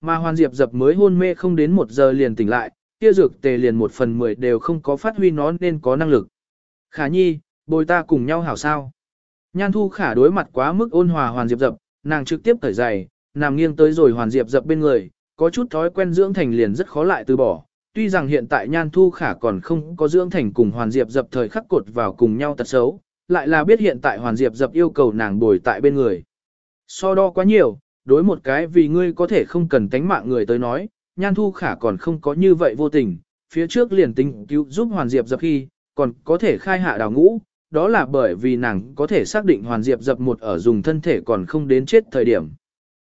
mà Hoàn Diệp dập mới hôn mê không đến một giờ liền tỉnh lại, kia dược tề liền một phần mười đều không có phát huy nó nên có năng lực. Khả nhi, bồi ta cùng nhau hảo sao. Nhan thu khả đối mặt quá mức ôn hòa Hoàn Diệp dập, nàng trực tiếp thở dày, nằm nghiêng tới rồi Hoàn Diệp dập bên người, có chút thói quen dưỡng thành liền rất khó lại từ bỏ. Tuy rằng hiện tại Nhan Thu Khả còn không có dưỡng thành cùng Hoàn Diệp dập thời khắc cột vào cùng nhau tật xấu, lại là biết hiện tại Hoàn Diệp dập yêu cầu nàng bồi tại bên người. So đo quá nhiều, đối một cái vì ngươi có thể không cần tánh mạng người tới nói, Nhan Thu Khả còn không có như vậy vô tình, phía trước liền tính cứu giúp Hoàn Diệp dập khi, còn có thể khai hạ đào ngũ, đó là bởi vì nàng có thể xác định Hoàn Diệp dập một ở dùng thân thể còn không đến chết thời điểm.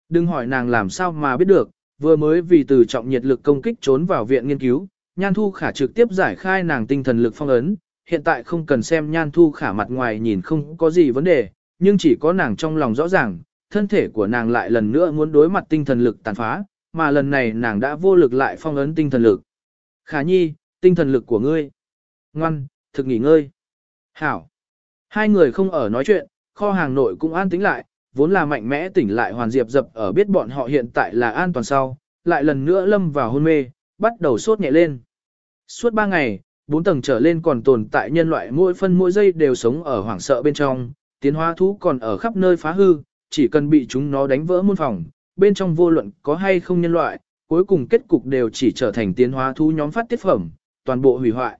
Đừng hỏi nàng làm sao mà biết được, vừa mới vì từ trọng nhiệt lực công kích trốn vào viện nghiên cứu, Nhan Thu Khả trực tiếp giải khai nàng tinh thần lực phong ấn, hiện tại không cần xem Nhan Thu Khả mặt ngoài nhìn không có gì vấn đề, nhưng chỉ có nàng trong lòng rõ ràng, thân thể của nàng lại lần nữa muốn đối mặt tinh thần lực tàn phá, mà lần này nàng đã vô lực lại phong ấn tinh thần lực. Khả nhi, tinh thần lực của ngươi. Ngoan, thực nghỉ ngơi. Hảo. Hai người không ở nói chuyện, kho hàng nội cũng an tĩnh lại, vốn là mạnh mẽ tỉnh lại hoàn diệp dập ở biết bọn họ hiện tại là an toàn sau, lại lần nữa lâm vào hôn mê, bắt đầu sốt nhẹ lên. Suốt ba ngày, bốn tầng trở lên còn tồn tại nhân loại mỗi phân mỗi giây đều sống ở hoảng sợ bên trong, tiến hóa thú còn ở khắp nơi phá hư, chỉ cần bị chúng nó đánh vỡ môn phòng, bên trong vô luận có hay không nhân loại, cuối cùng kết cục đều chỉ trở thành tiến hóa thú nhóm phát tiết phẩm, toàn bộ hủy hoại.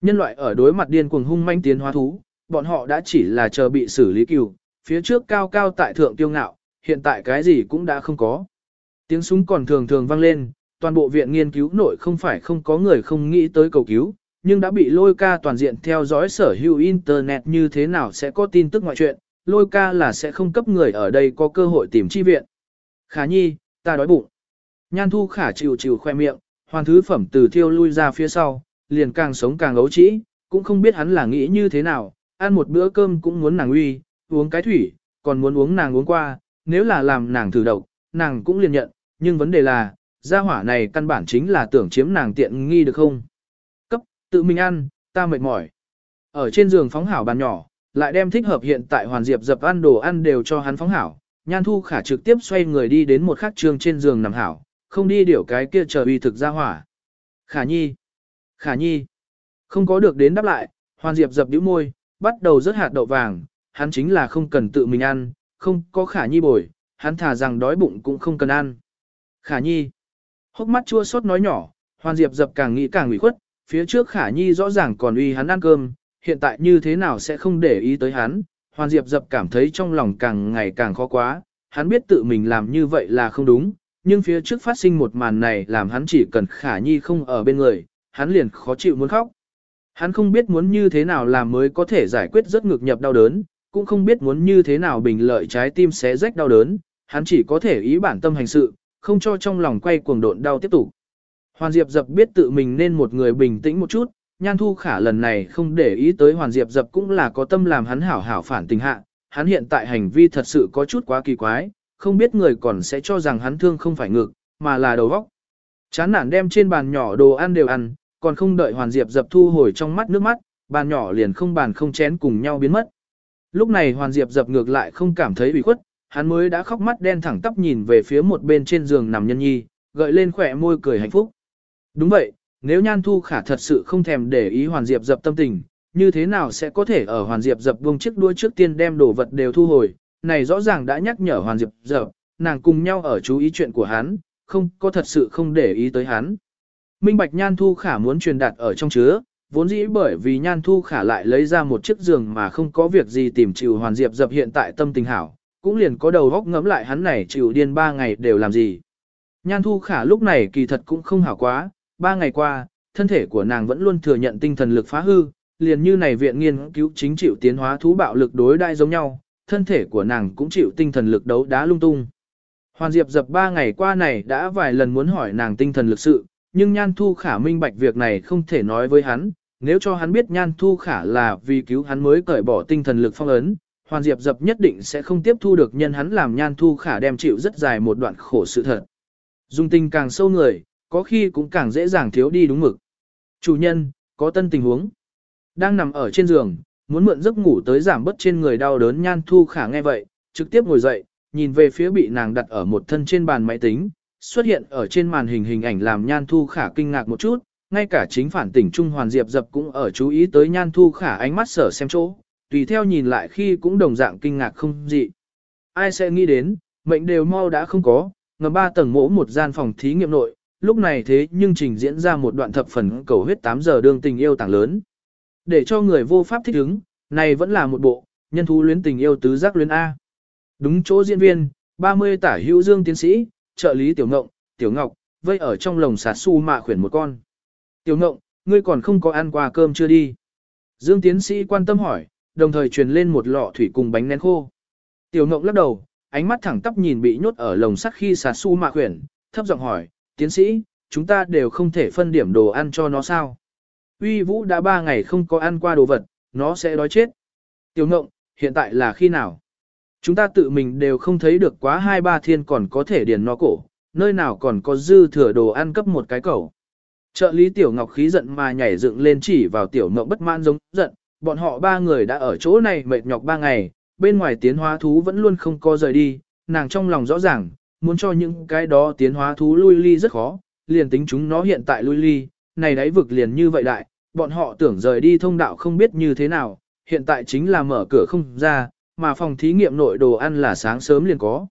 Nhân loại ở đối mặt điên cuồng hung manh tiến hóa thú, bọn họ đã chỉ là chờ bị xử lý cừu, phía trước cao cao tại thượng tiêu ngạo, hiện tại cái gì cũng đã không có. Tiếng súng còn thường thường vang lên, toàn bộ viện nghiên cứu nội không phải không có người không nghĩ tới cầu cứu, nhưng đã bị lôi ca toàn diện theo dõi sở hữu Internet như thế nào sẽ có tin tức ngoại chuyện, lôi ca là sẽ không cấp người ở đây có cơ hội tìm chi viện. Khả nhi, ta đói bụng. Nhan thu khả chịu chịu khoe miệng, hoàn thứ phẩm từ thiêu lui ra phía sau, liền càng sống càng ấu trĩ, cũng không biết hắn là nghĩ như thế nào, ăn một bữa cơm cũng muốn nàng uy, uống cái thủy, còn muốn uống nàng uống qua, nếu là làm nàng thử độc, nàng cũng liền nhận, nhưng vấn đề là, gia hỏa này căn bản chính là tưởng chiếm nàng tiện nghi được không? Cấp, tự mình ăn, ta mệt mỏi. Ở trên giường phóng hảo bàn nhỏ, lại đem thích hợp hiện tại hoàn diệp dập ăn đồ ăn đều cho hắn phóng hảo. Nhan thu khả trực tiếp xoay người đi đến một khắc trường trên giường nằm hảo, không đi điều cái kia chờ uy thực ra hỏa. Khả nhi, khả nhi, không có được đến đáp lại, hoàn diệp dập đĩu môi, bắt đầu rớt hạt đậu vàng, hắn chính là không cần tự mình ăn, không có khả nhi bồi, hắn thả rằng đói bụng cũng không cần ăn. Khả nhi, hốc mắt chua xót nói nhỏ, hoàn diệp dập càng nghĩ càng ủy khuất, phía trước khả nhi rõ ràng còn uy hắn ăn cơm, hiện tại như thế nào sẽ không để ý tới hắn, Hoàn Diệp dập cảm thấy trong lòng càng ngày càng khó quá, hắn biết tự mình làm như vậy là không đúng, nhưng phía trước phát sinh một màn này làm hắn chỉ cần khả nhi không ở bên người, hắn liền khó chịu muốn khóc. Hắn không biết muốn như thế nào làm mới có thể giải quyết rất ngược nhập đau đớn, cũng không biết muốn như thế nào bình lợi trái tim xé rách đau đớn, hắn chỉ có thể ý bản tâm hành sự, không cho trong lòng quay cuồng độn đau tiếp tục. Hoàn Diệp dập biết tự mình nên một người bình tĩnh một chút, Nhan Thu Khả lần này không để ý tới Hoàn Diệp Dập cũng là có tâm làm hắn hảo hảo phản tình hạ, hắn hiện tại hành vi thật sự có chút quá kỳ quái, không biết người còn sẽ cho rằng hắn thương không phải ngực, mà là đầu vóc. Chán nản đem trên bàn nhỏ đồ ăn đều ăn, còn không đợi Hoàn Diệp Dập thu hồi trong mắt nước mắt, bàn nhỏ liền không bàn không chén cùng nhau biến mất. Lúc này Hoàn Diệp Dập ngược lại không cảm thấy bị khuất, hắn mới đã khóc mắt đen thẳng tắp nhìn về phía một bên trên giường nằm nhân nhi, gợi lên khỏe môi cười hạnh phúc. Đúng vậy, nếu Nhan Thu Khả thật sự không thèm để ý Hoàn Diệp dập tâm tình, như thế nào sẽ có thể ở Hoàn Diệp dập buông chiếc đuôi trước tiên đem đồ vật đều thu hồi, này rõ ràng đã nhắc nhở Hoàn Diệp dập, nàng cùng nhau ở chú ý chuyện của hắn, không có thật sự không để ý tới hắn. Minh Bạch Nhan Thu Khả muốn truyền đạt ở trong chứa, vốn dĩ bởi vì Nhan Thu Khả lại lấy ra một chiếc giường mà không có việc gì tìm chịu Hoàn Diệp dập hiện tại tâm tình hảo, cũng liền có đầu góc ngẫm lại hắn này chịu điên ba ngày đều làm gì. Nhan Thu Khả lúc này kỳ thật cũng không hảo quá, ba ngày qua, thân thể của nàng vẫn luôn thừa nhận tinh thần lực phá hư, liền như này viện nghiên cứu chính chịu tiến hóa thú bạo lực đối đại giống nhau, thân thể của nàng cũng chịu tinh thần lực đấu đá lung tung. Hoàn Diệp dập ba ngày qua này đã vài lần muốn hỏi nàng tinh thần lực sự, nhưng Nhan Thu Khả minh bạch việc này không thể nói với hắn, nếu cho hắn biết Nhan Thu Khả là vì cứu hắn mới cởi bỏ tinh thần lực phong ấn, Hoàn Diệp dập nhất định sẽ không tiếp thu được nhân hắn làm Nhan Thu Khả đem chịu rất dài một đoạn khổ sự thật. Dung tinh càng sâu người, có khi cũng càng dễ dàng thiếu đi đúng mực. Chủ nhân, có tân tình huống. Đang nằm ở trên giường, muốn mượn giấc ngủ tới giảm bớt trên người đau đớn nhan thu khả nghe vậy, trực tiếp ngồi dậy, nhìn về phía bị nàng đặt ở một thân trên bàn máy tính, xuất hiện ở trên màn hình hình ảnh làm Nhan Thu Khả kinh ngạc một chút, ngay cả chính phản tỉnh Trung Hoàn Diệp dập cũng ở chú ý tới Nhan Thu Khả ánh mắt sở xem chỗ, tùy theo nhìn lại khi cũng đồng dạng kinh ngạc không dị. Ai sẽ nghĩ đến, mệnh đều mau đã không có, ngầm ba tầng mỗ một gian phòng thí nghiệm nội, lúc này thế nhưng trình diễn ra một đoạn thập phần cầu huyết 8 giờ đương tình yêu tàng lớn. Để cho người vô pháp thích ứng, này vẫn là một bộ, nhân thú luyến tình yêu tứ giác luyến A. Đúng chỗ diễn viên, 30 tả hữu dương tiến sĩ, trợ lý tiểu ngộng, tiểu ngọc, vây ở trong lồng sạt su mạ khuyển một con. Tiểu ngộng, ngươi còn không có ăn qua cơm chưa đi? Dương tiến sĩ quan tâm hỏi, đồng thời truyền lên một lọ thủy cùng bánh nén khô. Tiểu ngộng lắc đầu, ánh mắt thẳng tắp nhìn bị nhốt ở lồng sắt khi sạt su mạ khuyển, thấp giọng hỏi, tiến sĩ, chúng ta đều không thể phân điểm đồ ăn cho nó sao? Uy Vũ đã ba ngày không có ăn qua đồ vật, nó sẽ đói chết. Tiểu ngộng, hiện tại là khi nào? Chúng ta tự mình đều không thấy được quá hai ba thiên còn có thể điền nó cổ, nơi nào còn có dư thừa đồ ăn cấp một cái cầu. Trợ lý Tiểu Ngọc khí giận mà nhảy dựng lên chỉ vào Tiểu Ngộng bất mãn giống giận, bọn họ ba người đã ở chỗ này mệt nhọc ba ngày, bên ngoài tiến hóa thú vẫn luôn không có rời đi, nàng trong lòng rõ ràng, muốn cho những cái đó tiến hóa thú lui ly rất khó, liền tính chúng nó hiện tại lui ly, này đáy vực liền như vậy đại, bọn họ tưởng rời đi thông đạo không biết như thế nào, hiện tại chính là mở cửa không ra, mà phòng thí nghiệm nội đồ ăn là sáng sớm liền có.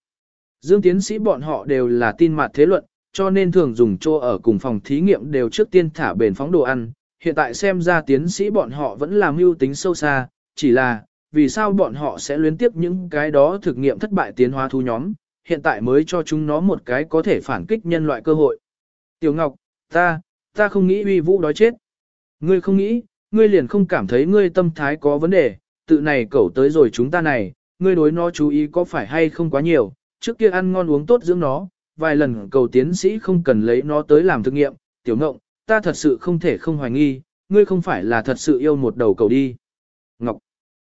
Dương tiến sĩ bọn họ đều là tin mặt thế luận, cho nên thường dùng chỗ ở cùng phòng thí nghiệm đều trước tiên thả bền phóng đồ ăn. Hiện tại xem ra tiến sĩ bọn họ vẫn làm mưu tính sâu xa, chỉ là, vì sao bọn họ sẽ luyến tiếp những cái đó thực nghiệm thất bại tiến hóa thú nhóm, hiện tại mới cho chúng nó một cái có thể phản kích nhân loại cơ hội. Tiểu Ngọc, ta, ta không nghĩ uy vũ đói chết. Ngươi không nghĩ, ngươi liền không cảm thấy ngươi tâm thái có vấn đề, tự này cẩu tới rồi chúng ta này, ngươi đối nó chú ý có phải hay không quá nhiều, trước kia ăn ngon uống tốt dưỡng nó, vài lần cầu tiến sĩ không cần lấy nó tới làm thực nghiệm, tiểu ngộng, ta thật sự không thể không hoài nghi, ngươi không phải là thật sự yêu một đầu cầu đi. Ngọc,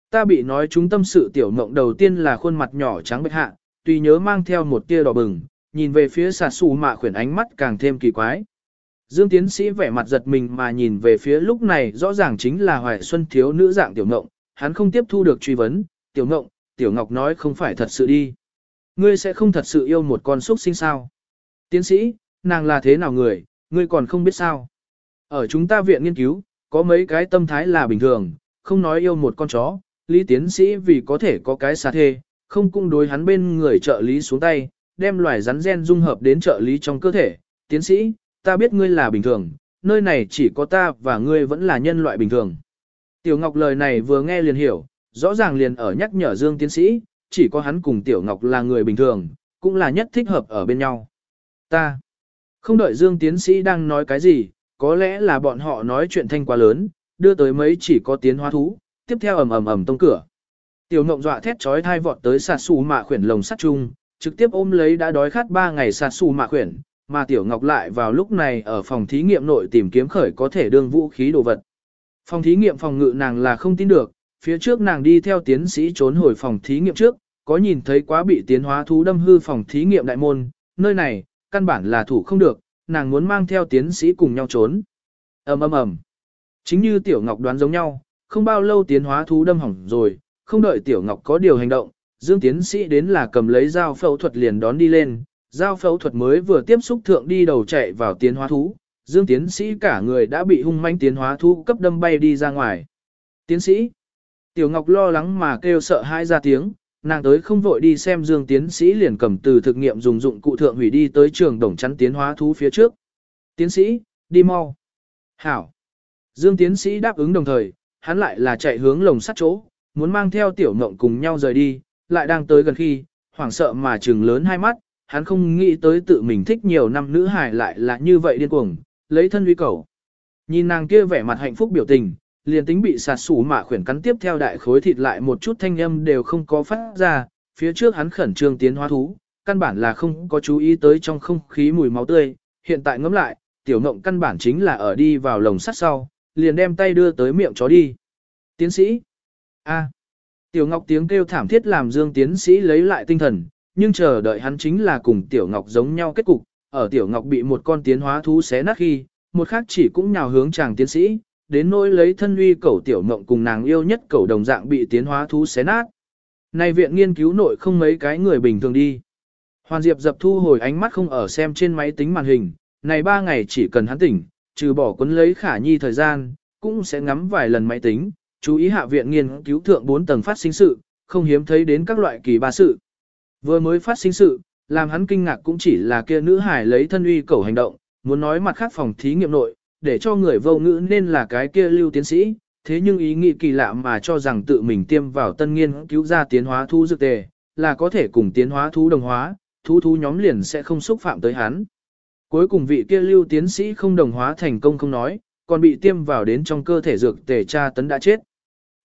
ta bị nói chúng tâm sự tiểu ngộng đầu tiên là khuôn mặt nhỏ trắng bệch hạ, tuy nhớ mang theo một tia đỏ bừng, nhìn về phía xà xù mạ khuyển ánh mắt càng thêm kỳ quái. Dương tiến sĩ vẻ mặt giật mình mà nhìn về phía lúc này rõ ràng chính là hoài xuân thiếu nữ dạng tiểu ngộng, hắn không tiếp thu được truy vấn, tiểu ngộng, tiểu ngọc nói không phải thật sự đi. Ngươi sẽ không thật sự yêu một con xúc sinh sao. Tiến sĩ, nàng là thế nào người, ngươi còn không biết sao. Ở chúng ta viện nghiên cứu, có mấy cái tâm thái là bình thường, không nói yêu một con chó, lý tiến sĩ vì có thể có cái xà thê, không cung đối hắn bên người trợ lý xuống tay, đem loài rắn gen dung hợp đến trợ lý trong cơ thể. Tiến sĩ, ta biết ngươi là bình thường, nơi này chỉ có ta và ngươi vẫn là nhân loại bình thường. Tiểu Ngọc lời này vừa nghe liền hiểu, rõ ràng liền ở nhắc nhở Dương tiến sĩ, chỉ có hắn cùng Tiểu Ngọc là người bình thường, cũng là nhất thích hợp ở bên nhau. Ta, không đợi Dương tiến sĩ đang nói cái gì, có lẽ là bọn họ nói chuyện thanh quá lớn, đưa tới mấy chỉ có tiến hóa thú, tiếp theo ầm ầm ầm tông cửa. Tiểu Ngọc dọa thét chói thai vọt tới sạt xù mạ khuyển lồng sắt chung, trực tiếp ôm lấy đã đói khát ba ngày sạt xù mạ khuyển, mà Tiểu Ngọc lại vào lúc này ở phòng thí nghiệm nội tìm kiếm khởi có thể đương vũ khí đồ vật. Phòng thí nghiệm phòng ngự nàng là không tin được, phía trước nàng đi theo tiến sĩ trốn hồi phòng thí nghiệm trước, có nhìn thấy quá bị tiến hóa thú đâm hư phòng thí nghiệm đại môn, nơi này, căn bản là thủ không được, nàng muốn mang theo tiến sĩ cùng nhau trốn. ầm ầm ầm. Chính như Tiểu Ngọc đoán giống nhau, không bao lâu tiến hóa thú đâm hỏng rồi, không đợi Tiểu Ngọc có điều hành động, Dương tiến sĩ đến là cầm lấy dao phẫu thuật liền đón đi lên, dao phẫu thuật mới vừa tiếp xúc thượng đi đầu chạy vào tiến hóa thú, Dương tiến sĩ cả người đã bị hung manh tiến hóa thú cấp đâm bay đi ra ngoài. Tiến sĩ, Tiểu Ngọc lo lắng mà kêu sợ hãi ra tiếng, nàng tới không vội đi xem Dương tiến sĩ liền cầm từ thực nghiệm dùng dụng cụ thượng hủy đi tới trường đồng chắn tiến hóa thú phía trước. Tiến sĩ, đi mau. Hảo. Dương tiến sĩ đáp ứng đồng thời, hắn lại là chạy hướng lồng sắt chỗ, muốn mang theo Tiểu Ngộng cùng nhau rời đi, lại đang tới gần khi, hoảng sợ mà trừng lớn hai mắt, hắn không nghĩ tới tự mình thích nhiều năm nữ hài lại là như vậy điên cuồng, lấy thân uy cầu. Nhìn nàng kia vẻ mặt hạnh phúc biểu tình, liền tính bị sạt sủ mà khuyển cắn tiếp theo đại khối thịt lại một chút thanh âm đều không có phát ra, phía trước hắn khẩn trương tiến hóa thú, căn bản là không có chú ý tới trong không khí mùi máu tươi, hiện tại ngẫm lại, tiểu ngộng căn bản chính là ở đi vào lồng sắt sau, liền đem tay đưa tới miệng chó đi. Tiến sĩ A. Tiểu Ngọc tiếng kêu thảm thiết làm Dương tiến sĩ lấy lại tinh thần, nhưng chờ đợi hắn chính là cùng Tiểu Ngọc giống nhau kết cục, ở Tiểu Ngọc bị một con tiến hóa thú xé nát khi, một khác chỉ cũng nhào hướng chàng tiến sĩ, đến nỗi lấy thân uy cẩu Tiểu Ngọc cùng nàng yêu nhất cẩu đồng dạng bị tiến hóa thú xé nát. Này viện nghiên cứu nội không mấy cái người bình thường đi. Hoàn Diệp dập thu hồi ánh mắt không ở xem trên máy tính màn hình, này ba ngày chỉ cần hắn tỉnh, trừ bỏ cuốn lấy khả nhi thời gian, cũng sẽ ngắm vài lần máy tính, chú ý hạ viện nghiên cứu thượng 4 tầng phát sinh sự, không hiếm thấy đến các loại kỳ ba sự. Vừa mới phát sinh sự, làm hắn kinh ngạc cũng chỉ là kia nữ hải lấy thân uy cầu hành động, muốn nói mặt khác phòng thí nghiệm nội, để cho người vô ngữ nên là cái kia lưu tiến sĩ, thế nhưng ý nghĩ kỳ lạ mà cho rằng tự mình tiêm vào tân nghiên cứu ra tiến hóa thu dược tề, là có thể cùng tiến hóa thú đồng hóa, thú thú nhóm liền sẽ không xúc phạm tới hắn. Cuối cùng vị kia lưu tiến sĩ không đồng hóa thành công không nói, còn bị tiêm vào đến trong cơ thể dược tề tra tấn đã chết.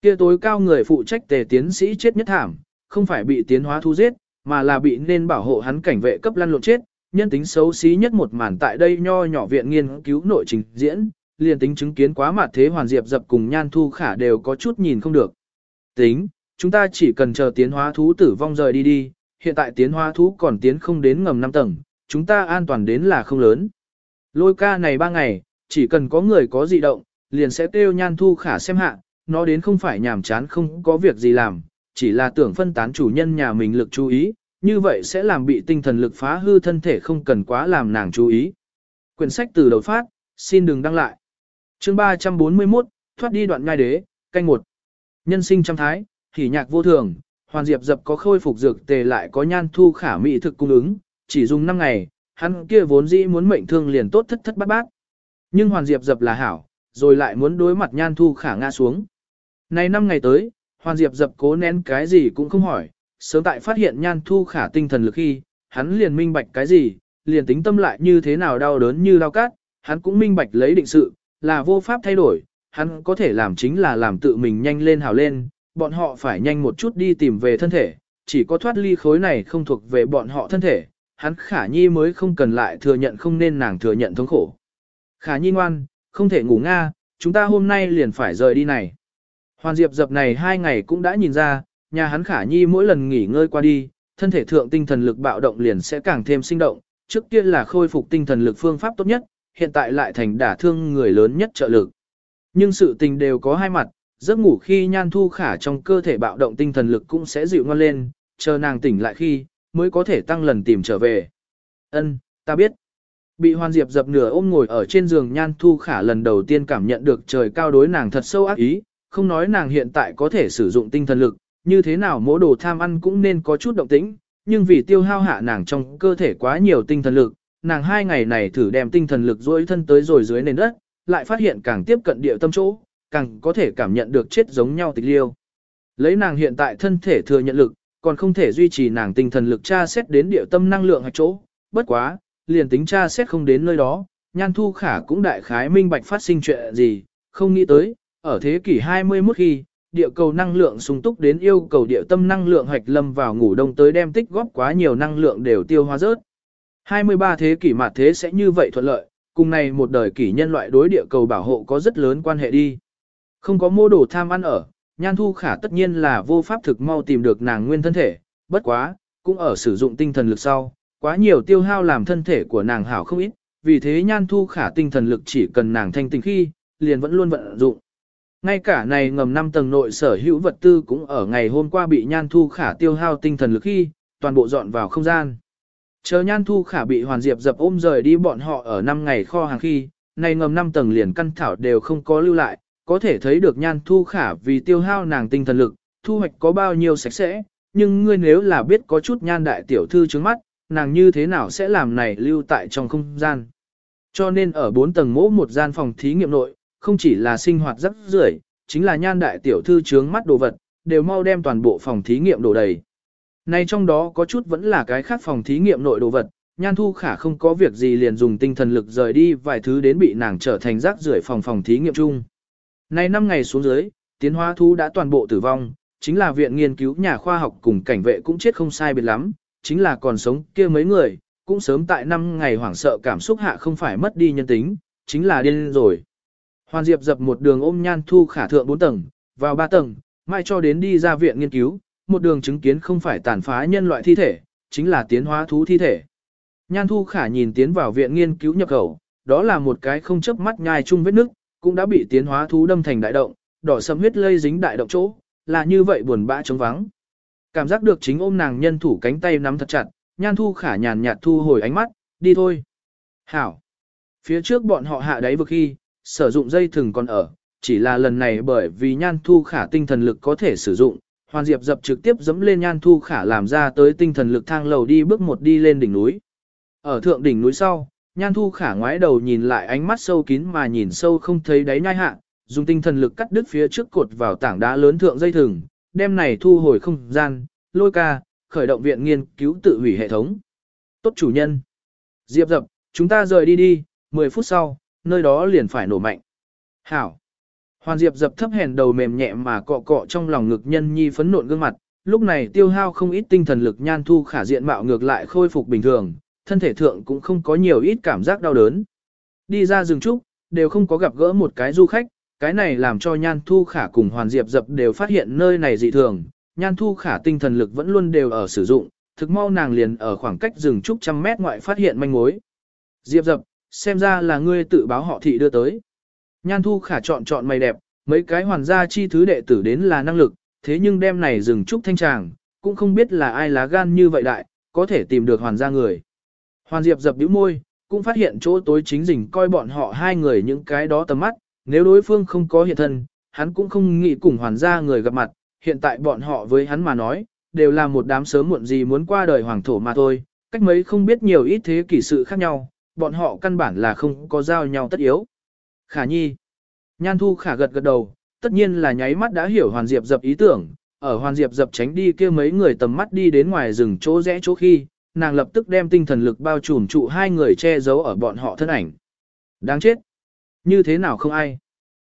Kia tối cao người phụ trách tề tiến sĩ chết nhất thảm, không phải bị tiến hóa thu giết, mà là bị nên bảo hộ hắn cảnh vệ cấp lăn lộn chết, nhân tính xấu xí nhất một màn tại đây nho nhỏ viện nghiên cứu nội trình diễn, liền tính chứng kiến quá mặt thế hoàn diệp dập cùng nhan thu khả đều có chút nhìn không được. Tính, chúng ta chỉ cần chờ tiến hóa thú tử vong rời đi đi, hiện tại tiến hóa thú còn tiến không đến ngầm 5 tầng, chúng ta an toàn đến là không lớn. Lôi ca này ba ngày, chỉ cần có người có dị động, liền sẽ kêu nhan thu khả xem hạ, nó đến không phải nhàm chán không có việc gì làm, chỉ là tưởng phân tán chủ nhân nhà mình lực chú ý, như vậy sẽ làm bị tinh thần lực phá hư thân thể không cần quá làm nàng chú ý. Quyển sách từ đầu phát, xin đừng đăng lại. chương 341, thoát đi đoạn ngai đế, canh một. Nhân sinh trăm thái, hỉ nhạc vô thường, hoàn diệp dập có khôi phục dược tề lại có nhan thu khả mỹ thực cung ứng, chỉ dùng 5 ngày, hắn kia vốn dĩ muốn mệnh thương liền tốt thất thất bát bát. Nhưng hoàn diệp dập là hảo, rồi lại muốn đối mặt nhan thu khả ngã xuống. Này 5 ngày tới, hoàn diệp dập cố nén cái gì cũng không hỏi, sớm tại phát hiện nhan thu khả tinh thần lực khi, hắn liền minh bạch cái gì, liền tính tâm lại như thế nào đau đớn như lao cát, hắn cũng minh bạch lấy định sự, là vô pháp thay đổi, hắn có thể làm chính là làm tự mình nhanh lên hào lên, bọn họ phải nhanh một chút đi tìm về thân thể, chỉ có thoát ly khối này không thuộc về bọn họ thân thể, hắn khả nhi mới không cần lại thừa nhận không nên nàng thừa nhận thống khổ. Khả nhi ngoan, không thể ngủ nga, chúng ta hôm nay liền phải rời đi này. Hoàn Diệp dập này hai ngày cũng đã nhìn ra, nhà hắn khả nhi mỗi lần nghỉ ngơi qua đi, thân thể thượng tinh thần lực bạo động liền sẽ càng thêm sinh động, trước kia là khôi phục tinh thần lực phương pháp tốt nhất, hiện tại lại thành đả thương người lớn nhất trợ lực. Nhưng sự tình đều có hai mặt, giấc ngủ khi nhan thu khả trong cơ thể bạo động tinh thần lực cũng sẽ dịu ngon lên, chờ nàng tỉnh lại khi, mới có thể tăng lần tìm trở về. Ân, ta biết. Bị hoàn diệp dập nửa ôm ngồi ở trên giường nhan thu khả lần đầu tiên cảm nhận được trời cao đối nàng thật sâu ác ý, không nói nàng hiện tại có thể sử dụng tinh thần lực, như thế nào mỗi đồ tham ăn cũng nên có chút động tĩnh, nhưng vì tiêu hao hạ nàng trong cơ thể quá nhiều tinh thần lực, nàng hai ngày này thử đem tinh thần lực dối thân tới rồi dưới nền đất, lại phát hiện càng tiếp cận địa tâm chỗ, càng có thể cảm nhận được chết giống nhau tịch liêu. Lấy nàng hiện tại thân thể thừa nhận lực, còn không thể duy trì nàng tinh thần lực tra xét đến địa tâm năng lượng hay chỗ, bất quá, liền tính tra xét không đến nơi đó, nhan thu khả cũng đại khái minh bạch phát sinh chuyện gì, không nghĩ tới, ở thế kỷ 21 khi, địa cầu năng lượng sung túc đến yêu cầu địa tâm năng lượng hoạch lâm vào ngủ đông tới đem tích góp quá nhiều năng lượng đều tiêu hóa rớt. 23 thế kỷ mà thế sẽ như vậy thuận lợi, cùng này một đời kỷ nhân loại đối địa cầu bảo hộ có rất lớn quan hệ đi. Không có mô đồ tham ăn ở, nhan thu khả tất nhiên là vô pháp thực mau tìm được nàng nguyên thân thể, bất quá, cũng ở sử dụng tinh thần lực sau, quá nhiều tiêu hao làm thân thể của nàng hảo không ít, vì thế nhan thu khả tinh thần lực chỉ cần nàng thanh tình khi, liền vẫn luôn vận dụng. Ngay cả này ngầm 5 tầng nội sở hữu vật tư cũng ở ngày hôm qua bị nhan thu khả tiêu hao tinh thần lực khi, toàn bộ dọn vào không gian. Chờ nhan thu khả bị hoàn diệp dập ôm rời đi bọn họ ở 5 ngày kho hàng khi, này ngầm 5 tầng liền căn thảo đều không có lưu lại, có thể thấy được nhan thu khả vì tiêu hao nàng tinh thần lực, thu hoạch có bao nhiêu sạch sẽ, nhưng ngươi nếu là biết có chút nhan đại tiểu thư trước mắt, nàng như thế nào sẽ làm này lưu tại trong không gian. Cho nên ở 4 tầng mỗ một gian phòng thí nghiệm nội, không chỉ là sinh hoạt rất rưởi, chính là nhan đại tiểu thư trướng mắt đồ vật, đều mau đem toàn bộ phòng thí nghiệm đổ đầy. nay trong đó có chút vẫn là cái khác phòng thí nghiệm nội đồ vật, nhan thu khả không có việc gì liền dùng tinh thần lực rời đi vài thứ đến bị nàng trở thành rác rưởi phòng phòng thí nghiệm chung. nay 5 ngày xuống dưới, tiến hóa thú đã toàn bộ tử vong, chính là viện nghiên cứu nhà khoa học cùng cảnh vệ cũng chết không sai biệt lắm, chính là còn sống kia mấy người, cũng sớm tại 5 ngày hoảng sợ cảm xúc hạ không phải mất đi nhân tính, chính là điên rồi. Hoàn Diệp dập một đường ôm nhan thu khả thượng 4 tầng, vào 3 tầng, mai cho đến đi ra viện nghiên cứu, một đường chứng kiến không phải tàn phá nhân loại thi thể, chính là tiến hóa thú thi thể. Nhan thu khả nhìn tiến vào viện nghiên cứu nhập khẩu, đó là một cái không chấp mắt nhai chung vết nước, cũng đã bị tiến hóa thú đâm thành đại động, đỏ sẫm huyết lây dính đại động chỗ, là như vậy buồn bã trống vắng. Cảm giác được chính ôm nàng nhân thủ cánh tay nắm thật chặt, nhan thu khả nhàn nhạt thu hồi ánh mắt, đi thôi. Hảo. Phía trước bọn họ hạ đáy vực khi, sử dụng dây thừng còn ở, chỉ là lần này bởi vì nhan thu khả tinh thần lực có thể sử dụng, hoàn diệp dập trực tiếp dẫm lên nhan thu khả làm ra tới tinh thần lực thang lầu đi bước một đi lên đỉnh núi. Ở thượng đỉnh núi sau, nhan thu khả ngoái đầu nhìn lại ánh mắt sâu kín mà nhìn sâu không thấy đáy nhai hạ, dùng tinh thần lực cắt đứt phía trước cột vào tảng đá lớn thượng dây thừng, đem này thu hồi không gian, lôi ca, khởi động viện nghiên cứu tự hủy hệ thống. Tốt chủ nhân. Diệp dập, chúng ta rời đi đi, 10 phút sau, nơi đó liền phải nổ mạnh. Hảo. Hoàn Diệp dập thấp hèn đầu mềm nhẹ mà cọ cọ trong lòng ngực nhân nhi phấn nộn gương mặt, lúc này tiêu hao không ít tinh thần lực nhan thu khả diện mạo ngược lại khôi phục bình thường, thân thể thượng cũng không có nhiều ít cảm giác đau đớn. Đi ra rừng trúc, đều không có gặp gỡ một cái du khách, cái này làm cho nhan thu khả cùng Hoàn Diệp dập đều phát hiện nơi này dị thường, nhan thu khả tinh thần lực vẫn luôn đều ở sử dụng, thực mau nàng liền ở khoảng cách rừng trúc trăm mét ngoại phát hiện manh mối. Diệp dập, xem ra là ngươi tự báo họ thị đưa tới. Nhan thu khả chọn chọn mày đẹp, mấy cái hoàn gia chi thứ đệ tử đến là năng lực, thế nhưng đêm này rừng trúc thanh tràng, cũng không biết là ai lá gan như vậy đại, có thể tìm được hoàn gia người. Hoàn Diệp dập bĩu môi, cũng phát hiện chỗ tối chính rình coi bọn họ hai người những cái đó tầm mắt, nếu đối phương không có hiện thân, hắn cũng không nghĩ cùng hoàn gia người gặp mặt, hiện tại bọn họ với hắn mà nói, đều là một đám sớm muộn gì muốn qua đời hoàng thổ mà thôi, cách mấy không biết nhiều ít thế kỷ sự khác nhau, bọn họ căn bản là không có giao nhau tất yếu. Khả nhi. Nhan thu khả gật gật đầu, tất nhiên là nháy mắt đã hiểu hoàn diệp dập ý tưởng, ở hoàn diệp dập tránh đi kia mấy người tầm mắt đi đến ngoài rừng chỗ rẽ chỗ khi, nàng lập tức đem tinh thần lực bao trùm trụ hai người che giấu ở bọn họ thân ảnh. Đáng chết. Như thế nào không ai?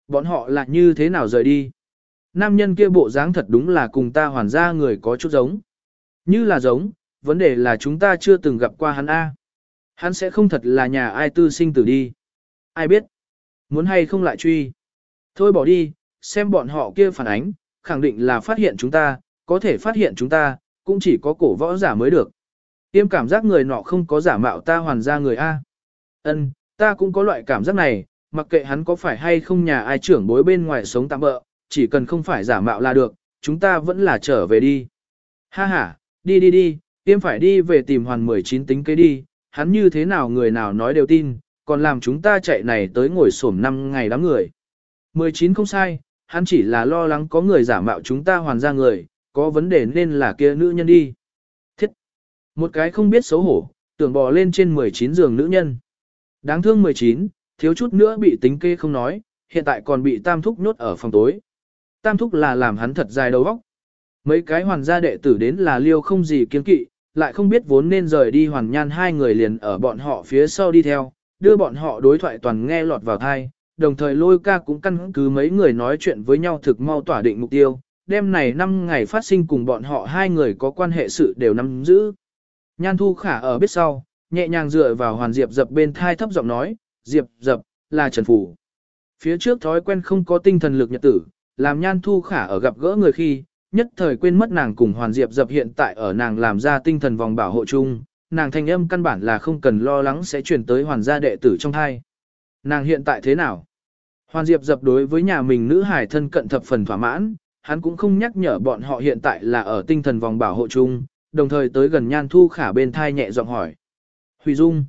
Bọn họ là như thế nào rời đi? Nam nhân kia bộ dáng thật đúng là cùng ta hoàn ra người có chút giống. Như là giống, vấn đề là chúng ta chưa từng gặp qua hắn A. Hắn sẽ không thật là nhà ai tư sinh tử đi. Ai biết? Muốn hay không lại truy? Thôi bỏ đi, xem bọn họ kia phản ánh, khẳng định là phát hiện chúng ta, có thể phát hiện chúng ta, cũng chỉ có cổ võ giả mới được. Tiêm cảm giác người nọ không có giả mạo ta hoàn ra người A. Ân, ta cũng có loại cảm giác này, mặc kệ hắn có phải hay không nhà ai trưởng bối bên ngoài sống tạm bỡ, chỉ cần không phải giả mạo là được, chúng ta vẫn là trở về đi. Ha ha, đi đi đi, tiêm phải đi về tìm hoàn 19 tính kế đi, hắn như thế nào người nào nói đều tin, còn làm chúng ta chạy này tới ngồi xổm năm ngày đám người. 19 không sai, hắn chỉ là lo lắng có người giả mạo chúng ta hoàn ra người, có vấn đề nên là kia nữ nhân đi. Thiết! Một cái không biết xấu hổ, tưởng bò lên trên 19 giường nữ nhân. Đáng thương 19, thiếu chút nữa bị tính kê không nói, hiện tại còn bị tam thúc nhốt ở phòng tối. Tam thúc là làm hắn thật dài đầu óc. Mấy cái hoàn gia đệ tử đến là liêu không gì kiên kỵ, lại không biết vốn nên rời đi hoàn nhan hai người liền ở bọn họ phía sau đi theo, đưa bọn họ đối thoại toàn nghe lọt vào thai, đồng thời lôi ca cũng căn cứ mấy người nói chuyện với nhau thực mau tỏa định mục tiêu, đêm này 5 ngày phát sinh cùng bọn họ hai người có quan hệ sự đều nắm giữ. Nhan thu khả ở biết sau, nhẹ nhàng dựa vào hoàn diệp dập bên thai thấp giọng nói, diệp dập, là Trần Phủ. Phía trước thói quen không có tinh thần lực nhật tử, làm nhan thu khả ở gặp gỡ người khi, nhất thời quên mất nàng cùng hoàn diệp dập hiện tại ở nàng làm ra tinh thần vòng bảo hộ chung, nàng thanh âm căn bản là không cần lo lắng sẽ chuyển tới hoàn gia đệ tử trong thai. Nàng hiện tại thế nào? Hoàn diệp dập đối với nhà mình nữ hải thân cận thập phần thỏa mãn, hắn cũng không nhắc nhở bọn họ hiện tại là ở tinh thần vòng bảo hộ chung, đồng thời tới gần nhan thu khả bên thai nhẹ giọng hỏi. Huy Dung.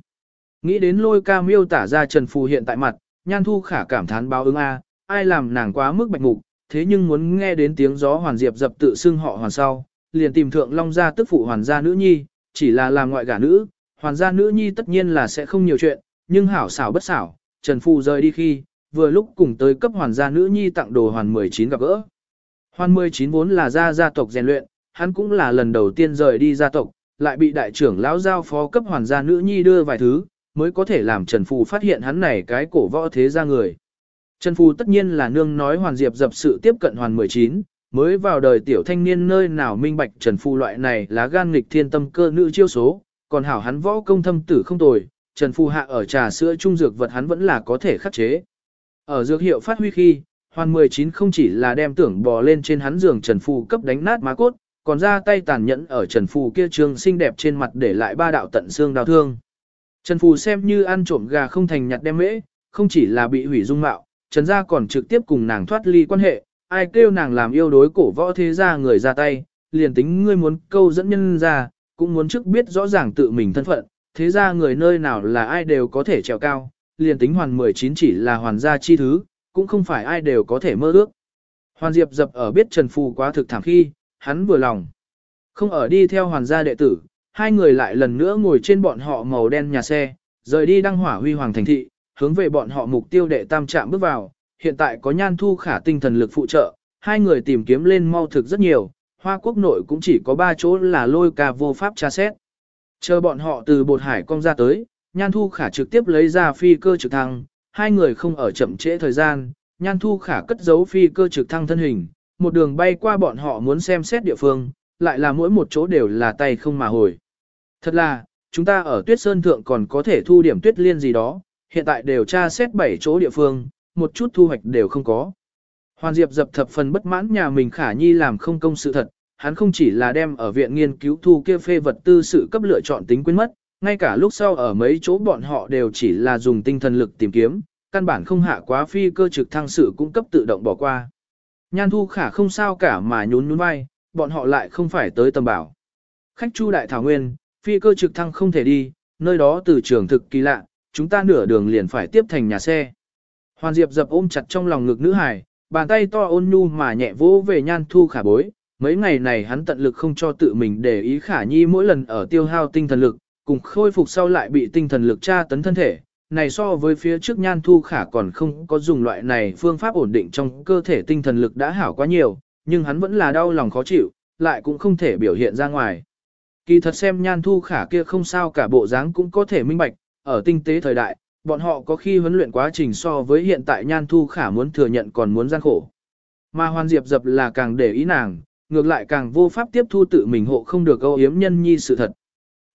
Nghĩ đến lôi ca miêu tả ra Trần Phù hiện tại mặt, nhan thu khả cảm thán báo ứng A, ai làm nàng quá mức bạch mục, thế nhưng muốn nghe đến tiếng gió hoàn diệp dập tự xưng họ hoàn sau, liền tìm thượng long gia tức phụ hoàn gia nữ nhi, chỉ là làm ngoại gả nữ, hoàn gia nữ nhi tất nhiên là sẽ không nhiều chuyện, nhưng hảo xảo bất xảo, Trần phụ rời đi khi, vừa lúc cùng tới cấp hoàn gia nữ nhi tặng đồ hoàn 19 gặp gỡ. Hoàn 19 vốn là gia gia tộc rèn luyện, hắn cũng là lần đầu tiên rời đi gia tộc, lại bị đại trưởng lão giao phó cấp hoàn gia nữ nhi đưa vài thứ, mới có thể làm Trần Phù phát hiện hắn này cái cổ võ thế gia người. Trần Phu tất nhiên là nương nói hoàn diệp dập sự tiếp cận hoàn 19, mới vào đời tiểu thanh niên nơi nào minh bạch Trần Phu loại này là gan nghịch thiên tâm cơ nữ chiêu số, còn hảo hắn võ công thâm tử không tồi, Trần Phu hạ ở trà sữa trung dược vật hắn vẫn là có thể khắc chế. Ở dược hiệu phát huy khi, hoàn 19 không chỉ là đem tưởng bò lên trên hắn giường Trần Phu cấp đánh nát má cốt, còn ra tay tàn nhẫn ở Trần Phu kia trương xinh đẹp trên mặt để lại ba đạo tận xương đau thương. Trần Phù xem như ăn trộm gà không thành nhặt đem mễ, không chỉ là bị hủy dung mạo, Trần gia còn trực tiếp cùng nàng thoát ly quan hệ, ai kêu nàng làm yêu đối cổ võ thế gia người ra tay, liền tính ngươi muốn câu dẫn nhân ra, cũng muốn trước biết rõ ràng tự mình thân phận, thế ra người nơi nào là ai đều có thể trèo cao, liền tính hoàn 19 chỉ là hoàn gia chi thứ, cũng không phải ai đều có thể mơ ước. Hoàn Diệp dập ở biết Trần Phù quá thực thảm khi, hắn vừa lòng. Không ở đi theo hoàn gia đệ tử, hai người lại lần nữa ngồi trên bọn họ màu đen nhà xe, rời đi đăng hỏa huy hoàng thành thị, hướng về bọn họ mục tiêu đệ tam trạm bước vào. Hiện tại có nhan thu khả tinh thần lực phụ trợ, hai người tìm kiếm lên mau thực rất nhiều, hoa quốc nội cũng chỉ có ba chỗ là lôi ca vô pháp tra xét. Chờ bọn họ từ bột hải cong ra tới, nhan thu khả trực tiếp lấy ra phi cơ trực thăng, hai người không ở chậm trễ thời gian, nhan thu khả cất giấu phi cơ trực thăng thân hình, một đường bay qua bọn họ muốn xem xét địa phương, lại là mỗi một chỗ đều là tay không mà hồi. Thật là, chúng ta ở tuyết sơn thượng còn có thể thu điểm tuyết liên gì đó, hiện tại đều tra xét 7 chỗ địa phương, một chút thu hoạch đều không có. Hoàn Diệp dập thập phần bất mãn nhà mình khả nhi làm không công sự thật, hắn không chỉ là đem ở viện nghiên cứu thu kia phê vật tư sự cấp lựa chọn tính quên mất, ngay cả lúc sau ở mấy chỗ bọn họ đều chỉ là dùng tinh thần lực tìm kiếm, căn bản không hạ quá phi cơ trực thăng sự cũng cấp tự động bỏ qua. Nhan thu khả không sao cả mà nhún nhún vai, bọn họ lại không phải tới tầm bảo. Khách chu đại thảo nguyên, phi cơ trực thăng không thể đi, nơi đó từ trường thực kỳ lạ, chúng ta nửa đường liền phải tiếp thành nhà xe. Hoàn Diệp dập ôm chặt trong lòng ngực nữ hải, bàn tay to ôn nhu mà nhẹ vỗ về nhan thu khả bối. Mấy ngày này hắn tận lực không cho tự mình để ý khả nhi mỗi lần ở tiêu hao tinh thần lực, cùng khôi phục sau lại bị tinh thần lực tra tấn thân thể. Này so với phía trước nhan thu khả còn không có dùng loại này phương pháp ổn định trong cơ thể tinh thần lực đã hảo quá nhiều, nhưng hắn vẫn là đau lòng khó chịu, lại cũng không thể biểu hiện ra ngoài. Kỳ thật xem nhan thu khả kia không sao cả bộ dáng cũng có thể minh bạch, ở tinh tế thời đại, bọn họ có khi huấn luyện quá trình so với hiện tại nhan thu khả muốn thừa nhận còn muốn gian khổ. Mà hoàn diệp dập là càng để ý nàng, ngược lại càng vô pháp tiếp thu tự mình hộ không được âu yếm nhân nhi sự thật.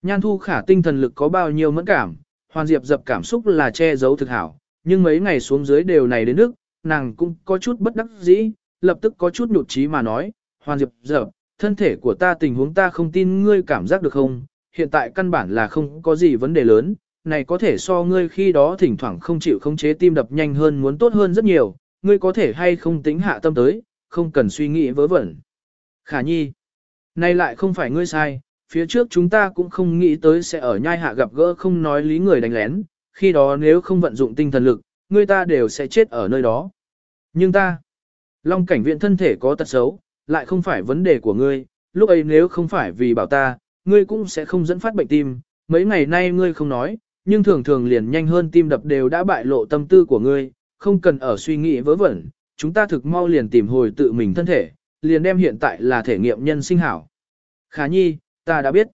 Nhan thu khả tinh thần lực có bao nhiêu mẫn cảm, hoàn diệp dập cảm xúc là che giấu thực hảo, nhưng mấy ngày xuống dưới đều này đến nước, nàng cũng có chút bất đắc dĩ, lập tức có chút nhụt chí mà nói, hoàn diệp dập, thân thể của ta tình huống ta không tin ngươi cảm giác được không, hiện tại căn bản là không có gì vấn đề lớn, này có thể so ngươi khi đó thỉnh thoảng không chịu khống chế tim đập nhanh hơn muốn tốt hơn rất nhiều, ngươi có thể hay không tính hạ tâm tới, không cần suy nghĩ vớ vẩn. Khả nhi, nay lại không phải ngươi sai, phía trước chúng ta cũng không nghĩ tới sẽ ở nhai hạ gặp gỡ không nói lý người đánh lén, khi đó nếu không vận dụng tinh thần lực, ngươi ta đều sẽ chết ở nơi đó. Nhưng ta, Long cảnh viện thân thể có tật xấu, lại không phải vấn đề của ngươi, lúc ấy nếu không phải vì bảo ta, ngươi cũng sẽ không dẫn phát bệnh tim, mấy ngày nay ngươi không nói, nhưng thường thường liền nhanh hơn tim đập đều đã bại lộ tâm tư của ngươi, không cần ở suy nghĩ vớ vẩn, chúng ta thực mau liền tìm hồi tự mình thân thể, liền đem hiện tại là thể nghiệm nhân sinh hảo. Khả nhi, ta đã biết.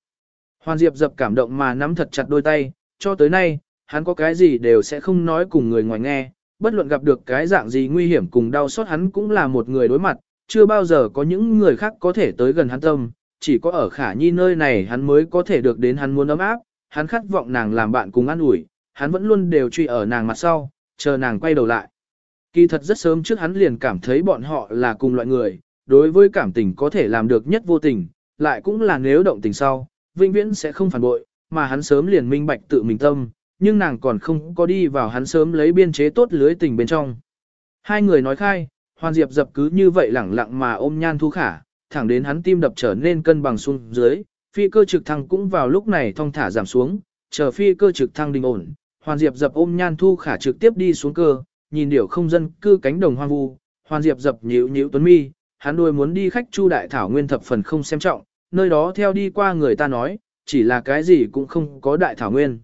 Hoàn Diệp dập cảm động mà nắm thật chặt đôi tay, cho tới nay, hắn có cái gì đều sẽ không nói cùng người ngoài nghe, bất luận gặp được cái dạng gì nguy hiểm cùng đau xót hắn cũng là một người đối mặt, chưa bao giờ có những người khác có thể tới gần hắn tâm, chỉ có ở khả nhi nơi này hắn mới có thể được đến hắn muốn ấm áp, hắn khát vọng nàng làm bạn cùng ăn ủi, hắn vẫn luôn đều truy ở nàng mặt sau, chờ nàng quay đầu lại. Kỳ thật rất sớm trước hắn liền cảm thấy bọn họ là cùng loại người, đối với cảm tình có thể làm được nhất vô tình, lại cũng là nếu động tình sau, vĩnh viễn sẽ không phản bội, mà hắn sớm liền minh bạch tự mình tâm, nhưng nàng còn không có đi vào hắn sớm lấy biên chế tốt lưới tình bên trong. Hai người nói khai, Hoàn Diệp dập cứ như vậy lẳng lặng mà ôm nhan thu khả, thẳng đến hắn tim đập trở nên cân bằng xuống dưới, phi cơ trực thăng cũng vào lúc này thong thả giảm xuống, chờ phi cơ trực thăng đình ổn, Hoàn Diệp dập ôm nhan thu khả trực tiếp đi xuống cơ, nhìn điểu không dân cư cánh đồng hoang vu, Hoàn Diệp dập nhíu nhíu tuấn mi, hắn đôi muốn đi khách chu đại thảo nguyên thập phần không xem trọng, nơi đó theo đi qua người ta nói, chỉ là cái gì cũng không có đại thảo nguyên.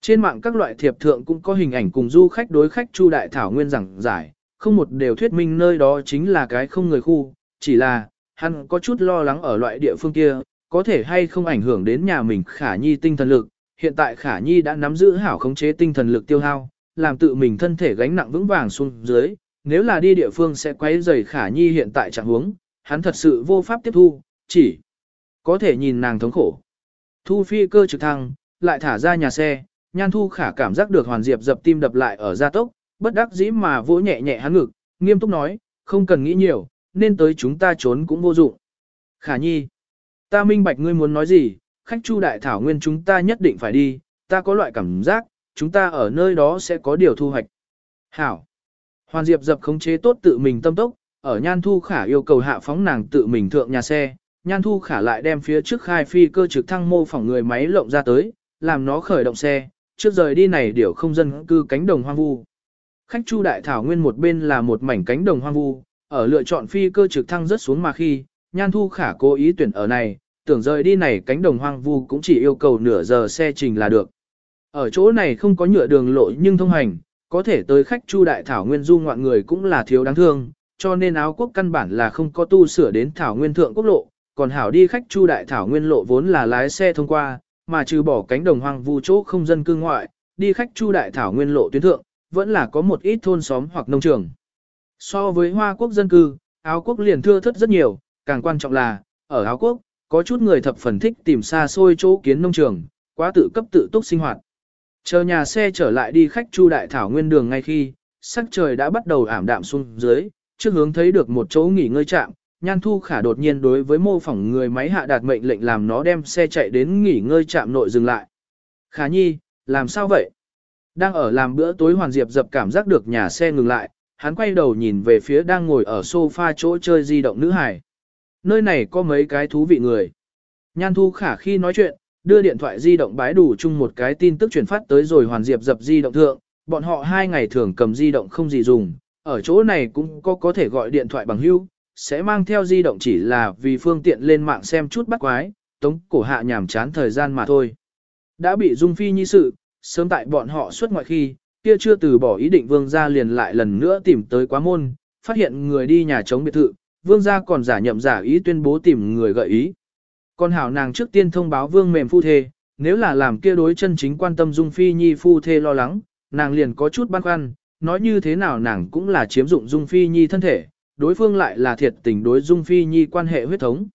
Trên mạng các loại thiệp thượng cũng có hình ảnh cùng du khách đối khách chu đại thảo nguyên giảng giải, không một đều thuyết minh nơi đó chính là cái không người khu, chỉ là, hắn có chút lo lắng ở loại địa phương kia, có thể hay không ảnh hưởng đến nhà mình khả nhi tinh thần lực. Hiện tại khả nhi đã nắm giữ hảo khống chế tinh thần lực tiêu hao, làm tự mình thân thể gánh nặng vững vàng xuống dưới, nếu là đi địa phương sẽ quấy rầy khả nhi hiện tại trạng huống, hắn thật sự vô pháp tiếp thu, chỉ có thể nhìn nàng thống khổ. Thu phi cơ trực thăng, lại thả ra nhà xe, nhan thu khả cảm giác được hoàn diệp dập tim đập lại ở gia tốc, bất đắc dĩ mà vỗ nhẹ nhẹ hắn ngực, nghiêm túc nói, không cần nghĩ nhiều, nên tới chúng ta trốn cũng vô dụng. Khả nhi, ta minh bạch ngươi muốn nói gì, khách chu đại thảo nguyên chúng ta nhất định phải đi, ta có loại cảm giác, chúng ta ở nơi đó sẽ có điều thu hoạch. Hảo, hoàn diệp dập khống chế tốt tự mình tâm tốc, ở nhan thu khả yêu cầu hạ phóng nàng tự mình thượng nhà xe, Nhan Thu Khả lại đem phía trước khai phi cơ trực thăng mô phỏng người máy lộng ra tới, làm nó khởi động xe, trước rời đi này điều không dân cư cánh đồng hoang vu. Khách Chu Đại Thảo Nguyên một bên là một mảnh cánh đồng hoang vu, ở lựa chọn phi cơ trực thăng rất xuống mà khi, Nhan Thu Khả cố ý tuyển ở này, tưởng rời đi này cánh đồng hoang vu cũng chỉ yêu cầu nửa giờ xe trình là được. Ở chỗ này không có nhựa đường lộ nhưng thông hành, có thể tới khách Chu Đại Thảo Nguyên du ngoạn người cũng là thiếu đáng thương, cho nên áo quốc căn bản là không có tu sửa đến Thảo Nguyên Thượng Quốc lộ, còn hảo đi khách Chu Đại Thảo Nguyên lộ vốn là lái xe thông qua, mà trừ bỏ cánh đồng hoang vu chỗ không dân cư ngoại, đi khách Chu Đại Thảo Nguyên lộ tuyến thượng, vẫn là có một ít thôn xóm hoặc nông trường. So với Hoa Quốc dân cư, áo quốc liền thưa thất rất nhiều, càng quan trọng là, ở áo quốc, có chút người thập phần thích tìm xa xôi chỗ kiến nông trường, quá tự cấp tự túc sinh hoạt. Chờ nhà xe trở lại đi khách Chu Đại Thảo Nguyên đường ngay khi, sắc trời đã bắt đầu ảm đạm xuống dưới, trước hướng thấy được một chỗ nghỉ ngơi trạm, Nhan Thu Khả đột nhiên đối với mô phỏng người máy hạ đạt mệnh lệnh làm nó đem xe chạy đến nghỉ ngơi trạm nội dừng lại. Khả nhi, làm sao vậy? Đang ở làm bữa tối Hoàn Diệp dập cảm giác được nhà xe ngừng lại, hắn quay đầu nhìn về phía đang ngồi ở sofa chỗ chơi di động nữ hải. Nơi này có mấy cái thú vị người. Nhan Thu Khả khi nói chuyện, đưa điện thoại di động bái đủ chung một cái tin tức truyền phát tới rồi Hoàn Diệp dập di động thượng, bọn họ hai ngày thường cầm di động không gì dùng, ở chỗ này cũng có có thể gọi điện thoại bằng hưu, sẽ mang theo di động chỉ là vì phương tiện lên mạng xem chút bắt quái, tống cổ hạ nhảm chán thời gian mà thôi. Đã bị Dung Phi nhi sự, sớm tại bọn họ xuất ngoại khi, kia chưa từ bỏ ý định vương gia liền lại lần nữa tìm tới quá môn, phát hiện người đi nhà chống biệt thự, vương gia còn giả nhậm giả ý tuyên bố tìm người gợi ý. Còn hảo nàng trước tiên thông báo vương mềm phu thê, nếu là làm kia đối chân chính quan tâm Dung Phi Nhi phu thê lo lắng, nàng liền có chút băn khoăn, nói như thế nào nàng cũng là chiếm dụng Dung Phi Nhi thân thể, đối phương lại là thiệt tình đối Dung Phi Nhi quan hệ huyết thống.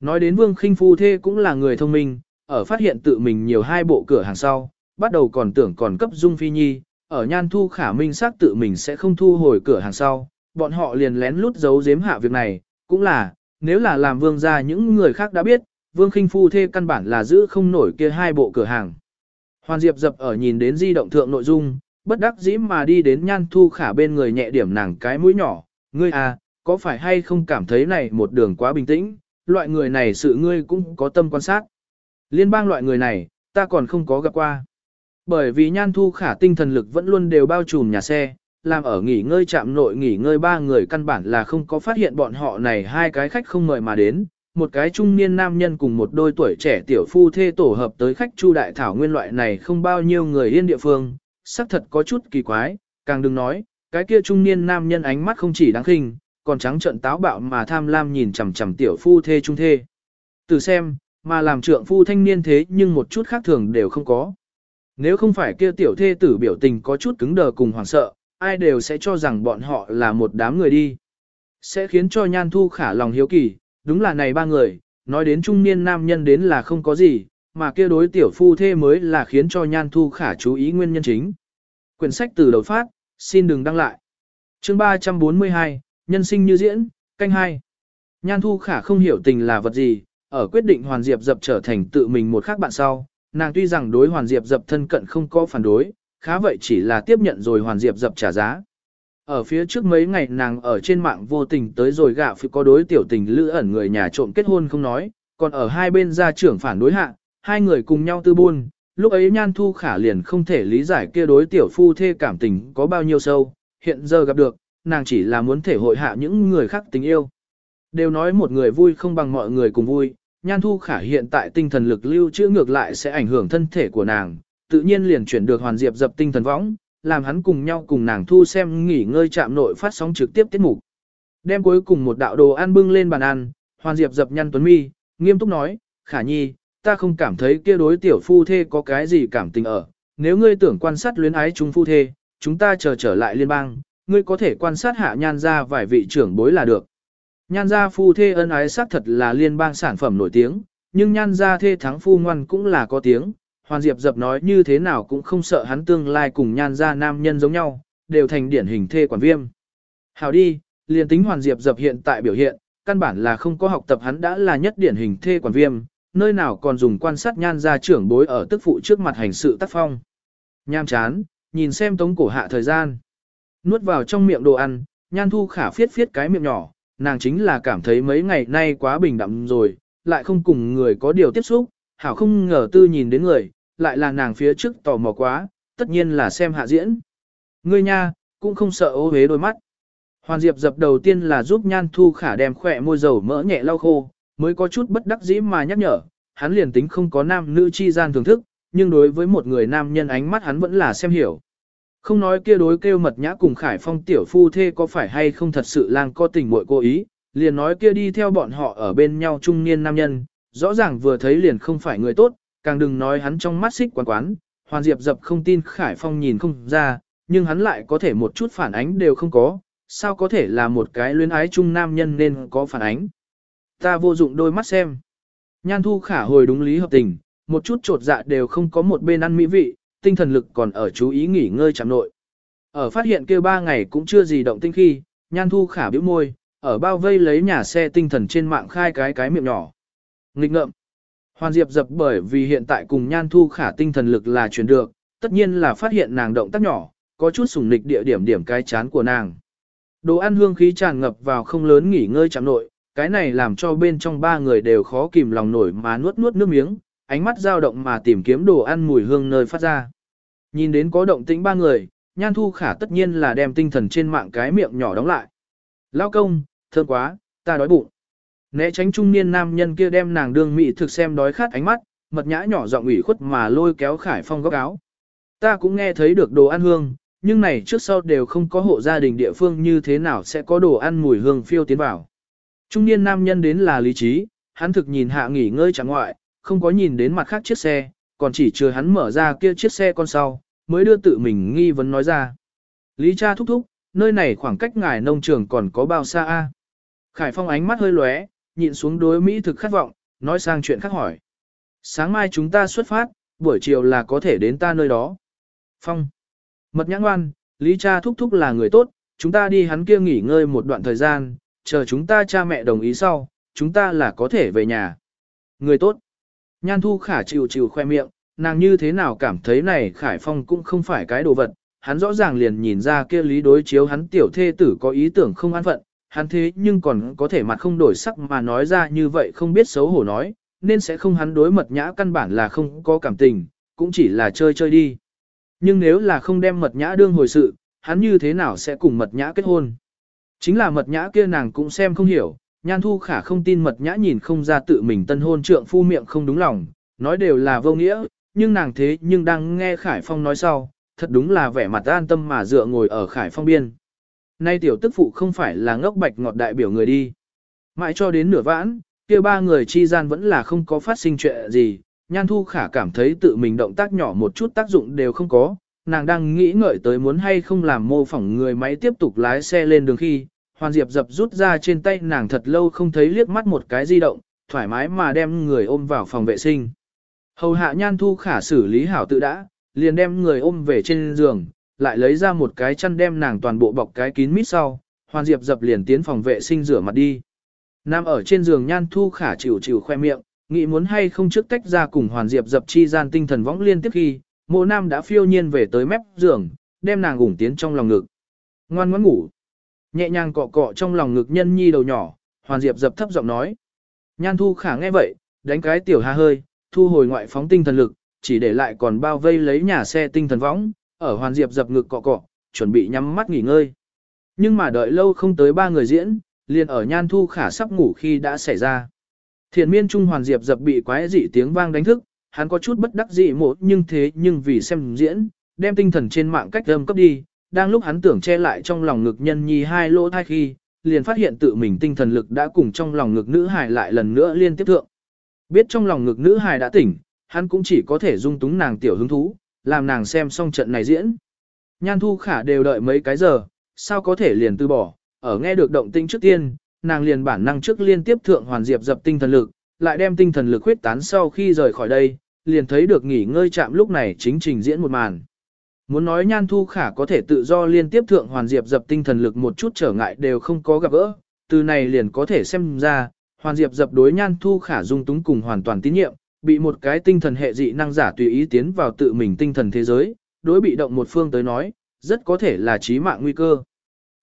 Nói đến Vương Khinh phu thê cũng là người thông minh, ở phát hiện tự mình nhiều hai bộ cửa hàng sau, bắt đầu còn tưởng còn cấp Dung Phi Nhi, ở Nhan Thu Khả Minh xác tự mình sẽ không thu hồi cửa hàng sau, bọn họ liền lén lút giấu giếm hạ việc này, cũng là, nếu là làm vương gia những người khác đã biết, Vương Khinh phu thê căn bản là giữ không nổi kia hai bộ cửa hàng. Hoàn Diệp dập ở nhìn đến di động thượng nội dung, bất đắc dĩ mà đi đến Nhan Thu Khả bên người nhẹ điểm nàng cái mũi nhỏ, ngươi à, có phải hay không cảm thấy này một đường quá bình tĩnh, loại người này sự ngươi cũng có tâm quan sát. Liên bang loại người này, ta còn không có gặp qua. Bởi vì Nhan Thu Khả tinh thần lực vẫn luôn đều bao trùm nhà xe, làm ở nghỉ ngơi chạm nội nghỉ ngơi ba người căn bản là không có phát hiện bọn họ này hai cái khách không mời mà đến, một cái trung niên nam nhân cùng một đôi tuổi trẻ tiểu phu thê tổ hợp tới khách Chu Đại Thảo nguyên loại này không bao nhiêu người yên địa phương, xác thật có chút kỳ quái, càng đừng nói, cái kia trung niên nam nhân ánh mắt không chỉ đáng khinh, còn trắng trợn táo bạo mà tham lam nhìn chằm chằm tiểu phu thê trung thê. Từ xem, mà làm trượng phu thanh niên thế nhưng một chút khác thường đều không có. Nếu không phải kia tiểu thê tử biểu tình có chút cứng đờ cùng hoảng sợ, ai đều sẽ cho rằng bọn họ là một đám người đi. Sẽ khiến cho nhan thu khả lòng hiếu kỳ, đúng là này ba người, nói đến trung niên nam nhân đến là không có gì, mà kia đối tiểu phu thê mới là khiến cho nhan thu khả chú ý nguyên nhân chính. Quyển sách từ đầu phát, xin đừng đăng lại. Chương 342, Nhân sinh như diễn, canh hai. Nhan thu khả không hiểu tình là vật gì, ở quyết định hoàn diệp dập trở thành tự mình một khác bạn sau, nàng tuy rằng đối hoàn diệp dập thân cận không có phản đối, khá vậy chỉ là tiếp nhận rồi hoàn diệp dập trả giá. Ở phía trước mấy ngày nàng ở trên mạng vô tình tới rồi gạ phụ có đối tiểu tình lữ ẩn người nhà trộm kết hôn không nói, còn ở hai bên gia trưởng phản đối hạ, hai người cùng nhau tư buôn, lúc ấy nhan thu khả liền không thể lý giải kia đối tiểu phu thê cảm tình có bao nhiêu sâu, hiện giờ gặp được, nàng chỉ là muốn thể hội hạ những người khác tình yêu. Đều nói một người vui không bằng mọi người cùng vui, nhan thu khả hiện tại tinh thần lực lưu trữ ngược lại sẽ ảnh hưởng thân thể của nàng, tự nhiên liền chuyển được hoàn diệp dập tinh thần võng, làm hắn cùng nhau cùng nàng thu xem nghỉ ngơi chạm nội phát sóng trực tiếp tiết mục. Đem cuối cùng một đạo đồ ăn bưng lên bàn ăn, hoàn diệp dập nhăn tuấn mi, nghiêm túc nói, khả nhi, ta không cảm thấy kia đối tiểu phu thê có cái gì cảm tình ở, nếu ngươi tưởng quan sát luyến ái chúng phu thê, chúng ta chờ trở lại liên bang, ngươi có thể quan sát hạ nhan ra vài vị trưởng bối là được. Nhan gia phu thê ân ái xác thật là liên bang sản phẩm nổi tiếng, nhưng nhan gia thê thắng phu ngoan cũng là có tiếng. Hoàn Diệp dập nói như thế nào cũng không sợ hắn tương lai cùng nhan gia nam nhân giống nhau, đều thành điển hình thê quản viêm. Hào đi, liền tính Hoàn Diệp dập hiện tại biểu hiện, căn bản là không có học tập hắn đã là nhất điển hình thê quản viêm, nơi nào còn dùng quan sát nhan gia trưởng bối ở tức phụ trước mặt hành sự tác phong. Nham chán, nhìn xem tống cổ hạ thời gian. Nuốt vào trong miệng đồ ăn, nhan thu khả phiết phiết cái miệng nhỏ, nàng chính là cảm thấy mấy ngày nay quá bình đẳng rồi, lại không cùng người có điều tiếp xúc, hảo không ngờ tư nhìn đến người, lại là nàng phía trước tò mò quá, tất nhiên là xem hạ diễn. Ngươi nha, cũng không sợ ô hế đôi mắt. Hoàn Diệp dập đầu tiên là giúp Nhan Thu Khả đem khỏe môi dầu mỡ nhẹ lau khô, mới có chút bất đắc dĩ mà nhắc nhở, hắn liền tính không có nam nữ chi gian thưởng thức, nhưng đối với một người nam nhân ánh mắt hắn vẫn là xem hiểu. Không nói kia đối kêu mật nhã cùng Khải Phong tiểu phu thê có phải hay không thật sự lang co tình muội cố ý, liền nói kia đi theo bọn họ ở bên nhau trung niên nam nhân, rõ ràng vừa thấy liền không phải người tốt, càng đừng nói hắn trong mắt xích quán quán, Hoàn Diệp dập không tin Khải Phong nhìn không ra, nhưng hắn lại có thể một chút phản ánh đều không có, sao có thể là một cái luyến ái chung nam nhân nên có phản ánh. Ta vô dụng đôi mắt xem. Nhan thu khả hồi đúng lý hợp tình, một chút trột dạ đều không có một bên ăn mỹ vị, tinh thần lực còn ở chú ý nghỉ ngơi chạm nội. Ở phát hiện kêu ba ngày cũng chưa gì động tinh khi, nhan thu khả bĩu môi, ở bao vây lấy nhà xe tinh thần trên mạng khai cái cái miệng nhỏ. Nghịch ngợm. Hoàn Diệp dập bởi vì hiện tại cùng nhan thu khả tinh thần lực là chuyển được, tất nhiên là phát hiện nàng động tác nhỏ, có chút sủng nịch địa điểm điểm cái chán của nàng. Đồ ăn hương khí tràn ngập vào không lớn nghỉ ngơi chạm nội, cái này làm cho bên trong ba người đều khó kìm lòng nổi mà nuốt nuốt nước miếng, ánh mắt dao động mà tìm kiếm đồ ăn mùi hương nơi phát ra. Nhìn đến có động tĩnh ba người, Nhan Thu Khả tất nhiên là đem tinh thần trên mạng cái miệng nhỏ đóng lại. Lao công, thơm quá, ta đói bụng. Né tránh trung niên nam nhân kia đem nàng đương mị thực xem đói khát ánh mắt, mật nhã nhỏ giọng ủy khuất mà lôi kéo Khải Phong góc áo. Ta cũng nghe thấy được đồ ăn hương, nhưng này trước sau đều không có hộ gia đình địa phương như thế nào sẽ có đồ ăn mùi hương phiêu tiến vào. Trung niên nam nhân đến là lý trí, hắn thực nhìn hạ nghỉ ngơi chẳng ngoại, không có nhìn đến mặt khác chiếc xe, còn chỉ chờ hắn mở ra kia chiếc xe con sau, mới đưa tự mình nghi vấn nói ra. Lý cha thúc thúc, nơi này khoảng cách ngài nông trường còn có bao xa a? Khải Phong ánh mắt hơi lóe, nhịn xuống đối Mỹ thực khát vọng, nói sang chuyện khác hỏi. Sáng mai chúng ta xuất phát, buổi chiều là có thể đến ta nơi đó. Phong. Mật nhãn ngoan, Lý cha thúc thúc là người tốt, chúng ta đi hắn kia nghỉ ngơi một đoạn thời gian, chờ chúng ta cha mẹ đồng ý sau, chúng ta là có thể về nhà. Người tốt. Nhan thu khả chịu chịu khoe miệng, nàng như thế nào cảm thấy này Khải Phong cũng không phải cái đồ vật, hắn rõ ràng liền nhìn ra kia lý đối chiếu hắn tiểu thê tử có ý tưởng không an phận, hắn thế nhưng còn có thể mặt không đổi sắc mà nói ra như vậy không biết xấu hổ nói, nên sẽ không hắn đối mật nhã căn bản là không có cảm tình, cũng chỉ là chơi chơi đi. Nhưng nếu là không đem mật nhã đương hồi sự, hắn như thế nào sẽ cùng mật nhã kết hôn? Chính là mật nhã kia nàng cũng xem không hiểu, nhan thu khả không tin mật nhã nhìn không ra tự mình tân hôn trượng phu miệng không đúng lòng, nói đều là vô nghĩa, nhưng nàng thế nhưng đang nghe Khải Phong nói sau, thật đúng là vẻ mặt an tâm mà dựa ngồi ở Khải Phong biên. Nay tiểu tức phụ không phải là ngốc bạch ngọt đại biểu người đi. Mãi cho đến nửa vãn, kia ba người chi gian vẫn là không có phát sinh chuyện gì, Nhan Thu Khả cảm thấy tự mình động tác nhỏ một chút tác dụng đều không có, nàng đang nghĩ ngợi tới muốn hay không làm mô phỏng người máy tiếp tục lái xe lên đường khi, Hoàn Diệp dập rút ra trên tay nàng thật lâu không thấy liếc mắt một cái di động, thoải mái mà đem người ôm vào phòng vệ sinh. Hầu hạ Nhan Thu Khả xử lý hảo tự đã, liền đem người ôm về trên giường, lại lấy ra một cái chăn đem nàng toàn bộ bọc cái kín mít sau, Hoàn Diệp dập liền tiến phòng vệ sinh rửa mặt đi. Nam ở trên giường Nhan Thu Khả chịu chịu khoe miệng, nghĩ muốn hay không trước tách ra cùng hoàn diệp dập chi gian tinh thần võng liên tiếp khi, mộ nam đã phiêu nhiên về tới mép giường, đem nàng ủng tiến trong lòng ngực. Ngoan ngoãn ngủ. Nhẹ nhàng cọ cọ trong lòng ngực nhân nhi đầu nhỏ, hoàn diệp dập thấp giọng nói. Nhan thu khả nghe vậy, đánh cái tiểu ha hơi, thu hồi ngoại phóng tinh thần lực, chỉ để lại còn bao vây lấy nhà xe tinh thần võng, ở hoàn diệp dập ngực cọ cọ, chuẩn bị nhắm mắt nghỉ ngơi. Nhưng mà đợi lâu không tới ba người diễn, liền ở nhan thu khả sắp ngủ khi đã xảy ra. Thiền miên trung hoàn diệp dập bị quái dị tiếng vang đánh thức, hắn có chút bất đắc dị một nhưng thế nhưng vì xem diễn, đem tinh thần trên mạng cách âm cấp đi, đang lúc hắn tưởng che lại trong lòng ngực nhân nhi hai lỗ thai khi, liền phát hiện tự mình tinh thần lực đã cùng trong lòng ngực nữ hài lại lần nữa liên tiếp thượng. Biết trong lòng ngực nữ hài đã tỉnh, hắn cũng chỉ có thể dung túng nàng tiểu hứng thú, làm nàng xem xong trận này diễn. Nhan thu khả đều đợi mấy cái giờ, sao có thể liền từ bỏ, ở nghe được động tĩnh trước tiên, nàng liền bản năng trước liên tiếp thượng hoàn diệp dập tinh thần lực, lại đem tinh thần lực huyết tán sau khi rời khỏi đây, liền thấy được nghỉ ngơi chạm lúc này chính trình diễn một màn. Muốn nói nhan thu khả có thể tự do liên tiếp thượng hoàn diệp dập tinh thần lực một chút trở ngại đều không có gặp gỡ, từ này liền có thể xem ra, hoàn diệp dập đối nhan thu khả dung túng cùng hoàn toàn tín nhiệm, bị một cái tinh thần hệ dị năng giả tùy ý tiến vào tự mình tinh thần thế giới, đối bị động một phương tới nói, rất có thể là chí mạng nguy cơ.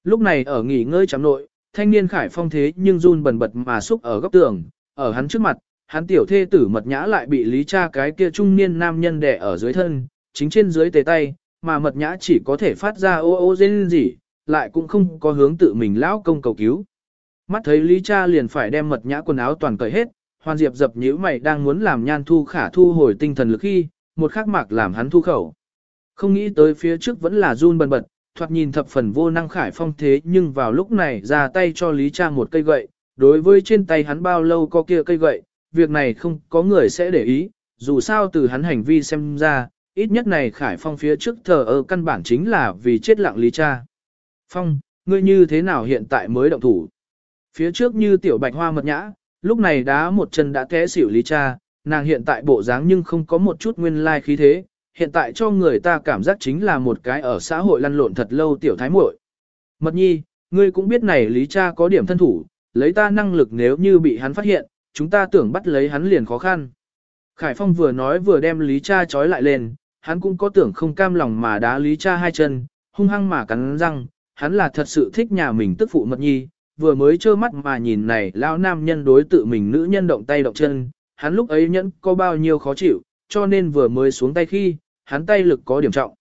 Lúc này ở nghỉ ngơi chạm nội, thanh niên khải phong thế nhưng run bần bật mà xúc ở góc tường, ở hắn trước mặt, hắn tiểu thê tử mật nhã lại bị lý cha cái kia trung niên nam nhân đè ở dưới thân, chính trên dưới tề tay, mà mật nhã chỉ có thể phát ra ô ô dên gì, lại cũng không có hướng tự mình lão công cầu cứu. Mắt thấy lý cha liền phải đem mật nhã quần áo toàn cởi hết, hoàn diệp dập nhíu mày đang muốn làm nhan thu khả thu hồi tinh thần lực khi, một khắc mạc làm hắn thu khẩu. Không nghĩ tới phía trước vẫn là run bần bật, thoạt nhìn thập phần vô năng khải phong thế nhưng vào lúc này ra tay cho Lý Trang một cây gậy, đối với trên tay hắn bao lâu có kia cây gậy, việc này không có người sẽ để ý, dù sao từ hắn hành vi xem ra, ít nhất này khải phong phía trước thờ ơ căn bản chính là vì chết lặng Lý Cha. Phong, ngươi như thế nào hiện tại mới động thủ? Phía trước như tiểu bạch hoa mật nhã, lúc này đá một chân đã té xỉu Lý Cha, nàng hiện tại bộ dáng nhưng không có một chút nguyên lai khí thế, hiện tại cho người ta cảm giác chính là một cái ở xã hội lăn lộn thật lâu tiểu thái muội. Mật nhi, ngươi cũng biết này lý cha có điểm thân thủ, lấy ta năng lực nếu như bị hắn phát hiện, chúng ta tưởng bắt lấy hắn liền khó khăn. Khải Phong vừa nói vừa đem lý cha trói lại lên, hắn cũng có tưởng không cam lòng mà đá lý cha hai chân, hung hăng mà cắn răng, hắn là thật sự thích nhà mình tức phụ mật nhi, vừa mới trơ mắt mà nhìn này lão nam nhân đối tự mình nữ nhân động tay động chân, hắn lúc ấy nhẫn có bao nhiêu khó chịu, cho nên vừa mới xuống tay khi, hắn tay lực có điểm trọng.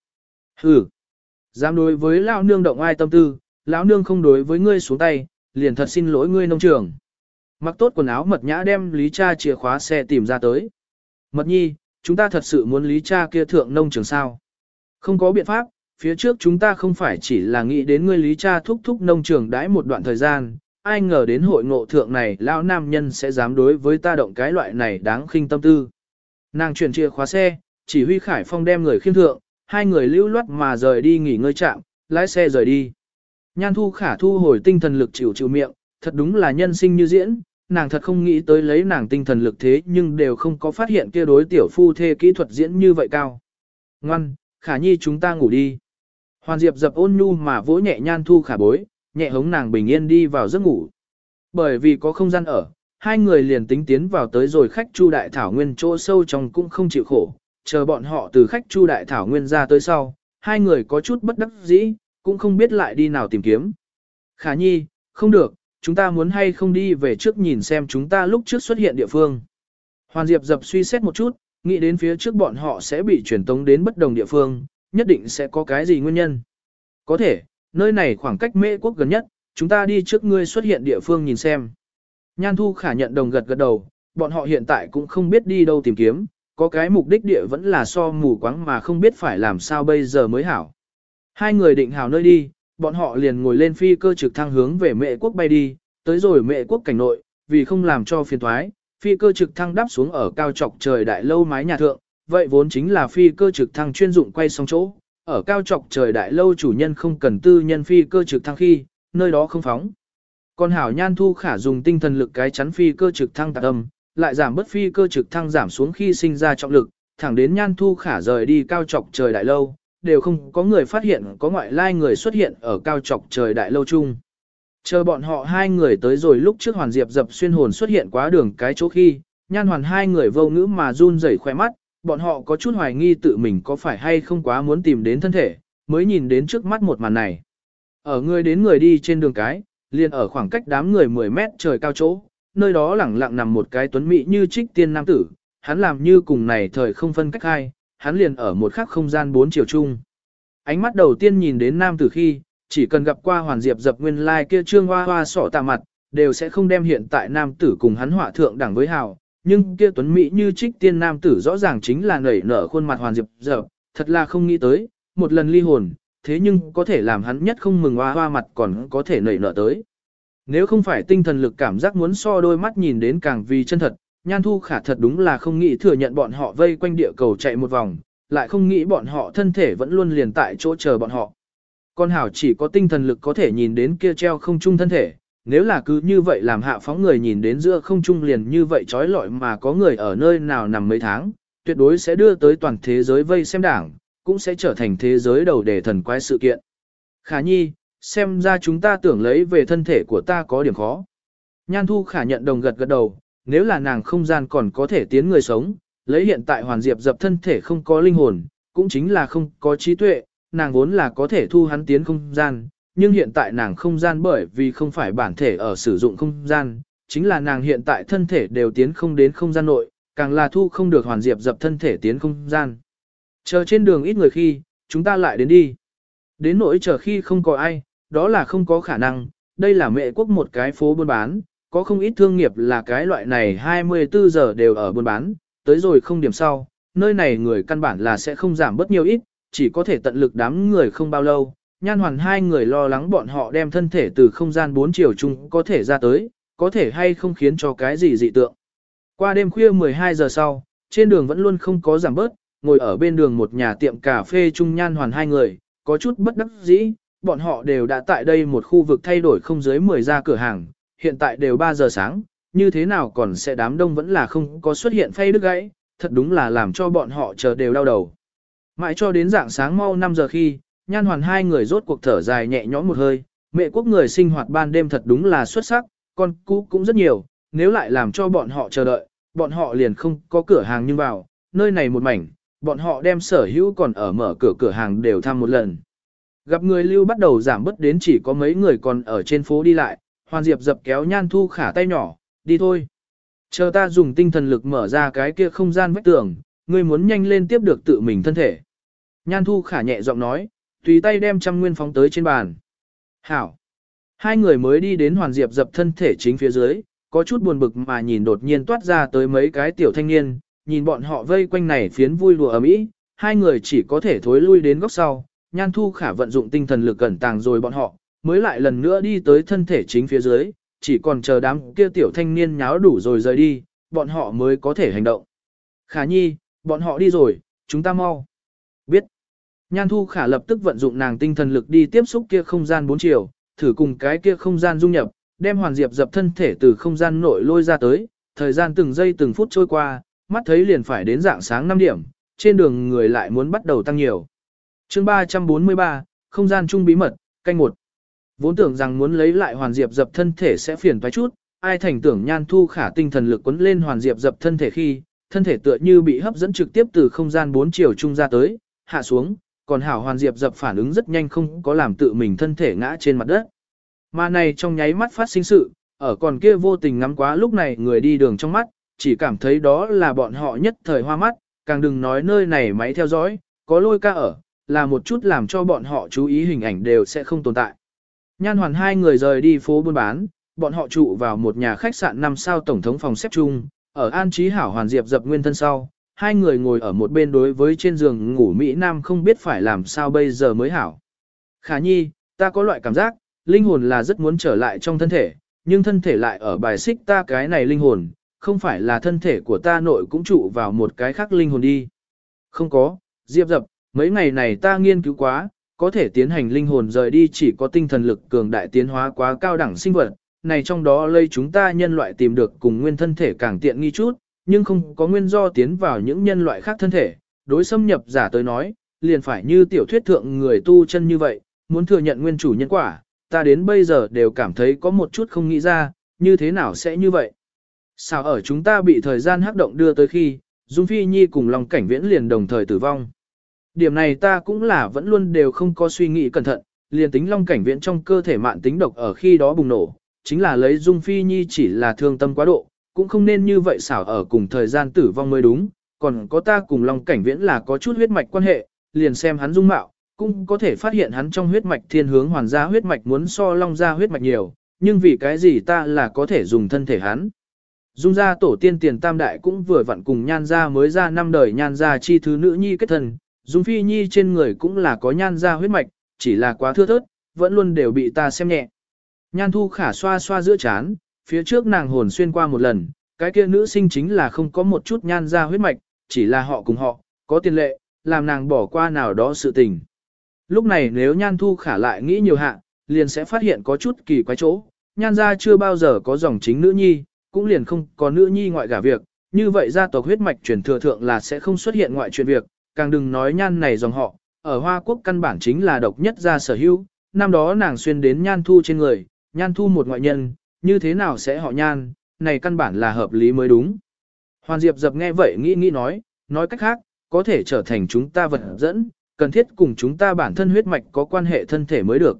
Hừ, dám đối với lão nương động ai tâm tư, lão nương không đối với ngươi xuống tay, liền thật xin lỗi ngươi nông trường. Mặc tốt quần áo mật nhã đem lý cha chìa khóa xe tìm ra tới. Mật nhi, chúng ta thật sự muốn lý cha kia thượng nông trường sao. Không có biện pháp, phía trước chúng ta không phải chỉ là nghĩ đến ngươi lý cha thúc thúc nông trường đãi một đoạn thời gian, ai ngờ đến hội ngộ thượng này lão nam nhân sẽ dám đối với ta động cái loại này đáng khinh tâm tư. Nàng chuyển chìa khóa xe, chỉ huy Khải Phong đem người khiêm thượng, hai người lưu loát mà rời đi nghỉ ngơi chạm, lái xe rời đi. Nhan thu khả thu hồi tinh thần lực chịu chịu miệng, thật đúng là nhân sinh như diễn, nàng thật không nghĩ tới lấy nàng tinh thần lực thế nhưng đều không có phát hiện kia đối tiểu phu thê kỹ thuật diễn như vậy cao. Ngoan, khả nhi chúng ta ngủ đi. Hoàn Diệp dập ôn nhu mà vỗ nhẹ nhan thu khả bối, nhẹ hống nàng bình yên đi vào giấc ngủ. Bởi vì có không gian ở, hai người liền tính tiến vào tới rồi khách chu đại thảo nguyên chỗ sâu trong cũng không chịu khổ, chờ bọn họ từ khách chu đại thảo nguyên ra tới sau, hai người có chút bất đắc dĩ, cũng không biết lại đi nào tìm kiếm. Khả nhi, không được, chúng ta muốn hay không đi về trước nhìn xem chúng ta lúc trước xuất hiện địa phương. Hoàn Diệp dập suy xét một chút, nghĩ đến phía trước bọn họ sẽ bị truyền tống đến bất đồng địa phương, nhất định sẽ có cái gì nguyên nhân. Có thể, nơi này khoảng cách mễ quốc gần nhất, chúng ta đi trước ngươi xuất hiện địa phương nhìn xem. Nhan Thu khả nhận đồng gật gật đầu, bọn họ hiện tại cũng không biết đi đâu tìm kiếm, có cái mục đích địa vẫn là so mù quáng mà không biết phải làm sao bây giờ mới hảo. Hai người định hảo nơi đi, bọn họ liền ngồi lên phi cơ trực thăng hướng về mệ quốc bay đi, tới rồi mệ quốc cảnh nội, vì không làm cho phiền thoái, phi cơ trực thăng đáp xuống ở cao trọc trời đại lâu mái nhà thượng, vậy vốn chính là phi cơ trực thăng chuyên dụng quay xong chỗ, ở cao trọc trời đại lâu chủ nhân không cần tư nhân phi cơ trực thăng khi, nơi đó không phóng. Còn hảo nhan thu khả dùng tinh thần lực cái chắn phi cơ trực thăng tạc âm, lại giảm bớt phi cơ trực thăng giảm xuống khi sinh ra trọng lực, thẳng đến nhan thu khả rời đi cao trọc trời đại lâu, đều không có người phát hiện có ngoại lai người xuất hiện ở cao trọc trời đại lâu chung. Chờ bọn họ hai người tới rồi lúc trước hoàn diệp dập xuyên hồn xuất hiện quá đường cái chỗ khi, nhan hoàn hai người vô ngữ mà run rẩy khoe mắt, bọn họ có chút hoài nghi tự mình có phải hay không quá muốn tìm đến thân thể, mới nhìn đến trước mắt một màn này. Ở người đến người đi trên đường cái, liền ở khoảng cách đám người 10 mét trời cao chỗ, nơi đó lẳng lặng nằm một cái tuấn mỹ như trích tiên nam tử, hắn làm như cùng này thời không phân cách hai, hắn liền ở một khắc không gian bốn chiều chung. Ánh mắt đầu tiên nhìn đến nam tử khi, chỉ cần gặp qua hoàn diệp dập nguyên lai like kia trương hoa hoa sỏ tạ mặt, đều sẽ không đem hiện tại nam tử cùng hắn họa thượng đẳng với hào, nhưng kia tuấn mỹ như trích tiên nam tử rõ ràng chính là nảy nở khuôn mặt hoàn diệp dở thật là không nghĩ tới, một lần ly hồn, thế nhưng có thể làm hắn nhất không mừng hoa hoa mặt còn có thể nảy nở tới. Nếu không phải tinh thần lực cảm giác muốn so đôi mắt nhìn đến càng vì chân thật, Nhan Thu Khả thật đúng là không nghĩ thừa nhận bọn họ vây quanh địa cầu chạy một vòng, lại không nghĩ bọn họ thân thể vẫn luôn liền tại chỗ chờ bọn họ. Con Hảo chỉ có tinh thần lực có thể nhìn đến kia treo không chung thân thể, nếu là cứ như vậy làm hạ phóng người nhìn đến giữa không trung liền như vậy trói lọi mà có người ở nơi nào nằm mấy tháng, tuyệt đối sẽ đưa tới toàn thế giới vây xem đảng, cũng sẽ trở thành thế giới đầu để thần quái sự kiện. Khả nhi, xem ra chúng ta tưởng lấy về thân thể của ta có điểm khó. Nhan thu khả nhận đồng gật gật đầu, nếu là nàng không gian còn có thể tiến người sống, lấy hiện tại hoàn diệp dập thân thể không có linh hồn, cũng chính là không có trí tuệ, nàng vốn là có thể thu hắn tiến không gian, nhưng hiện tại nàng không gian bởi vì không phải bản thể ở sử dụng không gian, chính là nàng hiện tại thân thể đều tiến không đến không gian nội, càng là thu không được hoàn diệp dập thân thể tiến không gian. Chờ trên đường ít người khi, chúng ta lại đến đi. Đến nỗi chờ khi không có ai, đó là không có khả năng, đây là mẹ quốc một cái phố buôn bán, có không ít thương nghiệp là cái loại này 24 giờ đều ở buôn bán, tới rồi không điểm sau, nơi này người căn bản là sẽ không giảm bớt nhiều ít, chỉ có thể tận lực đám người không bao lâu. Nhan hoàn hai người lo lắng bọn họ đem thân thể từ không gian bốn chiều chung có thể ra tới, có thể hay không khiến cho cái gì dị tượng. Qua đêm khuya 12 giờ sau, trên đường vẫn luôn không có giảm bớt, ngồi ở bên đường một nhà tiệm cà phê chung nhan hoàn hai người, có chút bất đắc dĩ, bọn họ đều đã tại đây một khu vực thay đổi không dưới 10 ra cửa hàng, hiện tại đều 3 giờ sáng, như thế nào còn sẽ đám đông vẫn là không có xuất hiện phay đứt gãy, thật đúng là làm cho bọn họ chờ đều đau đầu. Mãi cho đến dạng sáng mau 5 giờ khi, nhan hoàn hai người rốt cuộc thở dài nhẹ nhõm một hơi, mẹ quốc người sinh hoạt ban đêm thật đúng là xuất sắc, con cũ cũng rất nhiều, nếu lại làm cho bọn họ chờ đợi, bọn họ liền không có cửa hàng nhưng vào, nơi này một mảnh, bọn họ đem sở hữu còn ở mở cửa cửa hàng đều thăm một lần. Gặp người lưu bắt đầu giảm bớt đến chỉ có mấy người còn ở trên phố đi lại, Hoàn Diệp dập kéo Nhan Thu Khả tay nhỏ, đi thôi. Chờ ta dùng tinh thần lực mở ra cái kia không gian vách tường, ngươi muốn nhanh lên tiếp được tự mình thân thể. Nhan Thu Khả nhẹ giọng nói, tùy tay đem trăm nguyên phóng tới trên bàn. Hảo. Hai người mới đi đến Hoàn Diệp dập thân thể chính phía dưới, có chút buồn bực mà nhìn đột nhiên toát ra tới mấy cái tiểu thanh niên, nhìn bọn họ vây quanh này phiến vui lùa ở mỹ, hai người chỉ có thể thối lui đến góc sau, Nhan Thu Khả vận dụng tinh thần lực cẩn tàng rồi bọn họ, mới lại lần nữa đi tới thân thể chính phía dưới, chỉ còn chờ đám kia tiểu thanh niên nháo đủ rồi rời đi, bọn họ mới có thể hành động. Khả nhi, bọn họ đi rồi, chúng ta mau. Nhan Thu Khả lập tức vận dụng nàng tinh thần lực đi tiếp xúc kia không gian bốn chiều, thử cùng cái kia không gian dung nhập, đem Hoàn Diệp dập thân thể từ không gian nội lôi ra tới, thời gian từng giây từng phút trôi qua, mắt thấy liền phải đến dạng sáng 5 điểm, trên đường người lại muốn bắt đầu tăng nhiều. chương 343, không gian chung bí mật, canh một. Vốn tưởng rằng muốn lấy lại Hoàn Diệp dập thân thể sẽ phiền toái chút, ai thành tưởng nhan thu khả tinh thần lực quấn lên Hoàn Diệp dập thân thể khi, thân thể tựa như bị hấp dẫn trực tiếp từ không gian bốn chiều chung ra tới, hạ xuống, còn hảo Hoàn Diệp dập phản ứng rất nhanh không có làm tự mình thân thể ngã trên mặt đất. Mà này trong nháy mắt phát sinh sự, ở còn kia vô tình ngắm quá lúc này người đi đường trong mắt, chỉ cảm thấy đó là bọn họ nhất thời hoa mắt, càng đừng nói nơi này máy theo dõi, có lôi ca ở, là một chút làm cho bọn họ chú ý hình ảnh đều sẽ không tồn tại. Nhan hoàn hai người rời đi phố buôn bán, bọn họ trụ vào một nhà khách sạn 5 sao tổng thống phòng xếp chung, ở An Trí Hảo Hoàn Diệp dập nguyên thân sau, hai người ngồi ở một bên đối với trên giường ngủ Mỹ Nam không biết phải làm sao bây giờ mới hảo. Khả nhi, ta có loại cảm giác, linh hồn là rất muốn trở lại trong thân thể, nhưng thân thể lại ở bài xích ta cái này linh hồn, không phải là thân thể của ta nội cũng trụ vào một cái khác linh hồn đi. Không có, Diệp dập, mấy ngày này ta nghiên cứu quá, có thể tiến hành linh hồn rời đi chỉ có tinh thần lực cường đại tiến hóa quá cao đẳng sinh vật, này trong đó lây chúng ta nhân loại tìm được cùng nguyên thân thể càng tiện nghi chút, nhưng không có nguyên do tiến vào những nhân loại khác thân thể, đối xâm nhập giả tới nói, liền phải như tiểu thuyết thượng người tu chân như vậy, muốn thừa nhận nguyên chủ nhân quả, ta đến bây giờ đều cảm thấy có một chút không nghĩ ra, như thế nào sẽ như vậy. Sao ở chúng ta bị thời gian hắc động đưa tới khi, Dung Phi Nhi cùng lòng cảnh viễn liền đồng thời tử vong. Điểm này ta cũng là vẫn luôn đều không có suy nghĩ cẩn thận, liền tính long cảnh viễn trong cơ thể mạn tính độc ở khi đó bùng nổ, chính là lấy Dung Phi Nhi chỉ là thương tâm quá độ, cũng không nên như vậy xảo ở cùng thời gian tử vong mới đúng, còn có ta cùng long cảnh viễn là có chút huyết mạch quan hệ, liền xem hắn dung mạo, cũng có thể phát hiện hắn trong huyết mạch thiên hướng hoàn gia huyết mạch muốn so long gia huyết mạch nhiều, nhưng vì cái gì ta là có thể dùng thân thể hắn. Dung gia tổ tiên tiền tam đại cũng vừa vặn cùng nhan gia mới ra năm đời nhan gia chi thứ nữ nhi kết thân, Dung Phi Nhi trên người cũng là có nhan gia huyết mạch, chỉ là quá thưa thớt, vẫn luôn đều bị ta xem nhẹ. Nhan thu khả xoa xoa giữa chán, phía trước nàng hồn xuyên qua một lần, cái kia nữ sinh chính là không có một chút nhan ra huyết mạch, chỉ là họ cùng họ, có tiền lệ, làm nàng bỏ qua nào đó sự tình. Lúc này nếu nhan thu khả lại nghĩ nhiều hạ, liền sẽ phát hiện có chút kỳ quái chỗ, nhan ra chưa bao giờ có dòng chính nữ nhi, cũng liền không có nữ nhi ngoại gả việc, như vậy gia tộc huyết mạch truyền thừa thượng là sẽ không xuất hiện ngoại chuyện việc, càng đừng nói nhan này dòng họ, ở Hoa Quốc căn bản chính là độc nhất gia sở hữu, năm đó nàng xuyên đến nhan thu trên người, nhan thu một ngoại nhân, như thế nào sẽ họ nhan, này căn bản là hợp lý mới đúng. Hoàn Diệp dập nghe vậy nghĩ nghĩ nói, nói cách khác, có thể trở thành chúng ta vật dẫn, cần thiết cùng chúng ta bản thân huyết mạch có quan hệ thân thể mới được.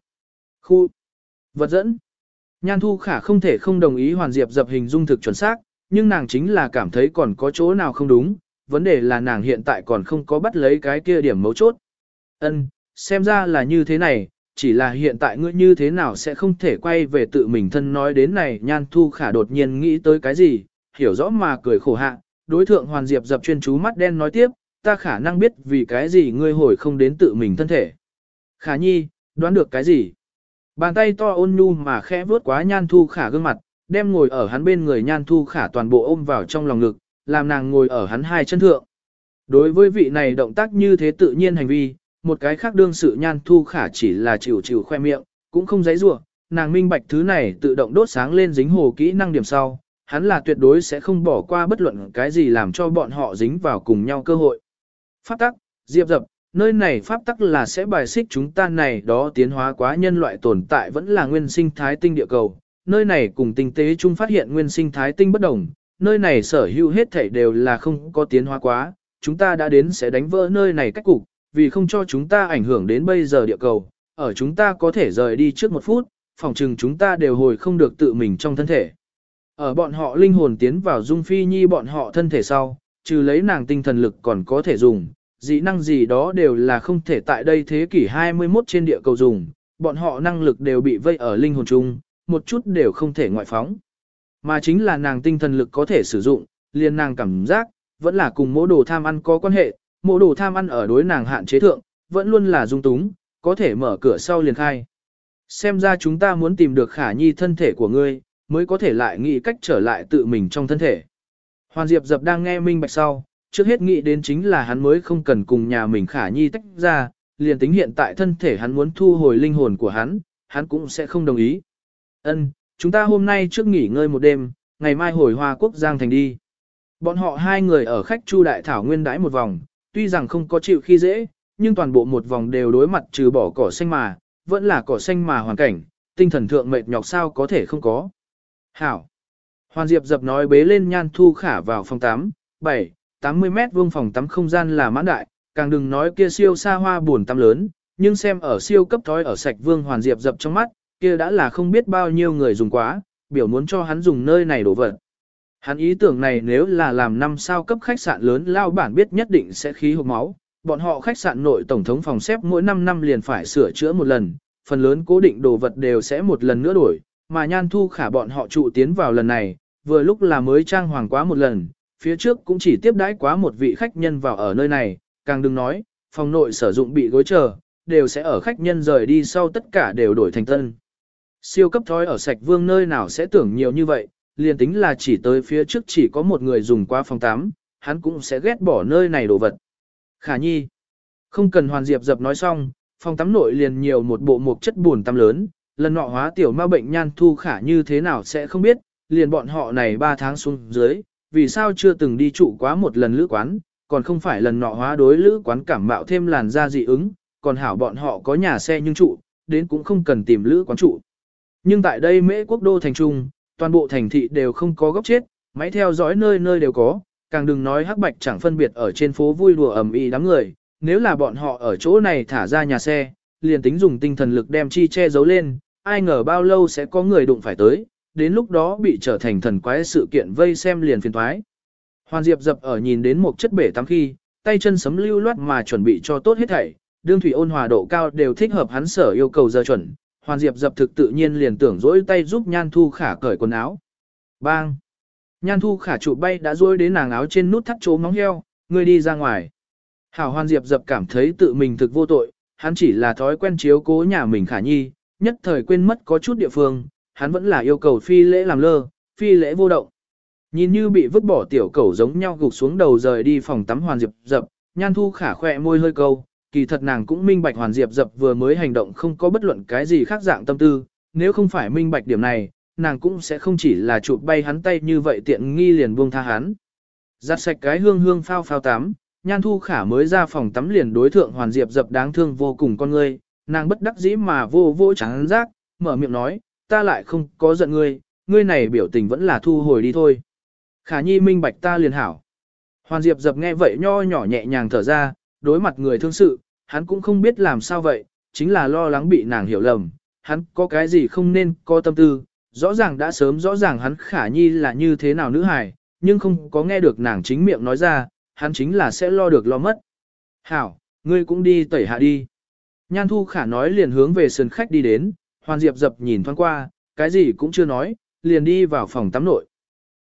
Khu. Vật dẫn. Nhan Thu Khả không thể không đồng ý Hoàn Diệp dập hình dung thực chuẩn xác, nhưng nàng chính là cảm thấy còn có chỗ nào không đúng, vấn đề là nàng hiện tại còn không có bắt lấy cái kia điểm mấu chốt. Ân, xem ra là như thế này, chỉ là hiện tại ngươi như thế nào sẽ không thể quay về tự mình thân nói đến này Nhan Thu Khả đột nhiên nghĩ tới cái gì, hiểu rõ mà cười khổ hạ, đối thượng Hoàn Diệp dập chuyên chú mắt đen nói tiếp, ta khả năng biết vì cái gì ngươi hồi không đến tự mình thân thể. Khả nhi, đoán được cái gì? Bàn tay to ôn nhu mà khẽ vuốt quá nhan thu khả gương mặt, đem ngồi ở hắn bên người nhan thu khả toàn bộ ôm vào trong lòng ngực, làm nàng ngồi ở hắn hai chân thượng. Đối với vị này động tác như thế tự nhiên hành vi, một cái khác đương sự nhan thu khả chỉ là chịu chịu khoe miệng, cũng không giấy rủa nàng minh bạch thứ này tự động đốt sáng lên dính hồ kỹ năng điểm sau, hắn là tuyệt đối sẽ không bỏ qua bất luận cái gì làm cho bọn họ dính vào cùng nhau cơ hội. Pháp tắc, diệp dập, nơi này pháp tắc là sẽ bài xích chúng ta này đó tiến hóa quá nhân loại tồn tại vẫn là nguyên sinh thái tinh địa cầu. Nơi này cùng tinh tế chung phát hiện nguyên sinh thái tinh bất đồng, nơi này sở hữu hết thảy đều là không có tiến hóa quá, chúng ta đã đến sẽ đánh vỡ nơi này cách cục, vì không cho chúng ta ảnh hưởng đến bây giờ địa cầu, ở chúng ta có thể rời đi trước một phút, phòng chừng chúng ta đều hồi không được tự mình trong thân thể. Ở bọn họ linh hồn tiến vào dung phi nhi bọn họ thân thể sau, trừ lấy nàng tinh thần lực còn có thể dùng, dị năng gì đó đều là không thể tại đây thế kỷ 21 trên địa cầu dùng, bọn họ năng lực đều bị vây ở linh hồn chung, một chút đều không thể ngoại phóng. Mà chính là nàng tinh thần lực có thể sử dụng, liền nàng cảm giác, vẫn là cùng mỗ đồ tham ăn có quan hệ, mộ đồ tham ăn ở đối nàng hạn chế thượng, vẫn luôn là dung túng, có thể mở cửa sau liền khai. Xem ra chúng ta muốn tìm được khả nhi thân thể của ngươi, mới có thể lại nghĩ cách trở lại tự mình trong thân thể. Hoàn Diệp dập đang nghe minh bạch sau, trước hết nghĩ đến chính là hắn mới không cần cùng nhà mình khả nhi tách ra, liền tính hiện tại thân thể hắn muốn thu hồi linh hồn của hắn, hắn cũng sẽ không đồng ý. Ân, chúng ta hôm nay trước nghỉ ngơi một đêm, ngày mai hồi Hoa Quốc Giang Thành đi. Bọn họ hai người ở khách Chu Đại Thảo Nguyên đãi một vòng, tuy rằng không có chịu khi dễ, nhưng toàn bộ một vòng đều đối mặt trừ bỏ cỏ xanh mà, vẫn là cỏ xanh mà hoàn cảnh, tinh thần thượng mệt nhọc sao có thể không có. Hảo. Hoàn Diệp dập nói bế lên nhan thu khả vào phòng 8, 7, 80 mét vuông phòng tắm không gian là mãn đại, càng đừng nói kia siêu xa hoa buồn tắm lớn, nhưng xem ở siêu cấp thói ở sạch vương hoàn diệp dập trong mắt, kia đã là không biết bao nhiêu người dùng quá, biểu muốn cho hắn dùng nơi này đổ vật. Hắn ý tưởng này nếu là làm năm sao cấp khách sạn lớn lao bản biết nhất định sẽ khí hộp máu, bọn họ khách sạn nội tổng thống phòng xếp mỗi 5 năm liền phải sửa chữa một lần, phần lớn cố định đồ vật đều sẽ một lần nữa đổi, mà nhan thu khả bọn họ trụ tiến vào lần này, vừa lúc là mới trang hoàng quá một lần, phía trước cũng chỉ tiếp đãi quá một vị khách nhân vào ở nơi này, càng đừng nói, phòng nội sử dụng bị gối chờ, đều sẽ ở khách nhân rời đi sau tất cả đều đổi thành tân. Siêu cấp thói ở sạch vương nơi nào sẽ tưởng nhiều như vậy, liền tính là chỉ tới phía trước chỉ có một người dùng qua phòng 8, hắn cũng sẽ ghét bỏ nơi này đồ vật. Khả nhi, không cần hoàn diệp dập nói xong, phòng tắm nội liền nhiều một bộ mục chất buồn tắm lớn, lần nọ hóa tiểu ma bệnh nhan thu khả như thế nào sẽ không biết, liền bọn họ này 3 tháng xuống dưới, vì sao chưa từng đi trụ quá một lần lữ quán, còn không phải lần nọ hóa đối lữ quán cảm mạo thêm làn da dị ứng, còn hảo bọn họ có nhà xe nhưng trụ, đến cũng không cần tìm lữ quán trụ. Nhưng tại đây mễ quốc đô thành trung, toàn bộ thành thị đều không có góc chết, máy theo dõi nơi nơi đều có, càng đừng nói hắc bạch chẳng phân biệt ở trên phố vui đùa ầm ĩ đám người, nếu là bọn họ ở chỗ này thả ra nhà xe, liền tính dùng tinh thần lực đem chi che giấu lên, ai ngờ bao lâu sẽ có người đụng phải tới, đến lúc đó bị trở thành thần quái sự kiện vây xem liền phiền thoái. Hoàn Diệp dập ở nhìn đến một chất bể tắm khi, tay chân sấm lưu loát mà chuẩn bị cho tốt hết thảy, đương thủy ôn hòa độ cao đều thích hợp hắn sở yêu cầu giờ chuẩn. Hoàn Diệp dập thực tự nhiên liền tưởng dỗi tay giúp Nhan Thu Khả cởi quần áo. Bang! Nhan Thu Khả trụ bay đã dỗi đến nàng áo trên nút thắt chỗ móng heo, người đi ra ngoài. Hảo Hoàn Diệp dập cảm thấy tự mình thực vô tội, hắn chỉ là thói quen chiếu cố nhà mình khả nhi, nhất thời quên mất có chút địa phương, hắn vẫn là yêu cầu phi lễ làm lơ, phi lễ vô động. Nhìn như bị vứt bỏ tiểu cầu giống nhau gục xuống đầu rời đi phòng tắm hoàn diệp dập, nhan thu khả khỏe môi hơi câu, kỳ thật nàng cũng minh bạch hoàn diệp dập vừa mới hành động không có bất luận cái gì khác dạng tâm tư, nếu không phải minh bạch điểm này, nàng cũng sẽ không chỉ là chụp bay hắn tay như vậy tiện nghi liền buông tha hắn. Giặt sạch cái hương hương phao phao tắm, nhan thu khả mới ra phòng tắm liền đối thượng hoàn diệp dập đáng thương vô cùng con ngươi, nàng bất đắc dĩ mà vô vô trắng rác, mở miệng nói, ta lại không có giận ngươi, ngươi này biểu tình vẫn là thu hồi đi thôi. Khả nhi minh bạch ta liền hảo. Hoàn Diệp dập nghe vậy nho nhỏ nhẹ nhàng thở ra, đối mặt người thương sự, hắn cũng không biết làm sao vậy, chính là lo lắng bị nàng hiểu lầm, hắn có cái gì không nên có tâm tư, rõ ràng đã sớm rõ ràng hắn khả nhi là như thế nào nữ hài, nhưng không có nghe được nàng chính miệng nói ra, hắn chính là sẽ lo được lo mất. Hảo, ngươi cũng đi tẩy hạ đi. Nhan thu khả nói liền hướng về sườn khách đi đến, hoàn diệp dập nhìn thoáng qua, cái gì cũng chưa nói, liền đi vào phòng tắm nội.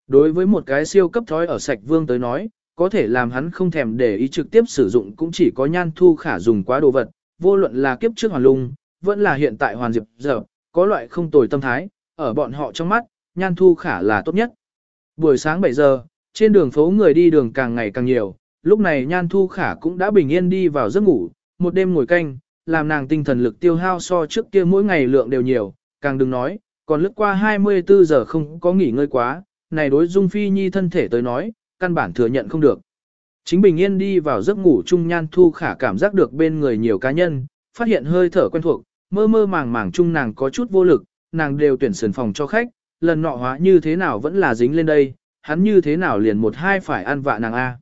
Đối với một cái siêu cấp thói ở sạch vương tới nói, có thể làm hắn không thèm để ý trực tiếp sử dụng cũng chỉ có nhan thu khả dùng quá đồ vật, vô luận là kiếp trước hoàn lung, vẫn là hiện tại hoàn diệp giờ, có loại không tồi tâm thái, ở bọn họ trong mắt, nhan thu khả là tốt nhất. Buổi sáng 7 giờ, trên đường phố người đi đường càng ngày càng nhiều, lúc này nhan thu khả cũng đã bình yên đi vào giấc ngủ, một đêm ngồi canh, làm nàng tinh thần lực tiêu hao so trước kia mỗi ngày lượng đều nhiều, càng đừng nói, còn lướt qua 24 giờ không có nghỉ ngơi quá, này đối Dung Phi Nhi thân thể tới nói, căn bản thừa nhận không được. Chính bình yên đi vào giấc ngủ chung nhan thu khả cảm giác được bên người nhiều cá nhân, phát hiện hơi thở quen thuộc, mơ mơ màng màng chung nàng có chút vô lực, nàng đều tuyển sườn phòng cho khách, lần nọ hóa như thế nào vẫn là dính lên đây, hắn như thế nào liền một hai phải ăn vạ nàng A.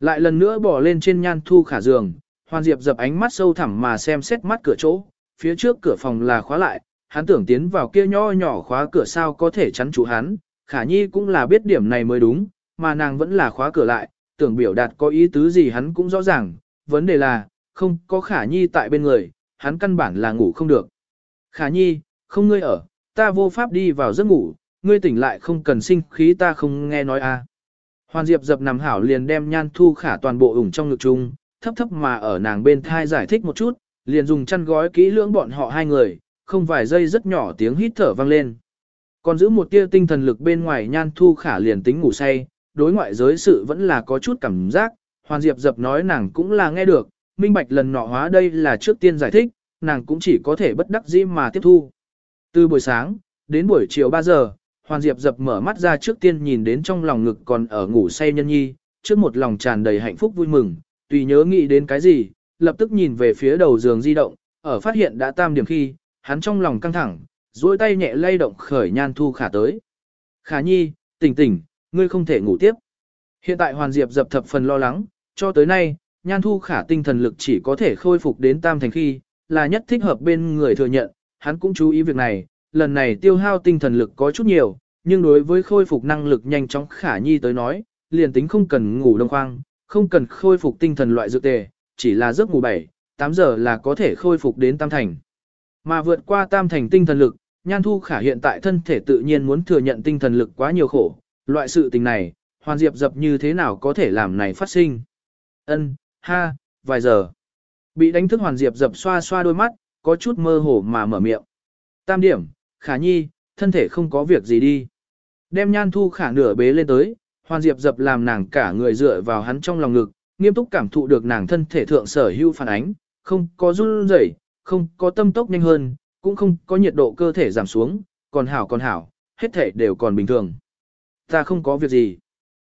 Lại lần nữa bỏ lên trên nhan thu khả giường, hoàn diệp dập ánh mắt sâu thẳm mà xem xét mắt cửa chỗ, phía trước cửa phòng là khóa lại, hắn tưởng tiến vào kia nho nhỏ khóa cửa sao có thể chắn chủ hắn, khả nhi cũng là biết điểm này mới đúng, mà nàng vẫn là khóa cửa lại, tưởng biểu đạt có ý tứ gì hắn cũng rõ ràng, vấn đề là, không có khả nhi tại bên người, hắn căn bản là ngủ không được. Khả nhi, không ngươi ở, ta vô pháp đi vào giấc ngủ, ngươi tỉnh lại không cần sinh khí ta không nghe nói a. Hoàn Diệp dập nằm hảo liền đem nhan thu khả toàn bộ ủng trong ngực chung, thấp thấp mà ở nàng bên thai giải thích một chút, liền dùng chăn gói kỹ lưỡng bọn họ hai người, không vài giây rất nhỏ tiếng hít thở vang lên. Còn giữ một tia tinh thần lực bên ngoài nhan thu khả liền tính ngủ say, đối ngoại giới sự vẫn là có chút cảm giác, Hoàn Diệp dập nói nàng cũng là nghe được, minh bạch lần nọ hóa đây là trước tiên giải thích, nàng cũng chỉ có thể bất đắc dĩ mà tiếp thu. Từ buổi sáng, đến buổi chiều 3 giờ, Hoàn Diệp dập mở mắt ra trước tiên nhìn đến trong lòng ngực còn ở ngủ say nhân nhi, trước một lòng tràn đầy hạnh phúc vui mừng, tùy nhớ nghĩ đến cái gì, lập tức nhìn về phía đầu giường di động, ở phát hiện đã tam điểm khi, hắn trong lòng căng thẳng, duỗi tay nhẹ lay động khởi nhan thu khả tới. Khả nhi, tỉnh tỉnh, ngươi không thể ngủ tiếp. Hiện tại Hoàn Diệp dập thập phần lo lắng, cho tới nay, nhan thu khả tinh thần lực chỉ có thể khôi phục đến tam thành khi, là nhất thích hợp bên người thừa nhận, hắn cũng chú ý việc này, lần này tiêu hao tinh thần lực có chút nhiều, nhưng đối với khôi phục năng lực nhanh chóng khả nhi tới nói, liền tính không cần ngủ đông khoang, không cần khôi phục tinh thần loại dược tề, chỉ là giấc ngủ 7, 8 giờ là có thể khôi phục đến tam thành. Mà vượt qua tam thành tinh thần lực, nhan thu khả hiện tại thân thể tự nhiên muốn thừa nhận tinh thần lực quá nhiều khổ, loại sự tình này, hoàn diệp dập như thế nào có thể làm này phát sinh. Ân, ha, vài giờ. Bị đánh thức hoàn diệp dập xoa xoa đôi mắt, có chút mơ hồ mà mở miệng. Tam điểm, khả nhi, thân thể không có việc gì đi. Đem nhan thu khả nửa bế lên tới, hoàn diệp dập làm nàng cả người dựa vào hắn trong lòng ngực, nghiêm túc cảm thụ được nàng thân thể thượng sở hữu phản ánh, không có run rẩy, không có tâm tốc nhanh hơn, cũng không có nhiệt độ cơ thể giảm xuống, còn hảo còn hảo, hết thể đều còn bình thường. Ta không có việc gì.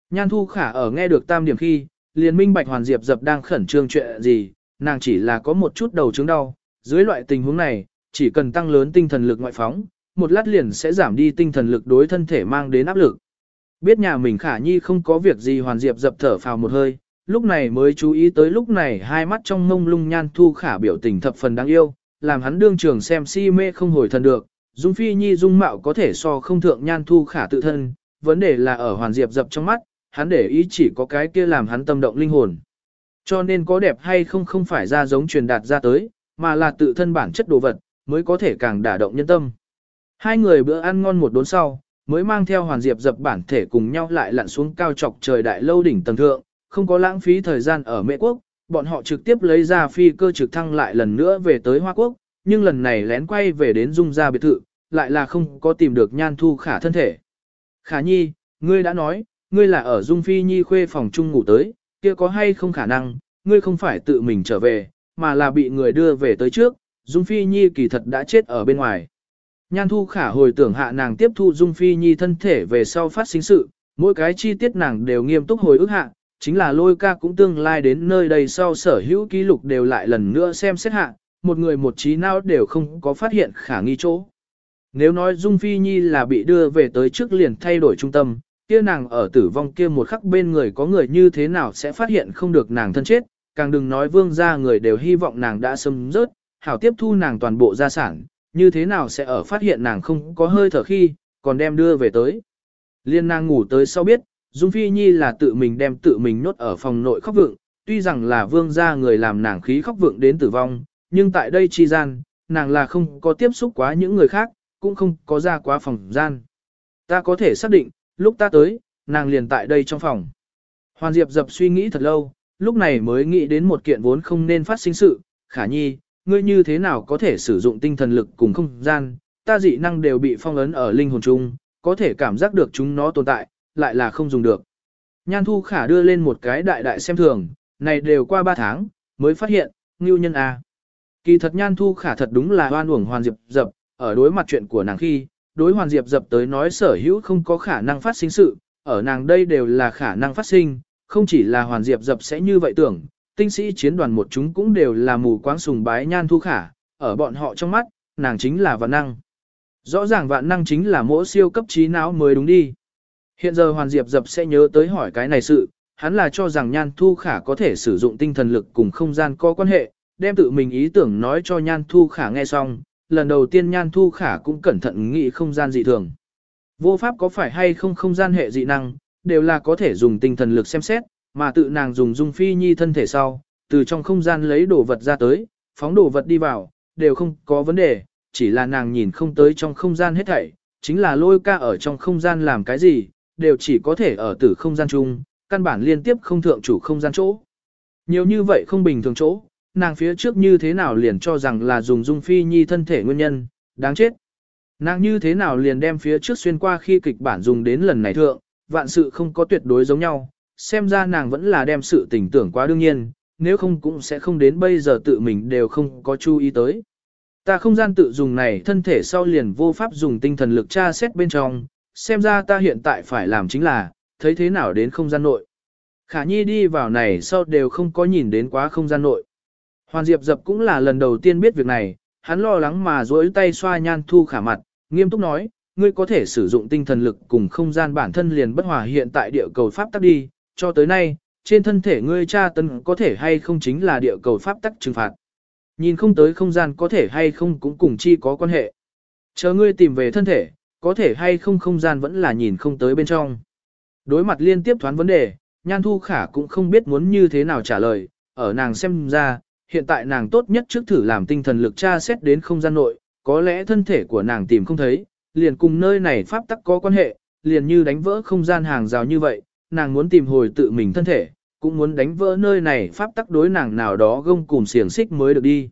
Nhan thu khả ở nghe được tam điểm khi, liền minh bạch hoàn diệp dập đang khẩn trương chuyện gì, nàng chỉ là có một chút đầu chứng đau, dưới loại tình huống này, chỉ cần tăng lớn tinh thần lực ngoại phóng, một lát liền sẽ giảm đi tinh thần lực đối thân thể mang đến áp lực. Biết nhà mình khả nhi không có việc gì hoàn diệp dập thở phào một hơi, lúc này mới chú ý tới lúc này hai mắt trong ngông lung nhan thu khả biểu tình thập phần đáng yêu, làm hắn đương trường xem si mê không hồi thần được. Dung phi nhi dung mạo có thể so không thượng nhan thu khả tự thân, vấn đề là ở hoàn diệp dập trong mắt, hắn để ý chỉ có cái kia làm hắn tâm động linh hồn. Cho nên có đẹp hay không không phải ra giống truyền đạt ra tới, mà là tự thân bản chất đồ vật, mới có thể càng đả động nhân tâm. Hai người bữa ăn ngon một đốn sau, mới mang theo hoàn diệp dập bản thể cùng nhau lại lặn xuống cao trọc trời đại lâu đỉnh tầng thượng, không có lãng phí thời gian ở Mễ Quốc, bọn họ trực tiếp lấy ra phi cơ trực thăng lại lần nữa về tới Hoa Quốc, nhưng lần này lén quay về đến Dung gia biệt thự, lại là không có tìm được nhan thu khả thân thể. Khả nhi, ngươi đã nói, ngươi là ở Dung Phi Nhi khuê phòng chung ngủ tới, kia có hay không khả năng, ngươi không phải tự mình trở về, mà là bị người đưa về tới trước, Dung Phi Nhi kỳ thật đã chết ở bên ngoài. Nhan Thu Khả hồi tưởng hạ nàng tiếp thu Dung Phi Nhi thân thể về sau phát sinh sự, mỗi cái chi tiết nàng đều nghiêm túc hồi ức hạ, chính là lôi ca cũng tương lai đến nơi đây sau sở hữu ký lục đều lại lần nữa xem xét hạ, một người một trí nào đều không có phát hiện khả nghi chỗ. Nếu nói Dung Phi Nhi là bị đưa về tới trước liền thay đổi trung tâm, kia nàng ở tử vong kia một khắc bên người có người như thế nào sẽ phát hiện không được nàng thân chết, càng đừng nói vương gia người đều hy vọng nàng đã sâm rớt, hảo tiếp thu nàng toàn bộ gia sản, như thế nào sẽ ở phát hiện nàng không có hơi thở khi, còn đem đưa về tới. Liên nàng ngủ tới sau biết, Dung Phi Nhi là tự mình đem tự mình nhốt ở phòng nội khóc vượng, tuy rằng là vương gia người làm nàng khí khóc vượng đến tử vong, nhưng tại đây chi gian, nàng là không có tiếp xúc quá những người khác, cũng không có ra quá phòng gian. Ta có thể xác định, lúc ta tới, nàng liền tại đây trong phòng. Hoàn Diệp dập suy nghĩ thật lâu, lúc này mới nghĩ đến một kiện vốn không nên phát sinh sự, khả nhi, ngươi như thế nào có thể sử dụng tinh thần lực cùng không gian, ta dị năng đều bị phong ấn ở linh hồn chung, có thể cảm giác được chúng nó tồn tại, lại là không dùng được. Nhan Thu Khả đưa lên một cái đại đại xem thường, này đều qua 3 tháng, mới phát hiện, ngưu nhân A. Kỳ thật Nhan Thu Khả thật đúng là hoan uổng Hoàn Diệp dập, ở đối mặt chuyện của nàng khi, đối Hoàn Diệp dập tới nói sở hữu không có khả năng phát sinh sự, ở nàng đây đều là khả năng phát sinh, không chỉ là Hoàn Diệp dập sẽ như vậy tưởng, tinh sĩ chiến đoàn một chúng cũng đều là mù quáng sùng bái Nhan Thu Khả, ở bọn họ trong mắt, nàng chính là vạn năng. Rõ ràng vạn năng chính là mỗi siêu cấp trí não mới đúng đi. Hiện giờ Hoàn Diệp dập sẽ nhớ tới hỏi cái này sự, hắn là cho rằng Nhan Thu Khả có thể sử dụng tinh thần lực cùng không gian có quan hệ, đem tự mình ý tưởng nói cho Nhan Thu Khả nghe xong, lần đầu tiên Nhan Thu Khả cũng cẩn thận nghĩ không gian dị thường. Vô pháp có phải hay không không gian hệ dị năng, đều là có thể dùng tinh thần lực xem xét, mà tự nàng dùng dung phi nhi thân thể sau, từ trong không gian lấy đồ vật ra tới, phóng đồ vật đi vào, đều không có vấn đề, chỉ là nàng nhìn không tới trong không gian hết thảy, chính là lôi ca ở trong không gian làm cái gì, đều chỉ có thể ở tử không gian chung, căn bản liên tiếp không thượng chủ không gian chỗ. Nhiều như vậy không bình thường chỗ, nàng phía trước như thế nào liền cho rằng là dùng dung phi nhi thân thể nguyên nhân, đáng chết. Nàng như thế nào liền đem phía trước xuyên qua khi kịch bản dùng đến lần này thượng, vạn sự không có tuyệt đối giống nhau, xem ra nàng vẫn là đem sự tình tưởng quá đương nhiên, nếu không cũng sẽ không đến bây giờ tự mình đều không có chú ý tới. Ta không gian tự dùng này thân thể sau liền vô pháp dùng tinh thần lực tra xét bên trong, xem ra ta hiện tại phải làm chính là, thấy thế nào đến không gian nội. Khả nhi đi vào này sau đều không có nhìn đến quá không gian nội. Hoàn Diệp dập cũng là lần đầu tiên biết việc này, hắn lo lắng mà duỗi tay xoa nhan thu khả mặt, nghiêm túc nói, ngươi có thể sử dụng tinh thần lực cùng không gian bản thân liền bất hòa hiện tại địa cầu pháp tắc đi, cho tới nay, trên thân thể ngươi tra tấn có thể hay không chính là địa cầu pháp tắc trừng phạt. Nhìn không tới không gian có thể hay không cũng cùng chi có quan hệ. Chờ ngươi tìm về thân thể, có thể hay không không gian vẫn là nhìn không tới bên trong. Đối mặt liên tiếp thoán vấn đề, Nhan Thu Khả cũng không biết muốn như thế nào trả lời, ở nàng xem ra, hiện tại nàng tốt nhất trước thử làm tinh thần lực tra xét đến không gian nội, có lẽ thân thể của nàng tìm không thấy, liền cùng nơi này pháp tắc có quan hệ, liền như đánh vỡ không gian hàng rào như vậy, nàng muốn tìm hồi tự mình thân thể, cũng muốn đánh vỡ nơi này pháp tắc đối nàng nào đó gông cùng xiềng xích mới được đi.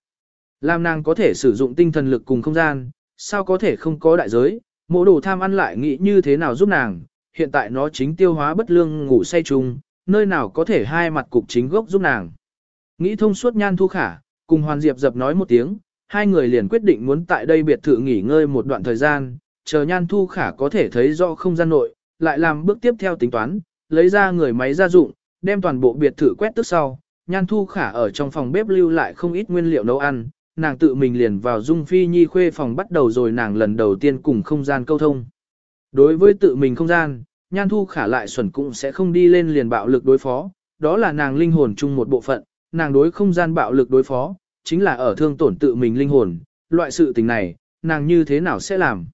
Làm nàng có thể sử dụng tinh thần lực cùng không gian, sao có thể không có đại giới, mộ đồ tham ăn lại nghĩ như thế nào giúp nàng, hiện tại nó chính tiêu hóa bất lương ngủ say chung, nơi nào có thể hai mặt cục chính gốc giúp nàng. Nghĩ thông suốt nhan thu khả, cùng Hoàn Diệp dập nói một tiếng, hai người liền quyết định muốn tại đây biệt thự nghỉ ngơi một đoạn thời gian, chờ nhan thu khả có thể thấy rõ không gian nội, lại làm bước tiếp theo tính toán, lấy ra người máy gia dụng, đem toàn bộ biệt thự quét tức sau, nhan thu khả ở trong phòng bếp lưu lại không ít nguyên liệu nấu ăn, nàng tự mình liền vào dung phi nhi khuê phòng bắt đầu rồi nàng lần đầu tiên cùng không gian câu thông. Đối với tự mình không gian, nhan thu khả lại xuẩn cũng sẽ không đi lên liền bạo lực đối phó, đó là nàng linh hồn chung một bộ phận, nàng đối không gian bạo lực đối phó, chính là ở thương tổn tự mình linh hồn, loại sự tình này, nàng như thế nào sẽ làm.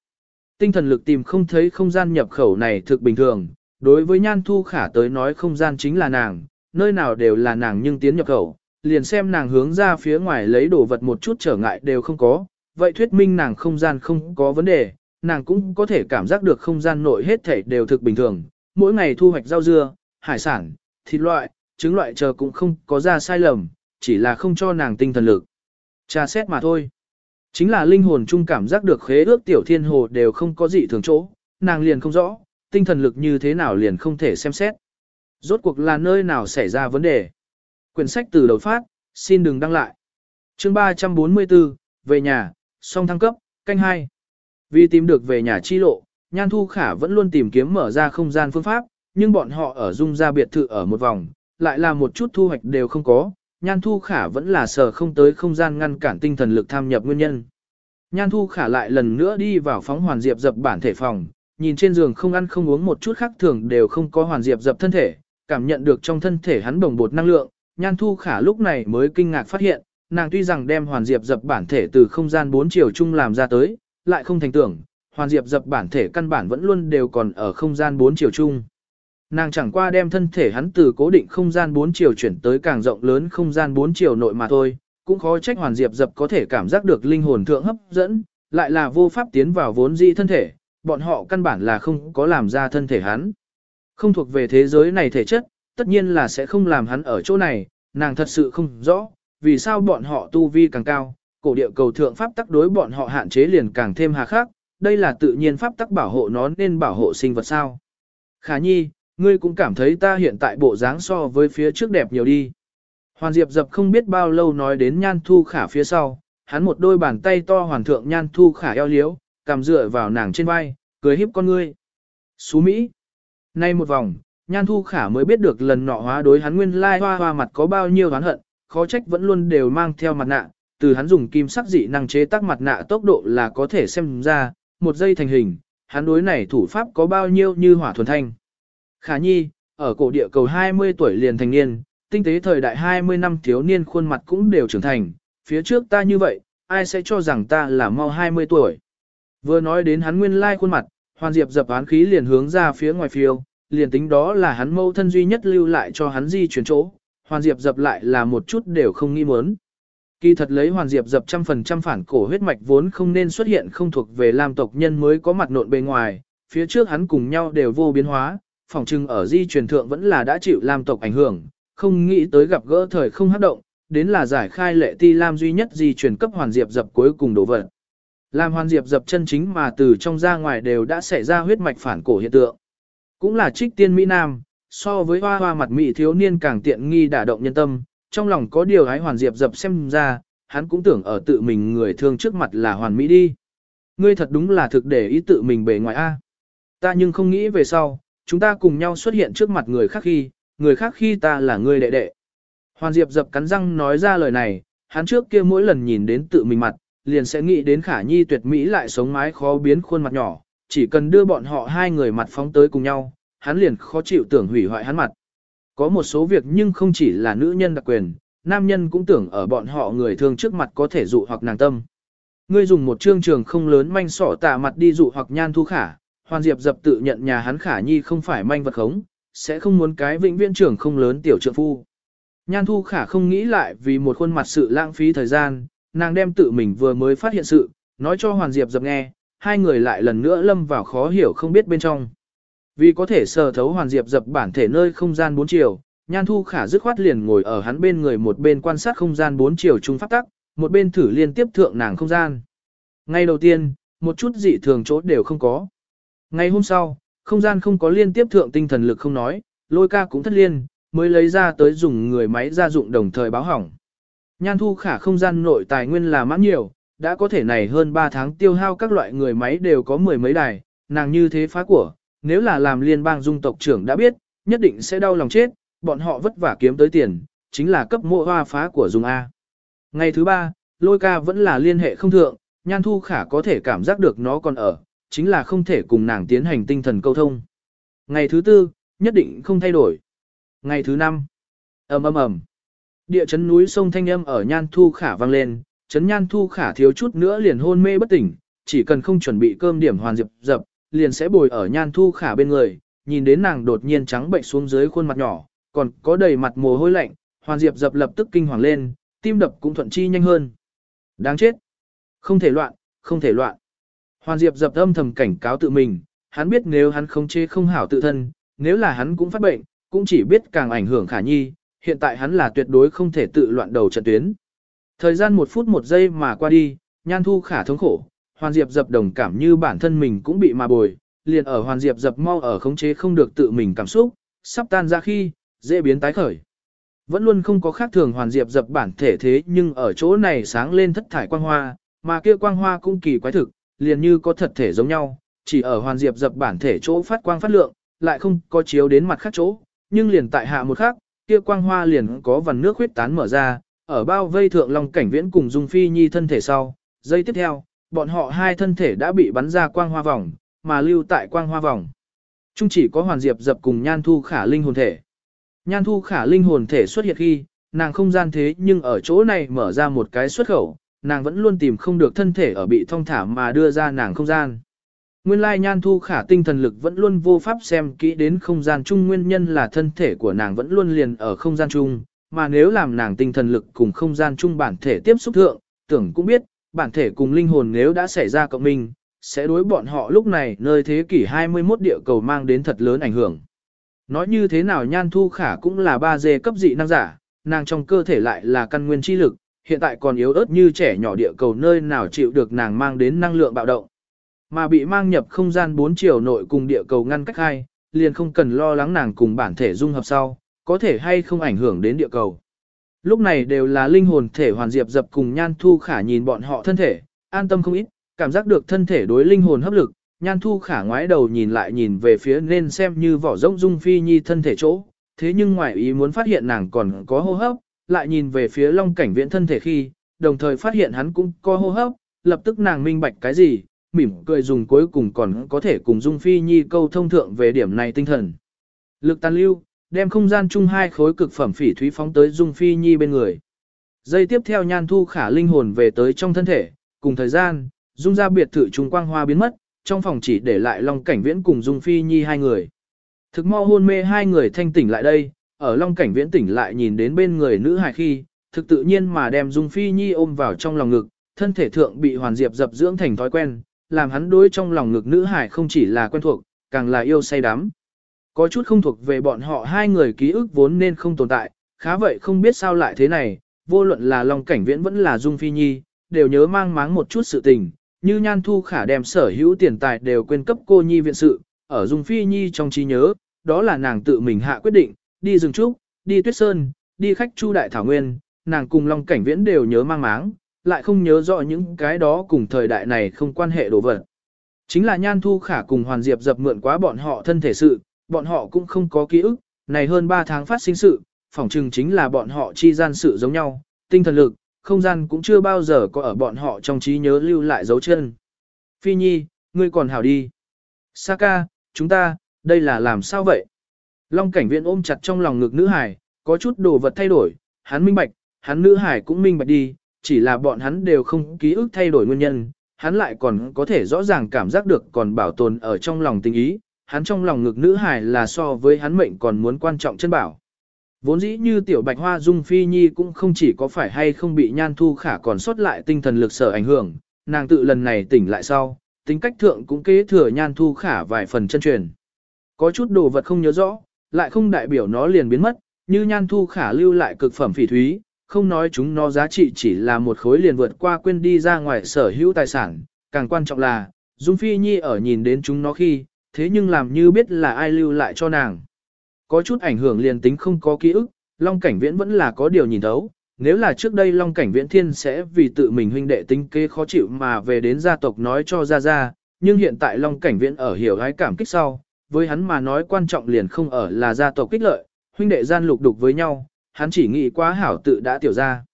Tinh thần lực tìm không thấy không gian nhập khẩu này thực bình thường, đối với nhan thu khả tới nói không gian chính là nàng, nơi nào đều là nàng nhưng tiến nhập khẩu, liền xem nàng hướng ra phía ngoài lấy đồ vật một chút trở ngại đều không có, vậy thuyết minh nàng không gian không có vấn đề, nàng cũng có thể cảm giác được không gian nội hết thảy đều thực bình thường, mỗi ngày thu hoạch rau dưa, hải sản, thịt loại, chứng loại chờ cũng không có ra sai lầm, chỉ là không cho nàng tinh thần lực. Tra xét mà thôi. Chính là linh hồn chung cảm giác được khế ước tiểu thiên hồ đều không có gì thường chỗ, nàng liền không rõ, tinh thần lực như thế nào liền không thể xem xét. Rốt cuộc là nơi nào xảy ra vấn đề. Quyển sách từ đầu phát, xin đừng đăng lại. chương 344, về nhà, song thăng cấp, canh 2. Vì tìm được về nhà chi lộ, Nhan Thu Khả vẫn luôn tìm kiếm mở ra không gian phương pháp, nhưng bọn họ ở dung ra biệt thự ở một vòng, lại là một chút thu hoạch đều không có. Nhan Thu Khả vẫn là sở không tới không gian ngăn cản tinh thần lực tham nhập nguyên nhân. Nhan Thu Khả lại lần nữa đi vào phóng hoàn diệp dập bản thể phòng, nhìn trên giường không ăn không uống một chút khác thường đều không có hoàn diệp dập thân thể, cảm nhận được trong thân thể hắn đồng bột năng lượng, Nhan Thu Khả lúc này mới kinh ngạc phát hiện, nàng tuy rằng đem Hoàn Diệp dập bản thể từ không gian bốn chiều chung làm ra tới, lại không thành tưởng, Hoàn Diệp dập bản thể căn bản vẫn luôn đều còn ở không gian bốn chiều chung. Nàng chẳng qua đem thân thể hắn từ cố định không gian bốn chiều chuyển tới càng rộng lớn không gian bốn chiều nội mà thôi, cũng khó trách Hoàn Diệp dập có thể cảm giác được linh hồn thượng hấp dẫn, lại là vô pháp tiến vào vốn dĩ thân thể, bọn họ căn bản là không có làm ra thân thể hắn. Không thuộc về thế giới này thể chất, tất nhiên là sẽ không làm hắn ở chỗ này, nàng thật sự không rõ, vì sao bọn họ tu vi càng cao, cổ địa cầu thượng pháp tắc đối bọn họ hạn chế liền càng thêm hà khắc, đây là tự nhiên pháp tắc bảo hộ nó nên bảo hộ sinh vật sao. Khả nhi, ngươi cũng cảm thấy ta hiện tại bộ dáng so với phía trước đẹp nhiều đi. Hoàn Diệp dập không biết bao lâu nói đến nhan thu khả phía sau, hắn một đôi bàn tay to hoàn thượng nhan thu khả eo liếu, cầm dựa vào nàng trên vai, cười hiếp con ngươi. Xú Mỹ. Nay một vòng, nhan thu khả mới biết được lần nọ hóa đối hắn nguyên lai hoa hoa mặt có bao nhiêu oán hận, khó trách vẫn luôn đều mang theo mặt nạ, từ hắn dùng kim sắc dị năng chế tác mặt nạ tốc độ là có thể xem ra, một giây thành hình, hắn đối này thủ pháp có bao nhiêu như hỏa thuần thanh. Khả nhi, ở cổ địa cầu 20 tuổi liền thành niên, tinh tế thời đại 20 năm thiếu niên khuôn mặt cũng đều trưởng thành, phía trước ta như vậy, ai sẽ cho rằng ta là mau 20 tuổi. Vừa nói đến hắn nguyên lai khuôn mặt, Hoàn Diệp dập án khí liền hướng ra phía ngoài phiêu, liền tính đó là hắn mâu thân duy nhất lưu lại cho hắn di chuyển chỗ, Hoàn Diệp dập lại là một chút đều không nghi muốn. Kỳ thật lấy Hoàn Diệp dập trăm phần trăm phản cổ huyết mạch vốn không nên xuất hiện không thuộc về Lam tộc nhân mới có mặt nộn bề ngoài, phía trước hắn cùng nhau đều vô biến hóa, Phỏng chừng ở di truyền thượng vẫn là đã chịu Lam tộc ảnh hưởng, không nghĩ tới gặp gỡ thời không hấp động, đến là giải khai lệ ti Lam duy nhất di truyền cấp Hoàn Diệp dập cuối cùng đổ vật. Lam Hoàn Diệp dập chân chính mà từ trong ra ngoài đều đã xảy ra huyết mạch phản cổ hiện tượng. Cũng là trích tiên Mỹ Nam, so với hoa hoa mặt Mỹ thiếu niên càng tiện nghi đả động nhân tâm, trong lòng có điều ái Hoàn Diệp dập xem ra, hắn cũng tưởng ở tự mình người thương trước mặt là hoàn mỹ đi. Ngươi thật đúng là thực để ý tự mình bề ngoài A. Ta nhưng không nghĩ về sau, chúng ta cùng nhau xuất hiện trước mặt người khác khi, người khác khi ta là người đệ đệ. Hoàn Diệp dập cắn răng nói ra lời này, hắn trước kia mỗi lần nhìn đến tự mình mặt, liền sẽ nghĩ đến khả nhi tuyệt mỹ lại sống mái khó biến khuôn mặt nhỏ, chỉ cần đưa bọn họ hai người mặt phóng tới cùng nhau, hắn liền khó chịu tưởng hủy hoại hắn mặt. Có một số việc nhưng không chỉ là nữ nhân đặc quyền, nam nhân cũng tưởng ở bọn họ người thương trước mặt có thể dụ hoặc nàng tâm. Ngươi dùng một chương trường không lớn manh sỏ tạ mặt đi dụ hoặc nhan thu khả, hoàn diệp dập tự nhận nhà hắn khả nhi không phải manh vật khống, sẽ không muốn cái vĩnh viễn trưởng không lớn tiểu trượng phu. Nhan thu khả không nghĩ lại vì một khuôn mặt sự lãng phí thời gian, nàng đem tự mình vừa mới phát hiện sự, nói cho hoàn diệp dập nghe, hai người lại lần nữa lâm vào khó hiểu không biết bên trong. Vì có thể sờ thấu hoàn diệp dập bản thể nơi không gian bốn chiều, Nhan Thu Khả dứt khoát liền ngồi ở hắn bên người một bên quan sát không gian bốn chiều trung pháp tắc, một bên thử liên tiếp thượng nàng không gian. Ngay đầu tiên, một chút dị thường chỗ đều không có. Ngày hôm sau, không gian không có liên tiếp thượng tinh thần lực không nói, lôi ca cũng thất liên, mới lấy ra tới dùng người máy gia dụng đồng thời báo hỏng. Nhan Thu Khả không gian nội tài nguyên là mãn nhiều, đã có thể này hơn 3 tháng tiêu hao các loại người máy đều có mười mấy đài, nàng như thế phá của, nếu là làm liên bang dung tộc trưởng đã biết, nhất định sẽ đau lòng chết, bọn họ vất vả kiếm tới tiền, chính là cấp mộ hoa phá của dùng A. Ngày thứ ba, lôi ca vẫn là liên hệ không thượng, nhan thu khả có thể cảm giác được nó còn ở, chính là không thể cùng nàng tiến hành tinh thần câu thông. Ngày thứ tư, nhất định không thay đổi. Ngày thứ năm, ầm ầm ầm, địa chấn núi sông thanh âm ở nhan thu khả vang lên, chấn nhan thu khả thiếu chút nữa liền hôn mê bất tỉnh, chỉ cần không chuẩn bị cơm điểm hoàn diệp dập, liền sẽ bồi ở nhan thu khả bên người, nhìn đến nàng đột nhiên trắng bệnh xuống dưới khuôn mặt nhỏ, còn có đầy mặt mồ hôi lạnh, Hoàn Diệp dập lập tức kinh hoàng lên, tim đập cũng thuận chi nhanh hơn. Đáng chết! Không thể loạn, không thể loạn. Hoàn Diệp dập âm thầm cảnh cáo tự mình, hắn biết nếu hắn không chế không hảo tự thân, nếu là hắn cũng phát bệnh, cũng chỉ biết càng ảnh hưởng khả nhi, hiện tại hắn là tuyệt đối không thể tự loạn đầu trận tuyến. Thời gian một phút một giây mà qua đi, nhan thu khả thống khổ, Hoàn Diệp dập đồng cảm như bản thân mình cũng bị mà bồi, liền ở Hoàn Diệp dập mau ở khống chế không được tự mình cảm xúc, sắp tan ra khi, dễ biến tái khởi. Vẫn luôn không có khác thường hoàn diệp dập bản thể thế nhưng ở chỗ này sáng lên thất thải quang hoa, mà kia quang hoa cũng kỳ quái thực, liền như có thật thể giống nhau, chỉ ở hoàn diệp dập bản thể chỗ phát quang phát lượng, lại không có chiếu đến mặt khác chỗ, nhưng liền tại hạ một khác, kia quang hoa liền có vần nước huyết tán mở ra, ở bao vây thượng long cảnh viễn cùng dung phi nhi thân thể sau, giây tiếp theo, bọn họ hai thân thể đã bị bắn ra quang hoa vòng, mà lưu tại quang hoa vòng. Trung chỉ có hoàn diệp dập cùng nhan thu khả linh hồn thể. Nhan thu khả linh hồn thể xuất hiện khi, nàng không gian thế nhưng ở chỗ này mở ra một cái xuất khẩu, nàng vẫn luôn tìm không được thân thể ở bị thông thả mà đưa ra nàng không gian. Nguyên lai nhan thu khả tinh thần lực vẫn luôn vô pháp xem kỹ đến không gian chung nguyên nhân là thân thể của nàng vẫn luôn liền ở không gian chung, mà nếu làm nàng tinh thần lực cùng không gian chung bản thể tiếp xúc thượng, tưởng cũng biết, bản thể cùng linh hồn nếu đã xảy ra cộng minh, sẽ đối bọn họ lúc này nơi thế kỷ 21 địa cầu mang đến thật lớn ảnh hưởng. Nói như thế nào nhan thu khả cũng là ba dê cấp dị năng giả, nàng trong cơ thể lại là căn nguyên chi lực, hiện tại còn yếu ớt như trẻ nhỏ địa cầu nơi nào chịu được nàng mang đến năng lượng bạo động. Mà bị mang nhập không gian bốn chiều nội cùng địa cầu ngăn cách hai, liền không cần lo lắng nàng cùng bản thể dung hợp sau, có thể hay không ảnh hưởng đến địa cầu. Lúc này đều là linh hồn thể hoàn diệp dập cùng nhan thu khả nhìn bọn họ thân thể, an tâm không ít, cảm giác được thân thể đối linh hồn hấp lực, nhan thu khả ngoái đầu nhìn lại nhìn về phía nên xem như vỏ rỗng dung phi nhi thân thể chỗ, thế nhưng ngoài ý muốn phát hiện nàng còn có hô hấp, lại nhìn về phía long cảnh viễn thân thể khi, đồng thời phát hiện hắn cũng có hô hấp, lập tức nàng minh bạch cái gì, mỉm cười dùng cuối cùng còn có thể cùng dung phi nhi câu thông thượng về điểm này tinh thần. Lực tàn lưu, đem không gian chung hai khối cực phẩm phỉ thúy phóng tới dung phi nhi bên người. Giây tiếp theo nhan thu khả linh hồn về tới trong thân thể, cùng thời gian, dung ra biệt thự trung quang hoa biến mất, trong phòng chỉ để lại Long Cảnh Viễn cùng Dung Phi Nhi hai người. Thực mau hôn mê hai người thanh tỉnh lại đây, ở Long Cảnh Viễn tỉnh lại nhìn đến bên người nữ hài khi, thực tự nhiên mà đem Dung Phi Nhi ôm vào trong lòng ngực, thân thể thượng bị Hoàn Diệp dập dưỡng thành thói quen, làm hắn đối trong lòng ngực nữ hài không chỉ là quen thuộc, càng là yêu say đắm. Có chút không thuộc về bọn họ hai người ký ức vốn nên không tồn tại, khá vậy không biết sao lại thế này, vô luận là Long Cảnh Viễn vẫn là Dung Phi Nhi, đều nhớ mang máng một chút sự tình, như Nhan Thu Khả đem sở hữu tiền tài đều quên cấp cô nhi viện sự, ở Dung Phi Nhi trong trí nhớ, đó là nàng tự mình hạ quyết định, đi rừng trúc, đi tuyết sơn, đi khách chu đại thảo nguyên, nàng cùng Long Cảnh Viễn đều nhớ mang máng, lại không nhớ rõ những cái đó cùng thời đại này không quan hệ đồ vật. Chính là Nhan Thu Khả cùng Hoàn Diệp dập mượn quá bọn họ thân thể sự, bọn họ cũng không có ký ức, này hơn 3 tháng phát sinh sự, phỏng chừng chính là bọn họ chi gian sự giống nhau, tinh thần lực, không gian cũng chưa bao giờ có ở bọn họ trong trí nhớ lưu lại dấu chân. Phi Nhi, ngươi còn hảo đi. Saka, chúng ta, đây là làm sao vậy? Long cảnh viện ôm chặt trong lòng ngực nữ hải, có chút đồ vật thay đổi, hắn minh bạch, hắn nữ hải cũng minh bạch đi, chỉ là bọn hắn đều không ký ức thay đổi nguyên nhân, hắn lại còn có thể rõ ràng cảm giác được còn bảo tồn ở trong lòng tình ý, hắn trong lòng ngực nữ hải là so với hắn mệnh còn muốn quan trọng chân bảo. Vốn dĩ như tiểu bạch hoa dung phi nhi cũng không chỉ có phải hay không bị nhan thu khả còn sót lại tinh thần lực sở ảnh hưởng, nàng tự lần này tỉnh lại sau, tính cách thượng cũng kế thừa nhan thu khả vài phần chân truyền. Có chút đồ vật không nhớ rõ, lại không đại biểu nó liền biến mất, như nhan thu khả lưu lại cực phẩm phỉ thúy, không nói chúng nó giá trị chỉ là một khối liền vượt qua quên đi ra ngoài sở hữu tài sản, càng quan trọng là, Dung Phi Nhi ở nhìn đến chúng nó khi, thế nhưng làm như biết là ai lưu lại cho nàng. Có chút ảnh hưởng liền tính không có ký ức, Long Cảnh Viễn vẫn là có điều nhìn thấu. Nếu là trước đây Long Cảnh Viễn Thiên sẽ vì tự mình huynh đệ tính kế khó chịu mà về đến gia tộc nói cho ra ra, nhưng hiện tại Long Cảnh Viễn ở hiểu ái cảm kích sau, với hắn mà nói quan trọng liền không ở là gia tộc kích lợi, huynh đệ gian lục đục với nhau, hắn chỉ nghĩ quá hảo tự đã tiểu ra.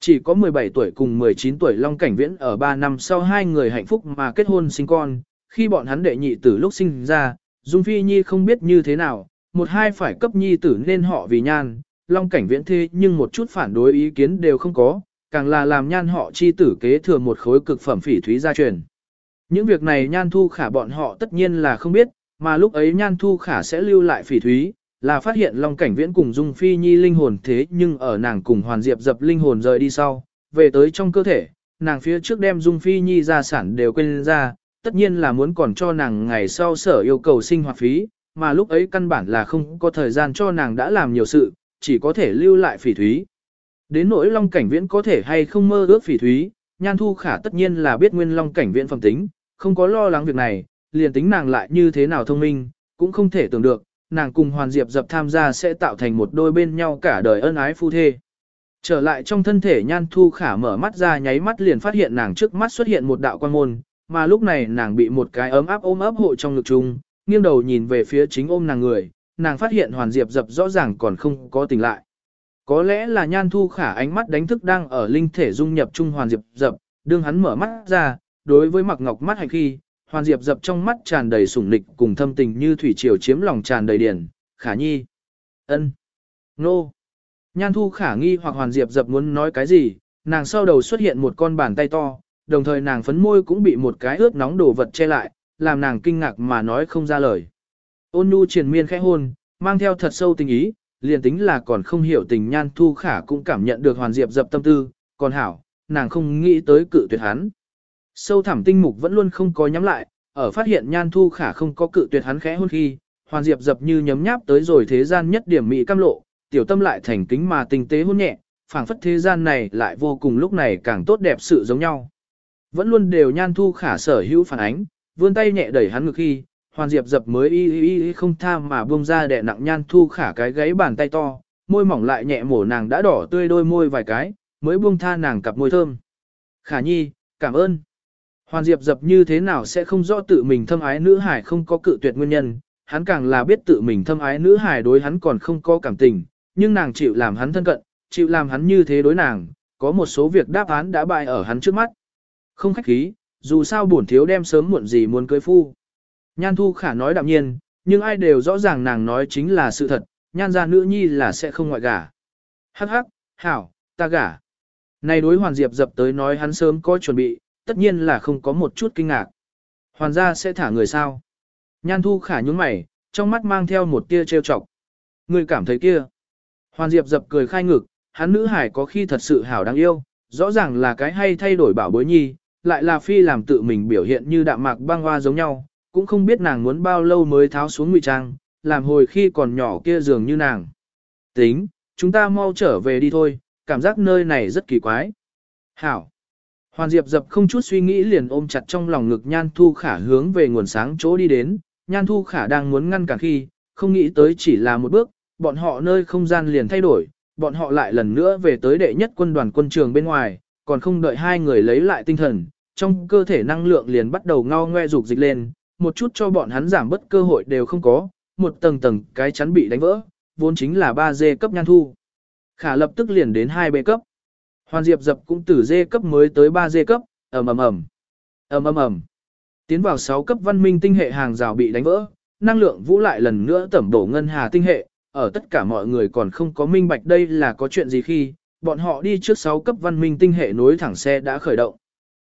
Chỉ có 17 tuổi cùng 19 tuổi Long Cảnh Viễn ở 3 năm sau hai người hạnh phúc mà kết hôn sinh con, khi bọn hắn đệ nhị tử lúc sinh ra, Dung Phi Nhi không biết như thế nào, một hai phải cấp nhi tử nên họ vì nhan, long cảnh viễn thế nhưng một chút phản đối ý kiến đều không có, càng là làm nhan họ chi tử kế thừa một khối cực phẩm phỉ thúy gia truyền. Những việc này nhan thu khả bọn họ tất nhiên là không biết, mà lúc ấy nhan thu khả sẽ lưu lại phỉ thúy, là phát hiện long cảnh viễn cùng dung phi nhi linh hồn thế nhưng ở nàng cùng hoàn diệp dập linh hồn rời đi sau, về tới trong cơ thể, nàng phía trước đem dung phi nhi ra sản đều quên ra, tất nhiên là muốn còn cho nàng ngày sau sở yêu cầu sinh hoạt phí, mà lúc ấy căn bản là không có thời gian cho nàng đã làm nhiều sự, chỉ có thể lưu lại phỉ thúy. Đến nỗi long cảnh viễn có thể hay không mơ ước phỉ thúy, nhan thu khả tất nhiên là biết nguyên long cảnh viễn phẩm tính, không có lo lắng việc này, liền tính nàng lại như thế nào thông minh, cũng không thể tưởng được, nàng cùng Hoàn Diệp dập tham gia sẽ tạo thành một đôi bên nhau cả đời ân ái phu thê. Trở lại trong thân thể nhan thu khả mở mắt ra nháy mắt liền phát hiện nàng trước mắt xuất hiện một đạo quan môn, mà lúc này nàng bị một cái ấm áp ôm ấp hộ trong ngực chung, nghiêng đầu nhìn về phía chính ôm nàng người, nàng phát hiện Hoàn Diệp dập rõ ràng còn không có tỉnh lại. Có lẽ là nhan thu khả ánh mắt đánh thức đang ở linh thể dung nhập trung Hoàn Diệp dập, đương hắn mở mắt ra, đối với mặc ngọc mắt hành khi, Hoàn Diệp dập trong mắt tràn đầy sủng nịch cùng thâm tình như thủy triều chiếm lòng tràn đầy điển, khả nhi. ân, nô. Nhan thu khả nghi hoặc hoàn diệp dập muốn nói cái gì, nàng sau đầu xuất hiện một con bàn tay to, đồng thời nàng phấn môi cũng bị một cái ướt nóng đồ vật che lại, làm nàng kinh ngạc mà nói không ra lời. Ôn nhu triền miên khẽ hôn, mang theo thật sâu tình ý, liền tính là còn không hiểu tình nhan thu khả cũng cảm nhận được hoàn diệp dập tâm tư, còn hảo, nàng không nghĩ tới cự tuyệt hắn. Sâu thẳm tinh mục vẫn luôn không có nhắm lại, ở phát hiện nhan thu khả không có cự tuyệt hắn khẽ hôn khi, hoàn diệp dập như nhấm nháp tới rồi thế gian nhất điểm mỹ cam lộ, tiểu tâm lại thành kính mà tinh tế hôn nhẹ, phảng phất thế gian này lại vô cùng lúc này càng tốt đẹp sự giống nhau. Vẫn luôn đều nhan thu khả sở hữu phản ánh, vươn tay nhẹ đẩy hắn ngực khi, hoàn diệp dập mới y y y không tha mà buông ra đè nặng nhan thu khả cái gáy bàn tay to, môi mỏng lại nhẹ mổ nàng đã đỏ tươi đôi môi vài cái, mới buông tha nàng cặp môi thơm. Khả nhi, cảm ơn. Hoàn diệp dập như thế nào sẽ không rõ tự mình thâm ái nữ hải không có cự tuyệt nguyên nhân, hắn càng là biết tự mình thâm ái nữ hải đối hắn còn không có cảm tình, nhưng nàng chịu làm hắn thân cận, chịu làm hắn như thế đối nàng, có một số việc đáp án đã bại ở hắn trước mắt. Không khách khí, dù sao bổn thiếu đem sớm muộn gì muốn cưới phu. Nhan thu khả nói đạm nhiên, nhưng ai đều rõ ràng nàng nói chính là sự thật, nhan ra nữ nhi là sẽ không ngoại gả. Hắc hắc, hảo, ta gả. Này đối hoàn diệp dập tới nói hắn sớm có chuẩn bị, tất nhiên là không có một chút kinh ngạc. Hoàn gia sẽ thả người sao? Nhan thu khả nhúng mày, trong mắt mang theo một tia trêu chọc. Người cảm thấy kia. Hoàn diệp dập cười khai ngực, hắn nữ hải có khi thật sự hảo đáng yêu, rõ ràng là cái hay thay đổi bảo bối nhi, lại là phi làm tự mình biểu hiện như đạm mạc băng hoa giống nhau, cũng không biết nàng muốn bao lâu mới tháo xuống ngụy trang, làm hồi khi còn nhỏ kia dường như nàng. Tính, chúng ta mau trở về đi thôi, cảm giác nơi này rất kỳ quái. Hảo. Hoàn Diệp dập không chút suy nghĩ liền ôm chặt trong lòng ngực Nhan Thu Khả hướng về nguồn sáng chỗ đi đến, Nhan Thu Khả đang muốn ngăn cản khi, không nghĩ tới chỉ là một bước, bọn họ nơi không gian liền thay đổi, bọn họ lại lần nữa về tới đệ nhất quân đoàn quân trường bên ngoài, còn không đợi hai người lấy lại tinh thần, trong cơ thể năng lượng liền bắt đầu ngao ngoe dục dịch lên, một chút cho bọn hắn giảm bất cơ hội đều không có, một tầng tầng cái chắn bị đánh vỡ, vốn chính là 3D cấp Nhan Thu. Khả lập tức liền đến 2B cấp. Hoàn Diệp dập cũng từ dê cấp mới tới 3 dê cấp, ầm ầm ầm. Ầm ầm ầm. Tiến vào 6 cấp văn minh tinh hệ hàng rào bị đánh vỡ, năng lượng vũ lại lần nữa tẩm đổ ngân hà tinh hệ, ở tất cả mọi người còn không có minh bạch đây là có chuyện gì khi, bọn họ đi trước 6 cấp văn minh tinh hệ nối thẳng xe đã khởi động.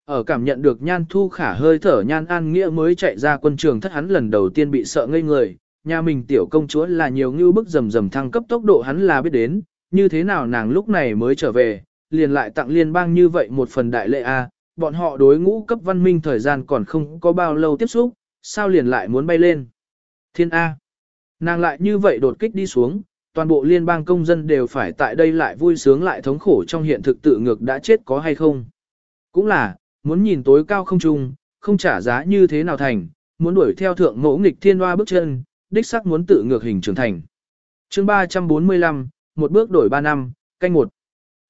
Ở cảm nhận được nhan thu khả hơi thở nhan an nghĩa mới chạy ra quân trường thất hắn lần đầu tiên bị sợ ngây người, nhà mình tiểu công chúa là nhiều ngưu bức rầm rầm thăng cấp tốc độ hắn là biết đến, như thế nào nàng lúc này mới trở về, liền lại tặng liên bang như vậy một phần đại lệ A, à, bọn họ đối ngũ cấp văn minh thời gian còn không có bao lâu tiếp xúc, sao liền lại muốn bay lên. Thiên A. Nàng lại như vậy đột kích đi xuống, toàn bộ liên bang công dân đều phải tại đây lại vui sướng lại thống khổ trong hiện thực tự ngược đã chết có hay không. Cũng là, muốn nhìn tối cao không trung, không trả giá như thế nào thành, muốn đuổi theo thượng ngỗ nghịch thiên hoa bước chân, đích sắc muốn tự ngược hình trưởng thành. chương 345, một bước đổi ba năm, canh một.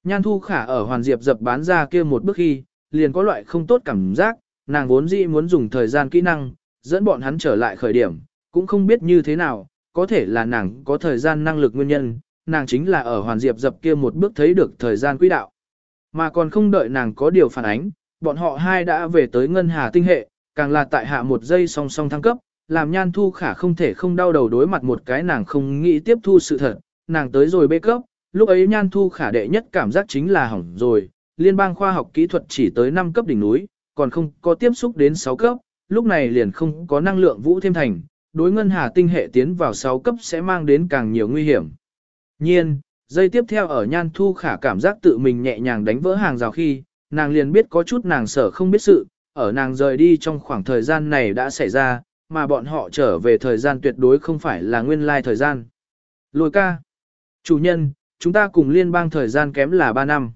Nhan Thu Khả ở Hoàn Diệp dập bán ra kia một bước khi, liền có loại không tốt cảm giác, nàng vốn dĩ muốn dùng thời gian kỹ năng, dẫn bọn hắn trở lại khởi điểm, cũng không biết như thế nào, có thể là nàng có thời gian năng lực nguyên nhân, nàng chính là ở Hoàn Diệp dập kia một bước thấy được thời gian quỹ đạo. Mà còn không đợi nàng có điều phản ánh, bọn họ hai đã về tới Ngân Hà Tinh Hệ, càng là tại hạ một giây song song thăng cấp, làm Nhan Thu Khả không thể không đau đầu đối mặt một cái nàng không nghĩ tiếp thu sự thật, nàng tới rồi bê cấp, lúc ấy nhan thu khả đệ nhất cảm giác chính là hỏng rồi, liên bang khoa học kỹ thuật chỉ tới 5 cấp đỉnh núi, còn không có tiếp xúc đến 6 cấp, lúc này liền không có năng lượng vũ thêm thành, đối ngân hà tinh hệ tiến vào 6 cấp sẽ mang đến càng nhiều nguy hiểm. Nhiên, dây tiếp theo ở nhan thu khả cảm giác tự mình nhẹ nhàng đánh vỡ hàng rào khi, nàng liền biết có chút nàng sợ không biết sự, ở nàng rời đi trong khoảng thời gian này đã xảy ra, mà bọn họ trở về thời gian tuyệt đối không phải là nguyên lai thời gian. Lôi ca. Chủ nhân, chúng ta cùng liên bang thời gian kém là 3 năm.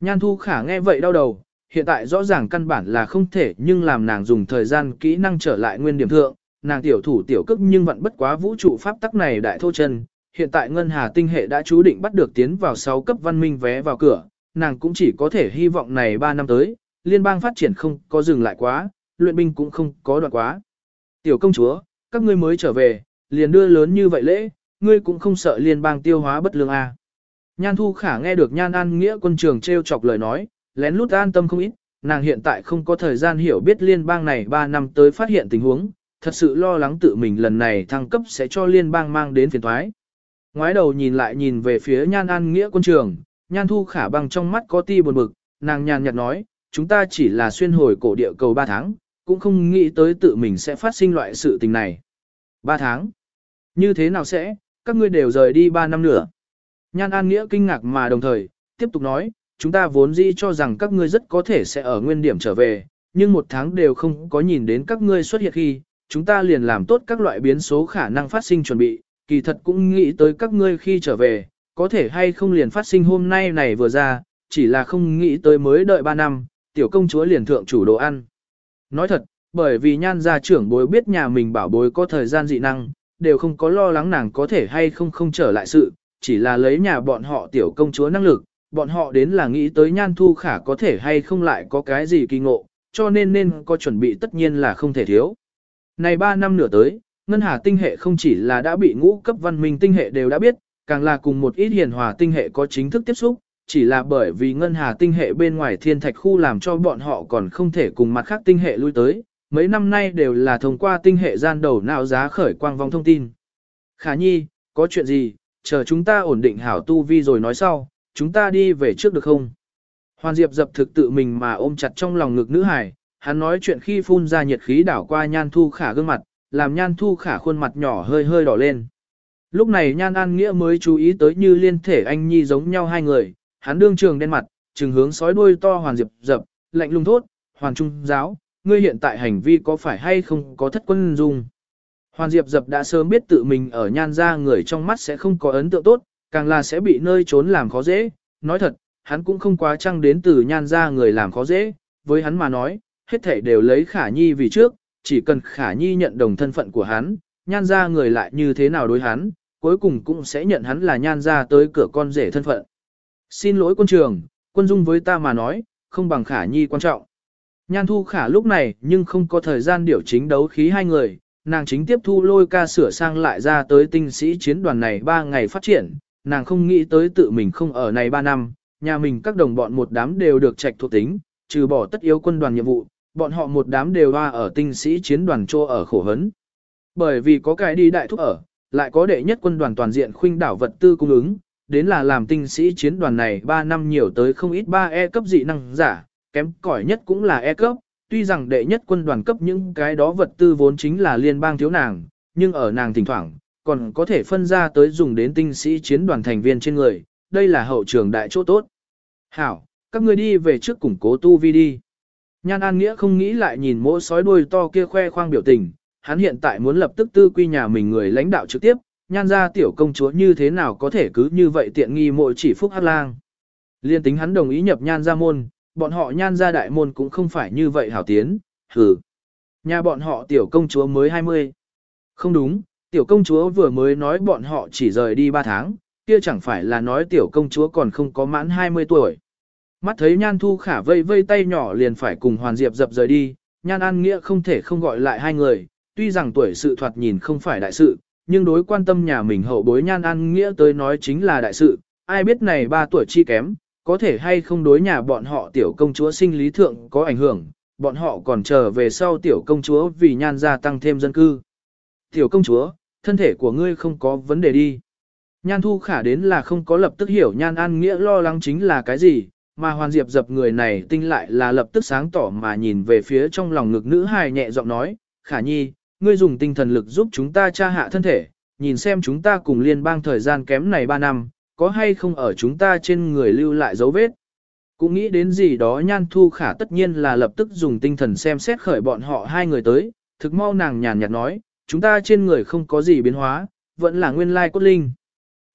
Nhan Thu Khả nghe vậy đau đầu, hiện tại rõ ràng căn bản là không thể nhưng làm nàng dùng thời gian kỹ năng trở lại nguyên điểm thượng, nàng tiểu thủ tiểu cức nhưng vẫn bất quá vũ trụ pháp tắc này đại thô chân. Hiện tại Ngân Hà Tinh hệ đã chú định bắt được tiến vào 6 cấp văn minh vé vào cửa, nàng cũng chỉ có thể hy vọng này 3 năm tới, liên bang phát triển không có dừng lại quá, luyện binh cũng không có đoạn quá. Tiểu công chúa, các ngươi mới trở về, liền đưa lớn như vậy lễ, ngươi cũng không sợ liên bang tiêu hóa bất lương à. Nhan Thu Khả nghe được Nhan An Nghĩa quân trường treo chọc lời nói, lén lút an tâm không ít, nàng hiện tại không có thời gian hiểu biết liên bang này 3 năm tới phát hiện tình huống, thật sự lo lắng tự mình lần này thăng cấp sẽ cho liên bang mang đến phiền thoái. Ngoái đầu nhìn lại nhìn về phía nhan an nghĩa quân trường, nhan thu khả bằng trong mắt có ti buồn bực, nàng nhàn nhạt nói, chúng ta chỉ là xuyên hồi cổ địa cầu 3 tháng, cũng không nghĩ tới tự mình sẽ phát sinh loại sự tình này. 3 tháng? Như thế nào sẽ, các ngươi đều rời đi 3 năm nữa. Nhan An Nghĩa kinh ngạc mà đồng thời, tiếp tục nói, chúng ta vốn dĩ cho rằng các ngươi rất có thể sẽ ở nguyên điểm trở về, nhưng một tháng đều không có nhìn đến các ngươi xuất hiện khi, chúng ta liền làm tốt các loại biến số khả năng phát sinh chuẩn bị, kỳ thật cũng nghĩ tới các ngươi khi trở về, có thể hay không liền phát sinh hôm nay này vừa ra, chỉ là không nghĩ tới mới đợi 3 năm, tiểu công chúa liền thượng chủ đồ ăn. Nói thật, bởi vì nhan gia trưởng bối biết nhà mình bảo bối có thời gian dị năng, đều không có lo lắng nàng có thể hay không không trở lại sự, chỉ là lấy nhà bọn họ tiểu công chúa năng lực, bọn họ đến là nghĩ tới nhan thu khả có thể hay không lại có cái gì kỳ ngộ, cho nên nên có chuẩn bị tất nhiên là không thể thiếu. Này 3 năm nửa tới, Ngân Hà tinh hệ không chỉ là đã bị ngũ cấp văn minh tinh hệ đều đã biết, càng là cùng một ít hiền hòa tinh hệ có chính thức tiếp xúc, chỉ là bởi vì Ngân Hà tinh hệ bên ngoài thiên thạch khu làm cho bọn họ còn không thể cùng mặt khác tinh hệ lui tới, mấy năm nay đều là thông qua tinh hệ gian đầu nào giá khởi quang vong thông tin. Khả nhi, có chuyện gì, chờ chúng ta ổn định hảo tu vi rồi nói sau, chúng ta đi về trước được không? Hoàn Diệp dập thực tự mình mà ôm chặt trong lòng ngực nữ hải, hắn nói chuyện khi phun ra nhiệt khí đảo qua nhan thu khả gương mặt, làm nhan thu khả khuôn mặt nhỏ hơi hơi đỏ lên. Lúc này nhan an nghĩa mới chú ý tới như liên thể anh nhi giống nhau hai người, hắn đương trường đen mặt, trừng hướng sói đuôi to hoàn diệp dập, lạnh lùng thốt, hoàn trung giáo, ngươi hiện tại hành vi có phải hay không có thất quân dung. Hoàn diệp dập đã sớm biết tự mình ở nhan ra người trong mắt sẽ không có ấn tượng tốt, càng là sẽ bị nơi trốn làm khó dễ, nói thật, hắn cũng không quá trăng đến từ nhan ra người làm khó dễ, với hắn mà nói, hết thể đều lấy khả nhi vì trước, chỉ cần khả nhi nhận đồng thân phận của hắn, nhan ra người lại như thế nào đối hắn, cuối cùng cũng sẽ nhận hắn là nhan ra tới cửa con rể thân phận. Xin lỗi quân trường, quân dung với ta mà nói, không bằng khả nhi quan trọng. Nhan thu khả lúc này nhưng không có thời gian điều chính đấu khí hai người, nàng chính tiếp thu lôi ca sửa sang lại ra tới tinh sĩ chiến đoàn này 3 ngày phát triển, nàng không nghĩ tới tự mình không ở này 3 năm, nhà mình các đồng bọn một đám đều được trạch thuộc tính, trừ bỏ tất yếu quân đoàn nhiệm vụ, bọn họ một đám đều hoa ở tinh sĩ chiến đoàn trô ở khổ hấn. Bởi vì có cái đi đại thúc ở, lại có đệ nhất quân đoàn toàn diện khuynh đảo vật tư cung ứng, đến là làm tinh sĩ chiến đoàn này 3 năm nhiều tới không ít 3 E cấp dị năng giả, kém cỏi nhất cũng là E cấp, tuy rằng đệ nhất quân đoàn cấp những cái đó vật tư vốn chính là liên bang thiếu nàng, nhưng ở nàng thỉnh thoảng, còn có thể phân ra tới dùng đến tinh sĩ chiến đoàn thành viên trên người, đây là hậu trường đại chỗ tốt. Hảo, các ngươi đi về trước củng cố tu vi đi. Nhan An Nghĩa không nghĩ lại nhìn mỗi sói đuôi to kia khoe khoang biểu tình, hắn hiện tại muốn lập tức tư quy nhà mình người lãnh đạo trực tiếp, nhan ra tiểu công chúa như thế nào có thể cứ như vậy tiện nghi mỗi chỉ phúc hát lang. Liên tính hắn đồng ý nhập nhan ra môn, bọn họ nhan ra đại môn cũng không phải như vậy hảo tiến, hừ. Nhà bọn họ tiểu công chúa mới 20. Không đúng, tiểu công chúa vừa mới nói bọn họ chỉ rời đi 3 tháng, kia chẳng phải là nói tiểu công chúa còn không có mãn 20 tuổi. Mắt thấy nhan thu khả vây vây tay nhỏ liền phải cùng hoàn diệp dập rời đi, nhan an nghĩa không thể không gọi lại hai người, tuy rằng tuổi sự thoạt nhìn không phải đại sự, nhưng đối quan tâm nhà mình hậu bối nhan an nghĩa tới nói chính là đại sự, ai biết này ba tuổi chi kém, có thể hay không đối nhà bọn họ tiểu công chúa sinh lý thượng có ảnh hưởng, bọn họ còn chờ về sau tiểu công chúa vì nhan gia tăng thêm dân cư. Tiểu công chúa, thân thể của ngươi không có vấn đề đi. Nhan thu khả đến là không có lập tức hiểu nhan an nghĩa lo lắng chính là cái gì, mà hoàn diệp dập người này tinh lại là lập tức sáng tỏ mà nhìn về phía trong lòng ngực nữ hài nhẹ giọng nói, khả nhi, ngươi dùng tinh thần lực giúp chúng ta tra hạ thân thể, nhìn xem chúng ta cùng liên bang thời gian kém này 3 năm, có hay không ở chúng ta trên người lưu lại dấu vết. Cũng nghĩ đến gì đó nhan thu khả tất nhiên là lập tức dùng tinh thần xem xét khởi bọn họ hai người tới, thực mau nàng nhàn nhạt nói, chúng ta trên người không có gì biến hóa, vẫn là nguyên lai cốt linh.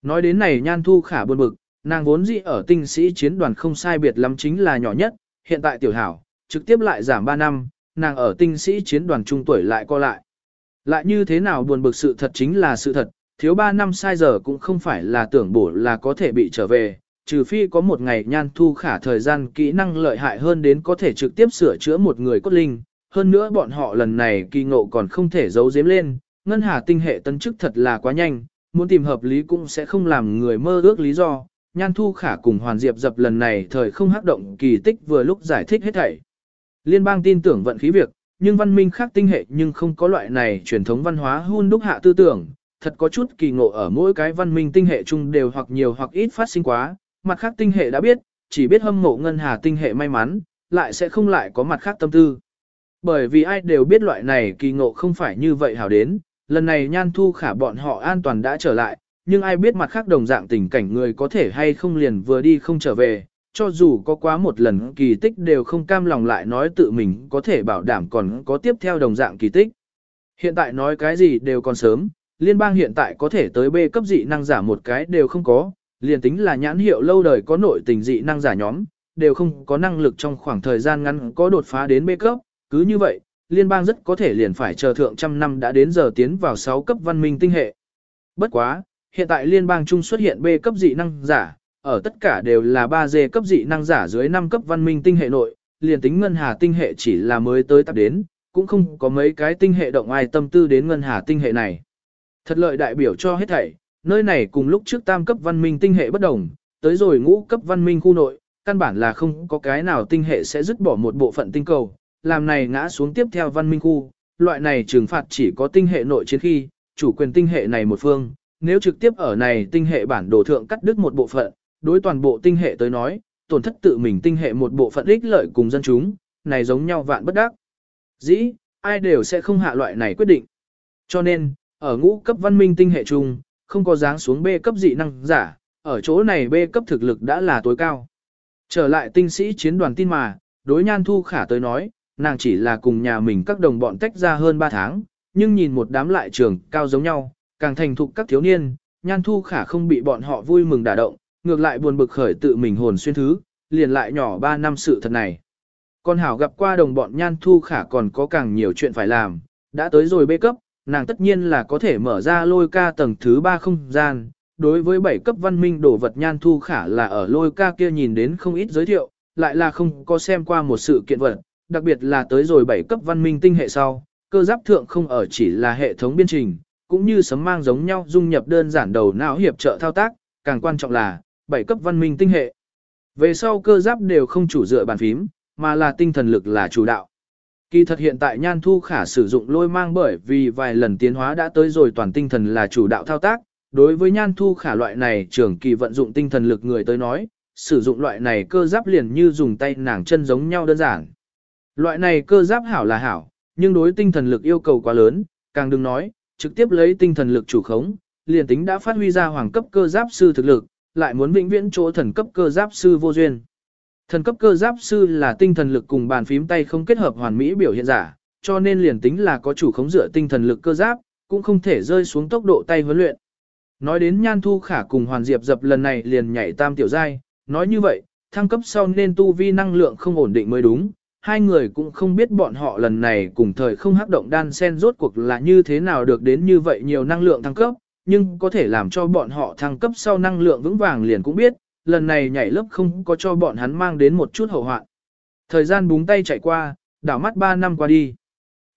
Nói đến này nhan thu khả buồn bực, nàng vốn dĩ ở tinh sĩ chiến đoàn không sai biệt lắm chính là nhỏ nhất, hiện tại tiểu hảo, trực tiếp lại giảm 3 năm, nàng ở tinh sĩ chiến đoàn trung tuổi lại co lại. Lại như thế nào buồn bực sự thật chính là sự thật, thiếu 3 năm sai giờ cũng không phải là tưởng bổ là có thể bị trở về, trừ phi có một ngày nhan thu khả thời gian kỹ năng lợi hại hơn đến có thể trực tiếp sửa chữa một người cốt linh. Hơn nữa bọn họ lần này kỳ ngộ còn không thể giấu giếm lên, ngân hà tinh hệ tân chức thật là quá nhanh, muốn tìm hợp lý cũng sẽ không làm người mơ ước lý do. Nhan thu khả cùng hoàn diệp dập lần này thời không hắc động kỳ tích vừa lúc giải thích hết thảy. Liên bang tin tưởng vận khí việc, nhưng văn minh khác tinh hệ nhưng không có loại này truyền thống văn hóa hun đúc hạ tư tưởng, thật có chút kỳ ngộ ở mỗi cái văn minh tinh hệ chung đều hoặc nhiều hoặc ít phát sinh quá, mặt khác tinh hệ đã biết, chỉ biết hâm mộ ngân hà tinh hệ may mắn, lại sẽ không lại có mặt khác tâm tư. Bởi vì ai đều biết loại này kỳ ngộ không phải như vậy hảo đến, lần này nhan thu khả bọn họ an toàn đã trở lại, nhưng ai biết mặt khác đồng dạng tình cảnh người có thể hay không liền vừa đi không trở về, cho dù có quá một lần kỳ tích đều không cam lòng lại nói tự mình có thể bảo đảm còn có tiếp theo đồng dạng kỳ tích. Hiện tại nói cái gì đều còn sớm, liên bang hiện tại có thể tới B cấp dị năng giả một cái đều không có, liền tính là nhãn hiệu lâu đời có nội tình dị năng giả nhóm, đều không có năng lực trong khoảng thời gian ngắn có đột phá đến B cấp, cứ như vậy, liên bang rất có thể liền phải chờ thượng trăm năm đã đến giờ tiến vào 6 cấp văn minh tinh hệ. Bất quá, hiện tại liên bang trung xuất hiện B cấp dị năng giả, ở tất cả đều là 3D cấp dị năng giả dưới 5 cấp văn minh tinh hệ nội, liền tính ngân hà tinh hệ chỉ là mới tới tập đến, cũng không có mấy cái tinh hệ động ai tâm tư đến ngân hà tinh hệ này. Thật lợi đại biểu cho hết thảy, nơi này cùng lúc trước tam cấp văn minh tinh hệ bất đồng, tới rồi ngũ cấp văn minh khu nội, căn bản là không có cái nào tinh hệ sẽ dứt bỏ một bộ phận tinh cầu, làm này ngã xuống tiếp theo văn minh khu, loại này trừng phạt chỉ có tinh hệ nội chiến khi, chủ quyền tinh hệ này một phương, nếu trực tiếp ở này tinh hệ bản đồ thượng cắt đứt một bộ phận, đối toàn bộ tinh hệ tới nói, tổn thất tự mình tinh hệ một bộ phận ích lợi cùng dân chúng, này giống nhau vạn bất đắc. Dĩ, ai đều sẽ không hạ loại này quyết định. Cho nên, ở ngũ cấp văn minh tinh hệ chung, không có dáng xuống B cấp dị năng giả, ở chỗ này B cấp thực lực đã là tối cao. Trở lại tinh sĩ chiến đoàn tin mà, đối nhan thu khả tới nói, nàng chỉ là cùng nhà mình các đồng bọn tách ra hơn 3 tháng, nhưng nhìn một đám lại trường cao giống nhau, càng thành thục các thiếu niên, nhan thu khả không bị bọn họ vui mừng đả động, ngược lại buồn bực khởi tự mình hồn xuyên thứ, liền lại nhỏ 3 năm sự thật này. Con hảo gặp qua đồng bọn nhan thu khả còn có càng nhiều chuyện phải làm, đã tới rồi bê cấp, nàng tất nhiên là có thể mở ra lôi ca tầng thứ 3 không gian. Đối với 7 cấp văn minh đồ vật nhan thu khả là ở lôi ca kia nhìn đến không ít giới thiệu, lại là không có xem qua một sự kiện vật, đặc biệt là tới rồi 7 cấp văn minh tinh hệ sau, cơ giáp thượng không ở chỉ là hệ thống biên trình, cũng như sấm mang giống nhau dung nhập đơn giản đầu não hiệp trợ thao tác, càng quan trọng là, 7 cấp văn minh tinh hệ. Về sau cơ giáp đều không chủ dựa bàn phím, mà là tinh thần lực là chủ đạo. Kỳ thật hiện tại Nhan Thu Khả sử dụng lôi mang bởi vì vài lần tiến hóa đã tới rồi toàn tinh thần là chủ đạo thao tác. Đối với Nhan Thu Khả loại này trưởng kỳ vận dụng tinh thần lực người tới nói, sử dụng loại này cơ giáp liền như dùng tay nàng chân giống nhau đơn giản. Loại này cơ giáp hảo là hảo, nhưng đối tinh thần lực yêu cầu quá lớn, càng đừng nói, trực tiếp lấy tinh thần lực chủ khống, liền tính đã phát huy ra hoàng cấp cơ giáp sư thực lực, lại muốn vĩnh viễn chỗ thần cấp cơ giáp sư vô duyên. Thần cấp cơ giáp sư là tinh thần lực cùng bàn phím tay không kết hợp hoàn mỹ biểu hiện giả, cho nên liền tính là có chủ khống dựa tinh thần lực cơ giáp, cũng không thể rơi xuống tốc độ tay huấn luyện. Nói đến Nhan Thu Khả cùng Hoàn Diệp dập lần này liền nhảy tam tiểu giai, nói như vậy, thăng cấp sau nên tu vi năng lượng không ổn định mới đúng, hai người cũng không biết bọn họ lần này cùng thời không hắc động đan sen rốt cuộc là như thế nào được đến như vậy nhiều năng lượng thăng cấp, nhưng có thể làm cho bọn họ thăng cấp sau năng lượng vững vàng liền cũng biết, lần này nhảy lớp không có cho bọn hắn mang đến một chút hậu hoạn. Thời gian búng tay chạy qua, đảo mắt 3 năm qua đi.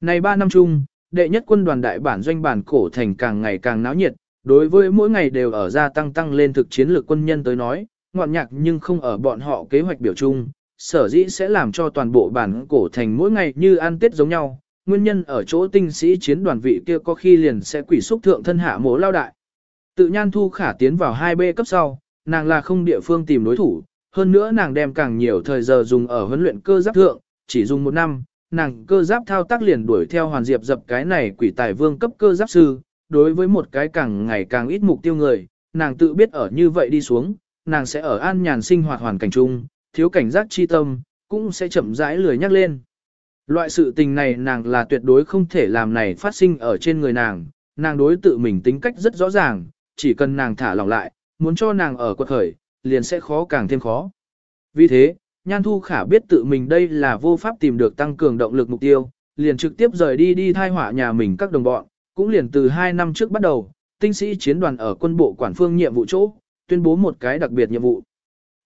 Này 3 năm chung, đệ nhất quân đoàn đại bản doanh bản cổ thành càng ngày càng náo nhiệt, đối với mỗi ngày đều ở gia tăng tăng lên thực chiến lược quân nhân tới nói, ngoạn nhạc nhưng không ở bọn họ kế hoạch biểu chung, sở dĩ sẽ làm cho toàn bộ bản cổ thành mỗi ngày như ăn tết giống nhau, nguyên nhân ở chỗ tinh sĩ chiến đoàn vị kia có khi liền sẽ quỷ xúc thượng thân hạ mố lao đại. Tự nhan thu khả tiến vào 2B cấp sau, nàng là không địa phương tìm đối thủ, hơn nữa nàng đem càng nhiều thời giờ dùng ở huấn luyện cơ giáp thượng, chỉ dùng một năm, nàng cơ giáp thao tác liền đuổi theo hoàn diệp dập cái này quỷ tài vương cấp cơ giáp sư, đối với một cái càng ngày càng ít mục tiêu người, nàng tự biết ở như vậy đi xuống, nàng sẽ ở an nhàn sinh hoạt hoàn cảnh chung, thiếu cảnh giác chi tâm, cũng sẽ chậm rãi lười nhắc lên. Loại sự tình này nàng là tuyệt đối không thể làm này phát sinh ở trên người nàng, nàng đối tự mình tính cách rất rõ ràng, chỉ cần nàng thả lỏng lại, muốn cho nàng ở quật khởi, liền sẽ khó càng thêm khó. Vì thế, Nhan Thu Khả biết tự mình đây là vô pháp tìm được tăng cường động lực mục tiêu, liền trực tiếp rời đi đi thai hỏa nhà mình các đồng bọn, cũng liền từ 2 năm trước bắt đầu, tinh sĩ chiến đoàn ở quân bộ quản phương nhiệm vụ chỗ, tuyên bố một cái đặc biệt nhiệm vụ.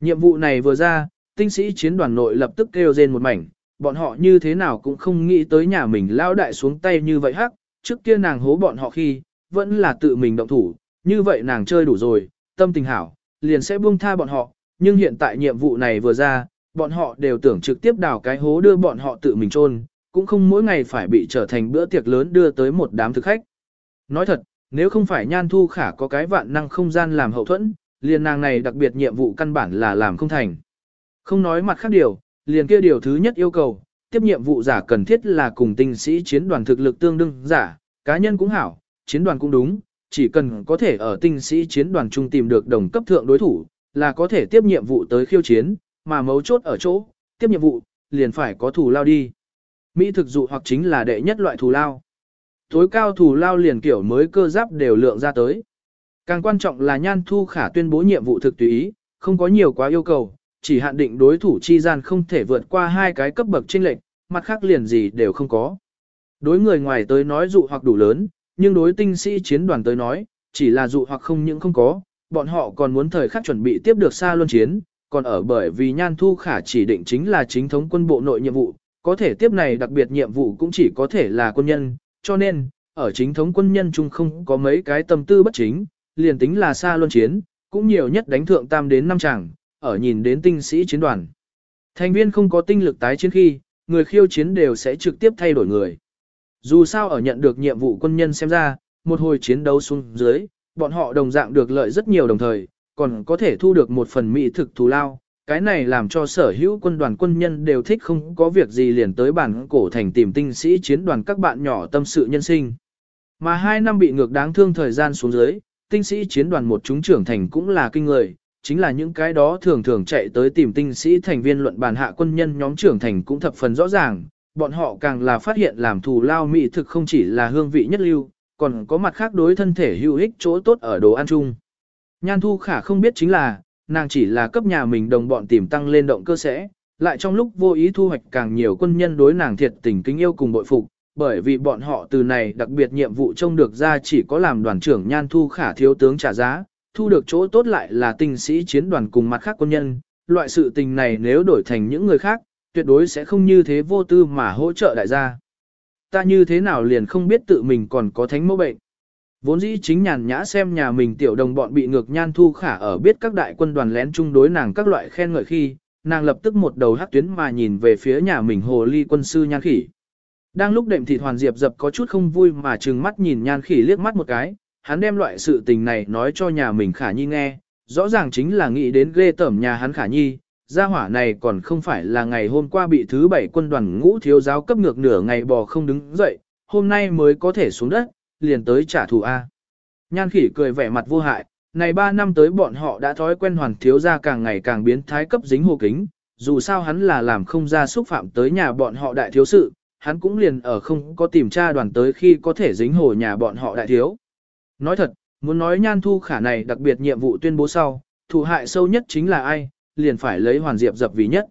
Nhiệm vụ này vừa ra, tinh sĩ chiến đoàn nội lập tức kêu rên một mảnh, bọn họ như thế nào cũng không nghĩ tới nhà mình lao đại xuống tay như vậy hắc, trước kia nàng hố bọn họ khi, vẫn là tự mình động thủ, như vậy nàng chơi đủ rồi, tâm tình hảo, liền sẽ buông tha bọn họ, nhưng hiện tại nhiệm vụ này vừa ra, bọn họ đều tưởng trực tiếp đào cái hố đưa bọn họ tự mình chôn, cũng không mỗi ngày phải bị trở thành bữa tiệc lớn đưa tới một đám thực khách. Nói thật, nếu không phải nhan thu khả có cái vạn năng không gian làm hậu thuẫn, liền nàng này đặc biệt nhiệm vụ căn bản là làm không thành. Không nói mặt khác điều, liền kia điều thứ nhất yêu cầu, tiếp nhiệm vụ giả cần thiết là cùng tinh sĩ chiến đoàn thực lực tương đương giả, cá nhân cũng hảo, chiến đoàn cũng đúng, chỉ cần có thể ở tinh sĩ chiến đoàn trung tìm được đồng cấp thượng đối thủ, là có thể tiếp nhiệm vụ tới khiêu chiến, mà mấu chốt ở chỗ, tiếp nhiệm vụ, liền phải có thù lao đi. Mỹ thực dụ hoặc chính là đệ nhất loại thù lao. Tối cao thù lao liền kiểu mới cơ giáp đều lượng ra tới. Càng quan trọng là nhan thu khả tuyên bố nhiệm vụ thực tùy ý, không có nhiều quá yêu cầu, chỉ hạn định đối thủ chi gian không thể vượt qua hai cái cấp bậc chênh lệch, mặt khác liền gì đều không có. Đối người ngoài tới nói dụ hoặc đủ lớn, nhưng đối tinh sĩ chiến đoàn tới nói, chỉ là dụ hoặc không những không có, bọn họ còn muốn thời khắc chuẩn bị tiếp được xa luân chiến, còn ở bởi vì nhan thu khả chỉ định chính là chính thống quân bộ nội nhiệm vụ, có thể tiếp này đặc biệt nhiệm vụ cũng chỉ có thể là quân nhân, cho nên, ở chính thống quân nhân chung không có mấy cái tâm tư bất chính, liền tính là xa luân chiến, cũng nhiều nhất đánh thượng tam đến năm chàng, ở nhìn đến tinh sĩ chiến đoàn. Thành viên không có tinh lực tái chiến khi, người khiêu chiến đều sẽ trực tiếp thay đổi người. Dù sao ở nhận được nhiệm vụ quân nhân xem ra, một hồi chiến đấu xuống dưới, bọn họ đồng dạng được lợi rất nhiều đồng thời, còn có thể thu được một phần mỹ thực thù lao. Cái này làm cho sở hữu quân đoàn quân nhân đều thích không có việc gì liền tới bản cổ thành tìm tinh sĩ chiến đoàn các bạn nhỏ tâm sự nhân sinh. Mà hai năm bị ngược đáng thương thời gian xuống dưới, tinh sĩ chiến đoàn một chúng trưởng thành cũng là kinh người, chính là những cái đó thường thường chạy tới tìm tinh sĩ thành viên luận bàn hạ quân nhân nhóm trưởng thành cũng thập phần rõ ràng, bọn họ càng là phát hiện làm thù lao mỹ thực không chỉ là hương vị nhất lưu, còn có mặt khác đối thân thể hữu ích chỗ tốt ở đồ ăn chung. Nhan thu khả không biết chính là, nàng chỉ là cấp nhà mình đồng bọn tìm tăng lên động cơ sẽ, lại trong lúc vô ý thu hoạch càng nhiều quân nhân đối nàng thiệt tình kính yêu cùng bội phục, bởi vì bọn họ từ này đặc biệt nhiệm vụ trông được ra chỉ có làm đoàn trưởng nhan thu khả thiếu tướng trả giá, thu được chỗ tốt lại là tinh sĩ chiến đoàn cùng mặt khác quân nhân, loại sự tình này nếu đổi thành những người khác, tuyệt đối sẽ không như thế vô tư mà hỗ trợ đại gia. Ta như thế nào liền không biết tự mình còn có thánh mẫu bệnh. Vốn dĩ chính nhàn nhã xem nhà mình tiểu đồng bọn bị ngược nhan thu khả ở biết các đại quân đoàn lén chung đối nàng các loại khen ngợi khi, nàng lập tức một đầu hắc tuyến mà nhìn về phía nhà mình hồ ly quân sư nhan khỉ. Đang lúc đệm thịt hoàn diệp dập có chút không vui mà trừng mắt nhìn nhan khỉ liếc mắt một cái, hắn đem loại sự tình này nói cho nhà mình khả nhi nghe, rõ ràng chính là nghĩ đến ghê tẩm nhà hắn khả nhi, gia hỏa này còn không phải là ngày hôm qua bị thứ bảy quân đoàn ngũ thiếu giáo cấp ngược nửa ngày bò không đứng dậy, hôm nay mới có thể xuống đất, liền tới trả thù A. Nhan khỉ cười vẻ mặt vô hại, này ba năm tới bọn họ đã thói quen hoàn thiếu gia càng ngày càng biến thái cấp dính hồ kính, dù sao hắn là làm không ra xúc phạm tới nhà bọn họ đại thiếu sự, hắn cũng liền ở không có tìm tra đoàn tới khi có thể dính hồ nhà bọn họ đại thiếu. Nói thật, muốn nói nhan thu khả này đặc biệt nhiệm vụ tuyên bố sau, thủ hại sâu nhất chính là ai, liền phải lấy hoàn diệp dập vì nhất.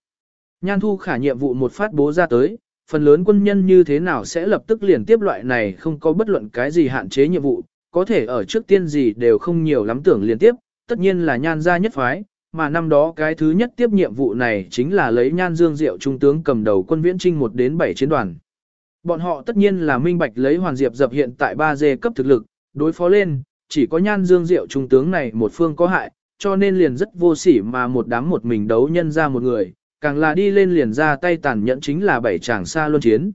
Nhan thu khả nhiệm vụ một phát bố ra tới, phần lớn quân nhân như thế nào sẽ lập tức liền tiếp loại này không có bất luận cái gì hạn chế nhiệm vụ, có thể ở trước tiên gì đều không nhiều lắm tưởng liên tiếp, tất nhiên là nhan gia nhất phái, mà năm đó cái thứ nhất tiếp nhiệm vụ này chính là lấy nhan dương diệu trung tướng cầm đầu quân viễn trinh 1 đến 7 chiến đoàn. Bọn họ tất nhiên là minh bạch lấy hoàn diệp dập hiện tại 3 dê cấp thực lực, đối phó lên, chỉ có nhan dương diệu trung tướng này một phương có hại, cho nên liền rất vô sỉ mà một đám một mình đấu nhân ra một người, càng là đi lên liền ra tay tàn nhẫn chính là bảy chàng xa luân chiến.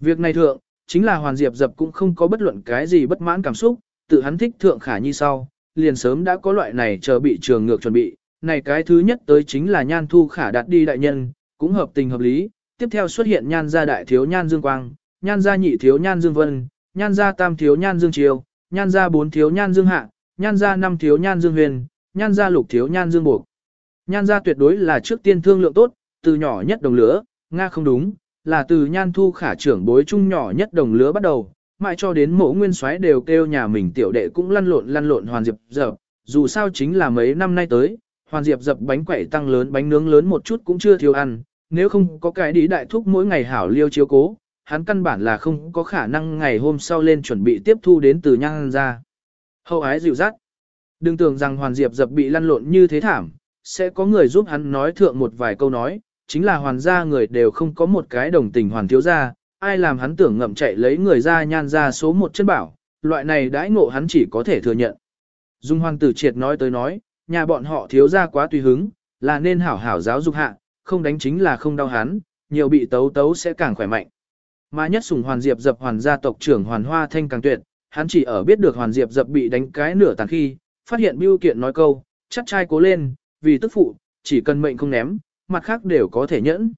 Việc này thượng, chính là Hoàn Diệp Dập cũng không có bất luận cái gì bất mãn cảm xúc, tự hắn thích thượng khả nhi sau, liền sớm đã có loại này chờ bị trường ngược chuẩn bị, này cái thứ nhất tới chính là nhan thu khả đạt đi đại nhân, cũng hợp tình hợp lý, tiếp theo xuất hiện nhan gia đại thiếu nhan dương quang, nhan gia nhị thiếu nhan dương vân, nhan gia tam thiếu nhan dương triều, nhan gia bốn thiếu nhan dương hạ, nhan gia năm thiếu nhan dương huyền, nhan gia lục thiếu nhan dương buộc. Nhan gia tuyệt đối là trước tiên thương lượng tốt, từ nhỏ nhất đồng lứa, Nga không đúng, là từ nhan thu khả trưởng bối trung nhỏ nhất đồng lứa bắt đầu, mãi cho đến mộ nguyên soái đều kêu nhà mình tiểu đệ cũng lăn lộn lăn lộn hoàn diệp dập, dù sao chính là mấy năm nay tới, hoàn diệp dập bánh quẩy tăng lớn bánh nướng lớn một chút cũng chưa thiếu ăn, nếu không có cái đi đại thúc mỗi ngày hảo liêu chiếu cố, hắn căn bản là không có khả năng ngày hôm sau lên chuẩn bị tiếp thu đến từ nhan ra. Hậu ái dịu dắt. Đừng tưởng rằng hoàn diệp dập bị lăn lộn như thế thảm, sẽ có người giúp hắn nói thượng một vài câu nói, chính là hoàn gia người đều không có một cái đồng tình hoàn thiếu gia, ai làm hắn tưởng ngậm chạy lấy người ra nhan ra số một chân bảo, loại này đãi ngộ hắn chỉ có thể thừa nhận. Dung hoàng tử triệt nói tới nói, nhà bọn họ thiếu gia quá tùy hứng, là nên hảo hảo giáo dục hạ, không đánh chính là không đau hắn, nhiều bị tấu tấu sẽ càng khỏe mạnh. Mà nhất sùng hoàn diệp dập hoàn gia tộc trưởng hoàn hoa thanh càng tuyệt, hắn chỉ ở biết được Hoàn Diệp dập bị đánh cái nửa tàn khi, phát hiện biêu kiện nói câu, chắc trai cố lên, vì tức phụ, chỉ cần mệnh không ném, mặt khác đều có thể nhẫn.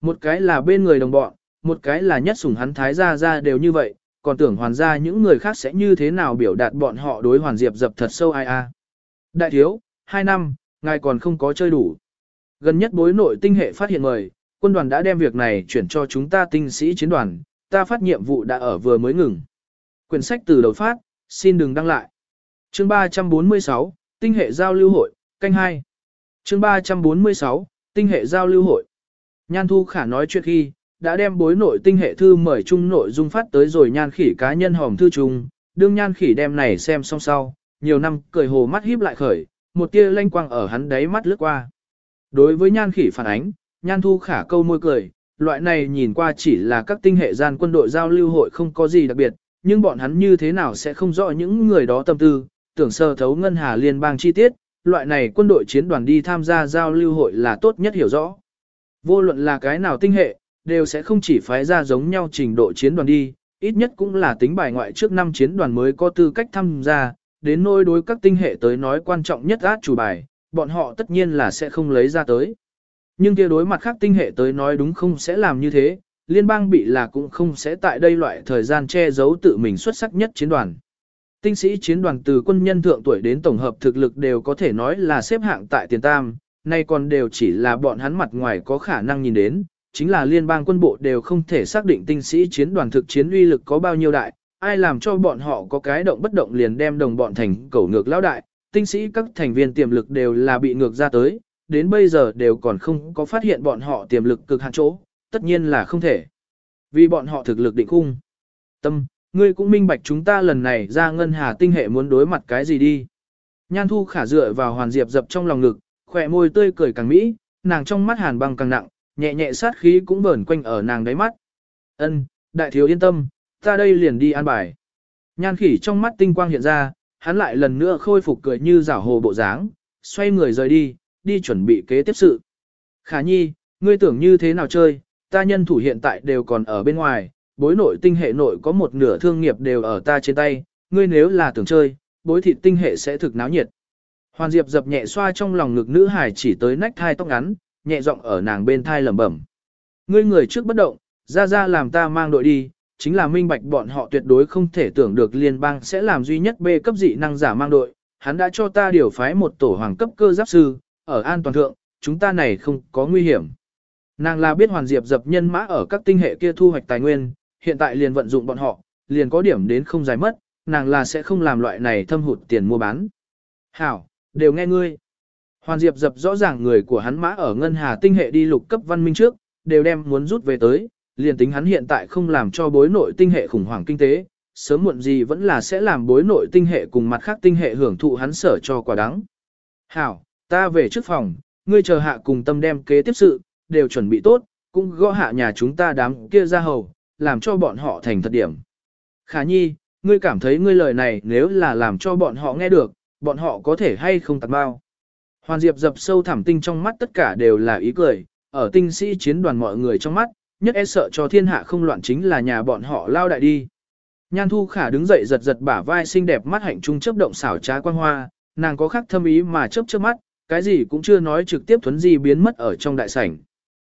Một cái là bên người đồng bọn, một cái là nhất sủng hắn thái gia gia đều như vậy, còn tưởng hoàn gia những người khác sẽ như thế nào biểu đạt bọn họ đối hoàn diệp dập thật sâu ai a. Đại thiếu, hai năm, ngài còn không có chơi đủ. Gần nhất bối nội tinh hệ phát hiện mời, quân đoàn đã đem việc này chuyển cho chúng ta tinh sĩ chiến đoàn, ta phát nhiệm vụ đã ở vừa mới ngừng. Quyển sách từ đầu phát, xin đừng đăng lại. Chương 346, Tinh hệ giao lưu hội, canh 2. Chương 346, Tinh hệ giao lưu hội. Nhan Thu Khả nói chuyện khi, đã đem bối nội tinh hệ thư mời chung nội dung phát tới rồi nhan khỉ cá nhân hòm thư chung, đương nhan khỉ đem này xem xong sau, nhiều năm cười hồ mắt híp lại khởi, một tia lanh quang ở hắn đáy mắt lướt qua. Đối với nhan khỉ phản ánh, nhan thu khả câu môi cười, loại này nhìn qua chỉ là các tinh hệ gian quân đội giao lưu hội không có gì đặc biệt, nhưng bọn hắn như thế nào sẽ không rõ những người đó tâm tư, tưởng sơ thấu ngân hà liên bang chi tiết, loại này quân đội chiến đoàn đi tham gia giao lưu hội là tốt nhất hiểu rõ. Vô luận là cái nào tinh hệ, đều sẽ không chỉ phái ra giống nhau trình độ chiến đoàn đi, ít nhất cũng là tính bài ngoại trước năm chiến đoàn mới có tư cách tham gia, đến nôi đối các tinh hệ tới nói quan trọng nhất át chủ bài, bọn họ tất nhiên là sẽ không lấy ra tới. Nhưng kia đối mặt khác tinh hệ tới nói đúng không sẽ làm như thế, liên bang bị là cũng không sẽ tại đây loại thời gian che giấu tự mình xuất sắc nhất chiến đoàn. Tinh sĩ chiến đoàn từ quân nhân thượng tuổi đến tổng hợp thực lực đều có thể nói là xếp hạng tại tiền tam, nay còn đều chỉ là bọn hắn mặt ngoài có khả năng nhìn đến, chính là liên bang quân bộ đều không thể xác định tinh sĩ chiến đoàn thực chiến uy lực có bao nhiêu đại, ai làm cho bọn họ có cái động bất động liền đem đồng bọn thành cẩu ngược lão đại, tinh sĩ các thành viên tiềm lực đều là bị ngược ra tới, đến bây giờ đều còn không có phát hiện bọn họ tiềm lực cực hạn chỗ, tất nhiên là không thể. Vì bọn họ thực lực định khung. Tâm, ngươi cũng minh bạch chúng ta lần này ra ngân hà tinh hệ muốn đối mặt cái gì đi. Nhan thu khả dựa vào hoàn diệp dập trong lòng ngực, khỏe môi tươi cười càng mỹ, nàng trong mắt hàn băng càng nặng, nhẹ nhẹ sát khí cũng bờn quanh ở nàng đáy mắt. Ân, đại thiếu yên tâm, ta đây liền đi an bài. Nhan khỉ trong mắt tinh quang hiện ra, hắn lại lần nữa khôi phục cười như rảo hồ bộ dáng, xoay người rời đi, đi chuẩn bị kế tiếp sự. Khả nhi, ngươi tưởng như thế nào chơi, ta nhân thủ hiện tại đều còn ở bên ngoài, bối nội tinh hệ nội có một nửa thương nghiệp đều ở ta trên tay, ngươi nếu là tưởng chơi, bối thịt tinh hệ sẽ thực náo nhiệt. Hoàn Diệp dập nhẹ xoa trong lòng ngực nữ hải chỉ tới nách thai tóc ngắn, nhẹ giọng ở nàng bên thai lẩm bẩm. Ngươi người trước bất động, ra ra làm ta mang đội đi, chính là minh bạch bọn họ tuyệt đối không thể tưởng được liên bang sẽ làm duy nhất B cấp dị năng giả mang đội. Hắn đã cho ta điều phái một tổ hoàng cấp cơ giáp sư, ở an toàn thượng, chúng ta này không có nguy hiểm. Nàng là biết hoàn diệp dập nhân mã ở các tinh hệ kia thu hoạch tài nguyên, hiện tại liền vận dụng bọn họ, liền có điểm đến không dài mất, nàng là sẽ không làm loại này thâm hụt tiền mua bán. Hảo, đều nghe ngươi. Hoàn Diệp dập rõ ràng người của hắn mã ở ngân hà tinh hệ đi lục cấp văn minh trước, đều đem muốn rút về tới, liền tính hắn hiện tại không làm cho bối nội tinh hệ khủng hoảng kinh tế, sớm muộn gì vẫn là sẽ làm bối nội tinh hệ cùng mặt khác tinh hệ hưởng thụ hắn sở cho quả đắng. Hảo, ta về trước phòng, ngươi chờ hạ cùng tâm đem kế tiếp sự, đều chuẩn bị tốt, cũng gõ hạ nhà chúng ta đám kia ra hầu, làm cho bọn họ thành thật điểm. Khả nhi, ngươi cảm thấy ngươi lời này nếu là làm cho bọn họ nghe được, bọn họ có thể hay không tạt bao. Hoàn Diệp dập sâu thẳm tinh trong mắt tất cả đều là ý cười, ở tinh sĩ chiến đoàn mọi người trong mắt, nhất e sợ cho thiên hạ không loạn chính là nhà bọn họ lao đại đi. Nhan Thu Khả đứng dậy giật giật bả vai xinh đẹp mắt hạnh trung chớp động xảo trá quan hoa, nàng có khắc thâm ý mà chớp chớp mắt, cái gì cũng chưa nói trực tiếp thuấn di biến mất ở trong đại sảnh.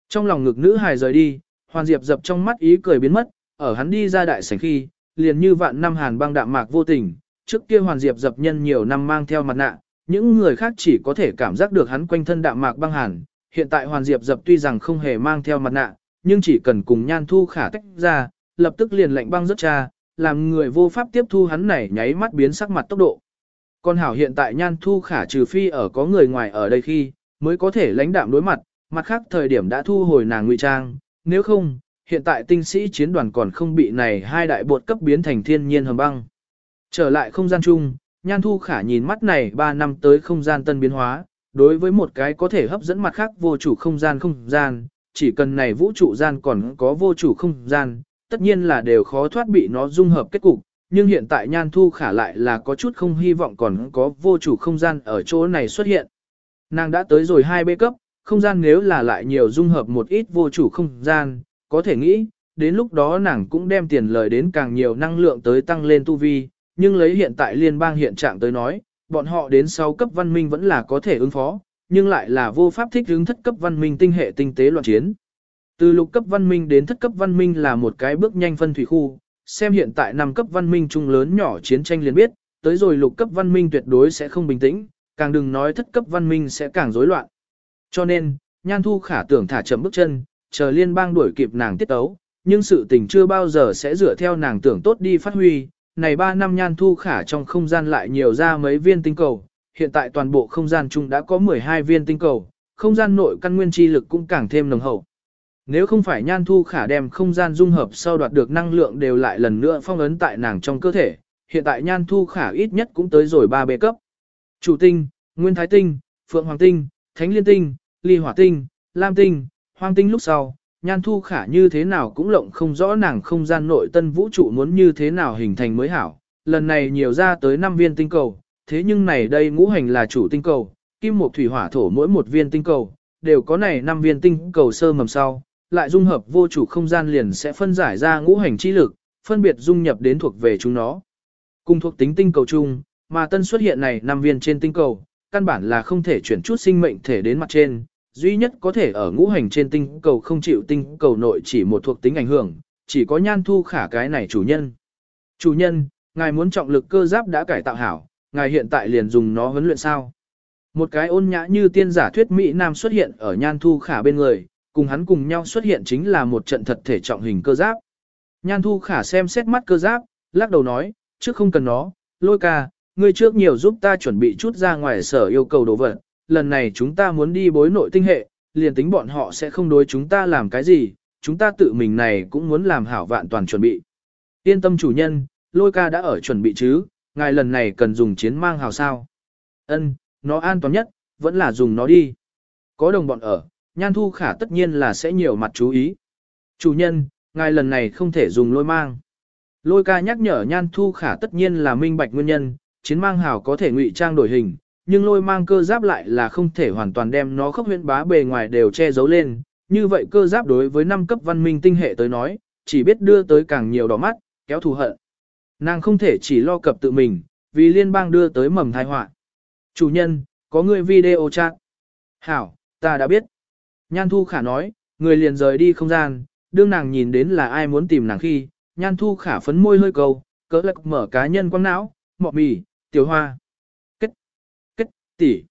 Trong lòng ngực nữ hài rời đi, Hoàn Diệp dập trong mắt ý cười biến mất, ở hắn đi ra đại sảnh khi, liền như vạn năm hàn băng đạm mạc vô tình, trước kia Hoàn Diệp dập nhân nhiều năm mang theo mặt nạ, những người khác chỉ có thể cảm giác được hắn quanh thân đạm mạc băng hàn. Hiện tại Hoàn Diệp dập tuy rằng không hề mang theo mặt nạ, nhưng chỉ cần cùng nhan thu khả tách ra, lập tức liền lạnh băng rất cha, làm người vô pháp tiếp thu hắn này nháy mắt biến sắc mặt tốc độ. Con hảo hiện tại nhan thu khả trừ phi ở có người ngoài ở đây khi, mới có thể lãnh đạm đối mặt, mặt khác thời điểm đã thu hồi nàng ngụy trang, nếu không, hiện tại tinh sĩ chiến đoàn còn không bị này hai đại bột cấp biến thành thiên nhiên hầm băng. Trở lại không gian chung, Nhan Thu Khả nhìn mắt này 3 năm tới không gian tân biến hóa, đối với một cái có thể hấp dẫn mặt khác vô chủ không gian không gian, chỉ cần này vũ trụ gian còn có vô chủ không gian, tất nhiên là đều khó thoát bị nó dung hợp kết cục, nhưng hiện tại Nhan Thu Khả lại là có chút không hy vọng còn có vô chủ không gian ở chỗ này xuất hiện. Nàng đã tới rồi hai bê cấp, không gian nếu là lại nhiều dung hợp một ít vô chủ không gian, có thể nghĩ, đến lúc đó nàng cũng đem tiền lời đến càng nhiều năng lượng tới tăng lên tu vi, nhưng lấy hiện tại liên bang hiện trạng tới nói, bọn họ đến sau cấp văn minh vẫn là có thể ứng phó, nhưng lại là vô pháp thích ứng thất cấp văn minh tinh hệ tinh tế loạn chiến. Từ lục cấp văn minh đến thất cấp văn minh là một cái bước nhanh phân thủy khu, xem hiện tại năm cấp văn minh trung lớn nhỏ chiến tranh liền biết, tới rồi lục cấp văn minh tuyệt đối sẽ không bình tĩnh, càng đừng nói thất cấp văn minh sẽ càng rối loạn. Cho nên, Nhan Thu khả tưởng thả chậm bước chân, chờ liên bang đuổi kịp nàng tiết tấu, nhưng sự tình chưa bao giờ sẽ dựa theo nàng tưởng tốt đi phát huy. Này 3 năm Nhan Thu khả trong không gian lại nhiều ra mấy viên tinh cầu, hiện tại toàn bộ không gian chung đã có 12 viên tinh cầu, không gian nội căn nguyên chi lực cũng càng thêm nồng hậu. Nếu không phải Nhan Thu khả đem không gian dung hợp sau đoạt được năng lượng đều lại lần nữa phong ấn tại nàng trong cơ thể, hiện tại Nhan Thu khả ít nhất cũng tới rồi 3 bê cấp. Chủ tinh, Nguyên Thái tinh, Phượng Hoàng tinh, Thánh Liên tinh, Ly Hỏa tinh, Lam tinh, Hoang tinh lúc sau, Nhan Thu khả như thế nào cũng lộng không rõ nàng không gian nội tân vũ trụ muốn như thế nào hình thành mới hảo. Lần này nhiều ra tới 5 viên tinh cầu, thế nhưng này đây ngũ hành là chủ tinh cầu, kim một thủy hỏa thổ mỗi một viên tinh cầu, đều có này 5 viên tinh cầu sơ mầm sau, lại dung hợp vô chủ không gian liền sẽ phân giải ra ngũ hành chi lực, phân biệt dung nhập đến thuộc về chúng nó. Cùng thuộc tính tinh cầu chung, mà tân xuất hiện này 5 viên trên tinh cầu, căn bản là không thể chuyển chút sinh mệnh thể đến mặt trên, duy nhất có thể ở ngũ hành trên tinh cầu không chịu tinh cầu nội chỉ một thuộc tính ảnh hưởng, chỉ có nhan thu khả cái này chủ nhân. Chủ nhân, ngài muốn trọng lực cơ giáp đã cải tạo hảo, ngài hiện tại liền dùng nó huấn luyện sao. Một cái ôn nhã như tiên giả thuyết Mỹ Nam xuất hiện ở nhan thu khả bên người, cùng hắn cùng nhau xuất hiện chính là một trận thật thể trọng hình cơ giáp. Nhan thu khả xem xét mắt cơ giáp, lắc đầu nói, trước không cần nó, lôi ca, ngươi trước nhiều giúp ta chuẩn bị chút ra ngoài sở yêu cầu đồ vật, lần này chúng ta muốn đi bối nội tinh hệ, liền tính bọn họ sẽ không đối chúng ta làm cái gì, chúng ta tự mình này cũng muốn làm hảo vạn toàn chuẩn bị. Yên tâm chủ nhân, lôi ca đã ở chuẩn bị chứ, ngài lần này cần dùng chiến mang hào sao. Ân, nó an toàn nhất, vẫn là dùng nó đi. Có đồng bọn ở, nhan thu khả tất nhiên là sẽ nhiều mặt chú ý. Chủ nhân, ngài lần này không thể dùng lôi mang. Lôi ca nhắc nhở nhan thu khả tất nhiên là minh bạch nguyên nhân, chiến mang hào có thể ngụy trang đổi hình, nhưng lôi mang cơ giáp lại là không thể hoàn toàn đem nó khốc huyễn bá bề ngoài đều che giấu lên. Như vậy cơ giáp đối với năm cấp văn minh tinh hệ tới nói, chỉ biết đưa tới càng nhiều đỏ mắt, kéo thù hận. Nàng không thể chỉ lo cập tự mình, vì liên bang đưa tới mầm tai họa. Chủ nhân, có người video chat. Hảo, ta đã biết. Nhan Thu Khả nói, người liền rời đi không gian, đương nàng nhìn đến là ai muốn tìm nàng khi, Nhan Thu Khả phấn môi hơi cầu, cỡ lạc mở cá nhân quăng não, mọ mì, tiểu hoa. Kết, kết, tỷ.